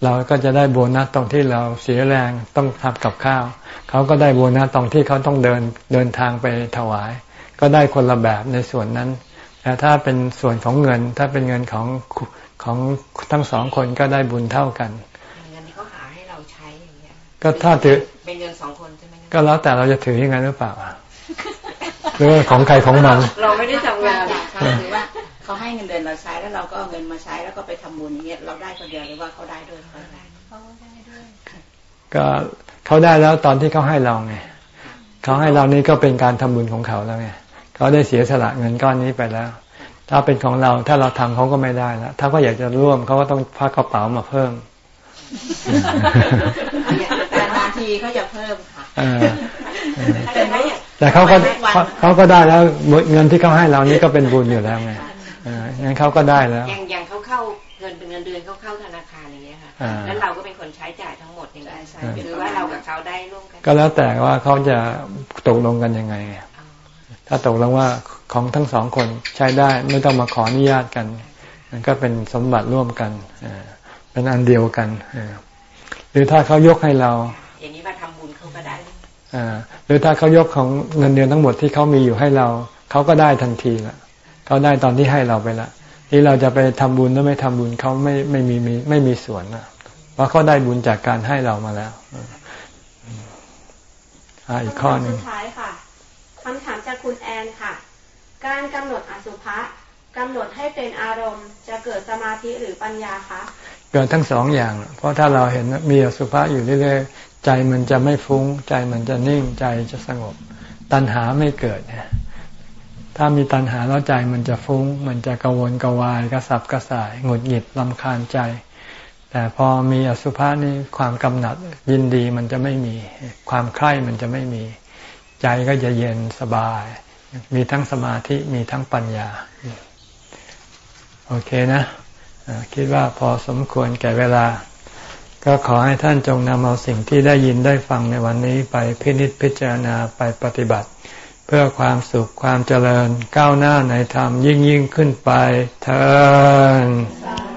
เราก็จะได้โบนัสตรงที่เราเสียแรงต้องทำกับข้าว เขาก็ได้โบนัสตรงที่เขาต้องเดินเดินทางไปถวาย ก็ได้คนละแบบในส่วนนั้น แต่ถ้าเป็นส่วนของเงิน ถ้าเป็นเงินของของทั้งสองคนก็ได้บุญเท่ากันเงินที่เขาหาให้เราใช้อย่างเงี้ยก็ถ้าถือเป็นเงินสองคนใช่ไหมก็แล้วแต่เราจะถือยังไงหรือเปล่าหรือว่าของใครของมัน เราไม่ได้ทำงานเขาถือว่าเขาให้เงินเดือนเราใช้แล้วเราก็เอาเงินมาใช้แล้วก็ไปทำบุญอย่างเงี้ยเราได้คนเดียวหรือว่าเขาได้ด้วยเขาได้เขาได้ด้วย ก็เขาได้แล้วตอนที่เขาให้เราไงเขาให้เรานี่ก็เป็นการทำบุญของเขาแล้วไงเขาได้เสียสละเงินก้อนนี้ไปแล้ว ถ้าเป็นของเราถ้าเราทำเขาก็ไม่ได้แล้วถ้าเขาอยากจะร่วมเขาก็ต้องพักกระเป๋ามาเพิ่มแต่บางทีเขาจะเพิ่มค่ะแต่เขาก็เขาก็ได้แล้วเงินที่เขาให้เรานี่ก็เป็นบุญอยู่แล้วไงงั้นเขาก็ได้แล้วอย่างอย่างเขาเข้าเงินเป็นเงินเดือนเขาเข้าธนาคารอย่างเงี้ยค่ะแล้วเราก็ หรือว่าเรากับเขาได้ร่วมกัน ก็แล้วแต่ว่าเขาจะตกลงกันยังไง ถ้าตกลงว่าของทั้งสองคนใช้ได้ไม่ต้องมาขออนุญาตกัน มันก็เป็นสมบัติร่วมกันเป็นอันเดียวกันหรือถ้าเขายกให้เรา อย่างนี้มาทำบุญเขาก็ได้หรือถ้าเขายกของเงินเดือนทั้งหมดที่เขามีอยู่ให้เรา เขาก็ได้ทันทีละเขาได้ตอนที่ให้เราไปละที่เราจะไปทำบุญหรือไม่ทำบุญเขาไม่ไม่มีมีไม่มีส่วนนะ เพราะเขาได้บุญจากการให้เรามาแล้วอ่าอีกข้อหนึ่งสุดท้ายค่ะคำถามจากคุณแอนค่ะ การกำหนดอสุภะกำหนดให้เป็นอารมณ์จะเกิดสมาธิหรือปัญญาคะเกิดทั้งสองอย่าง เพราะถ้าเราเห็นมีอสุภะอยู่เรื่อยๆ ใจมันจะไม่ฟุง้ง ใจมันจะนิ่งใจจะสงบ ตัณหาไม่เกิด ถ้ามีตัณหาแล้วใจมันจะฟุง้ง มันจะกวนกวายกระสับกระส่ายหงุดหงิดลำคาญใจ แต่พอมีอสุภะนี่ความกำหนัดยินดีมันจะไม่มี ความใคร่มันจะไม่มี ใจก็จะเย็นสบาย มีทั้งสมาธิมีทั้งปัญญา โอเคนะคิดว่าพอสมควรแก่เวลา ก็ขอให้ท่านจงนำเอาสิ่งที่ได้ยินได้ฟังในวันนี้ไปพินิจพิจารณาไปปฏิบัติ เพื่อความสุขความเจริญก้าวหน้าในธรรมยิ่งยิ่งขึ้นไปเธอ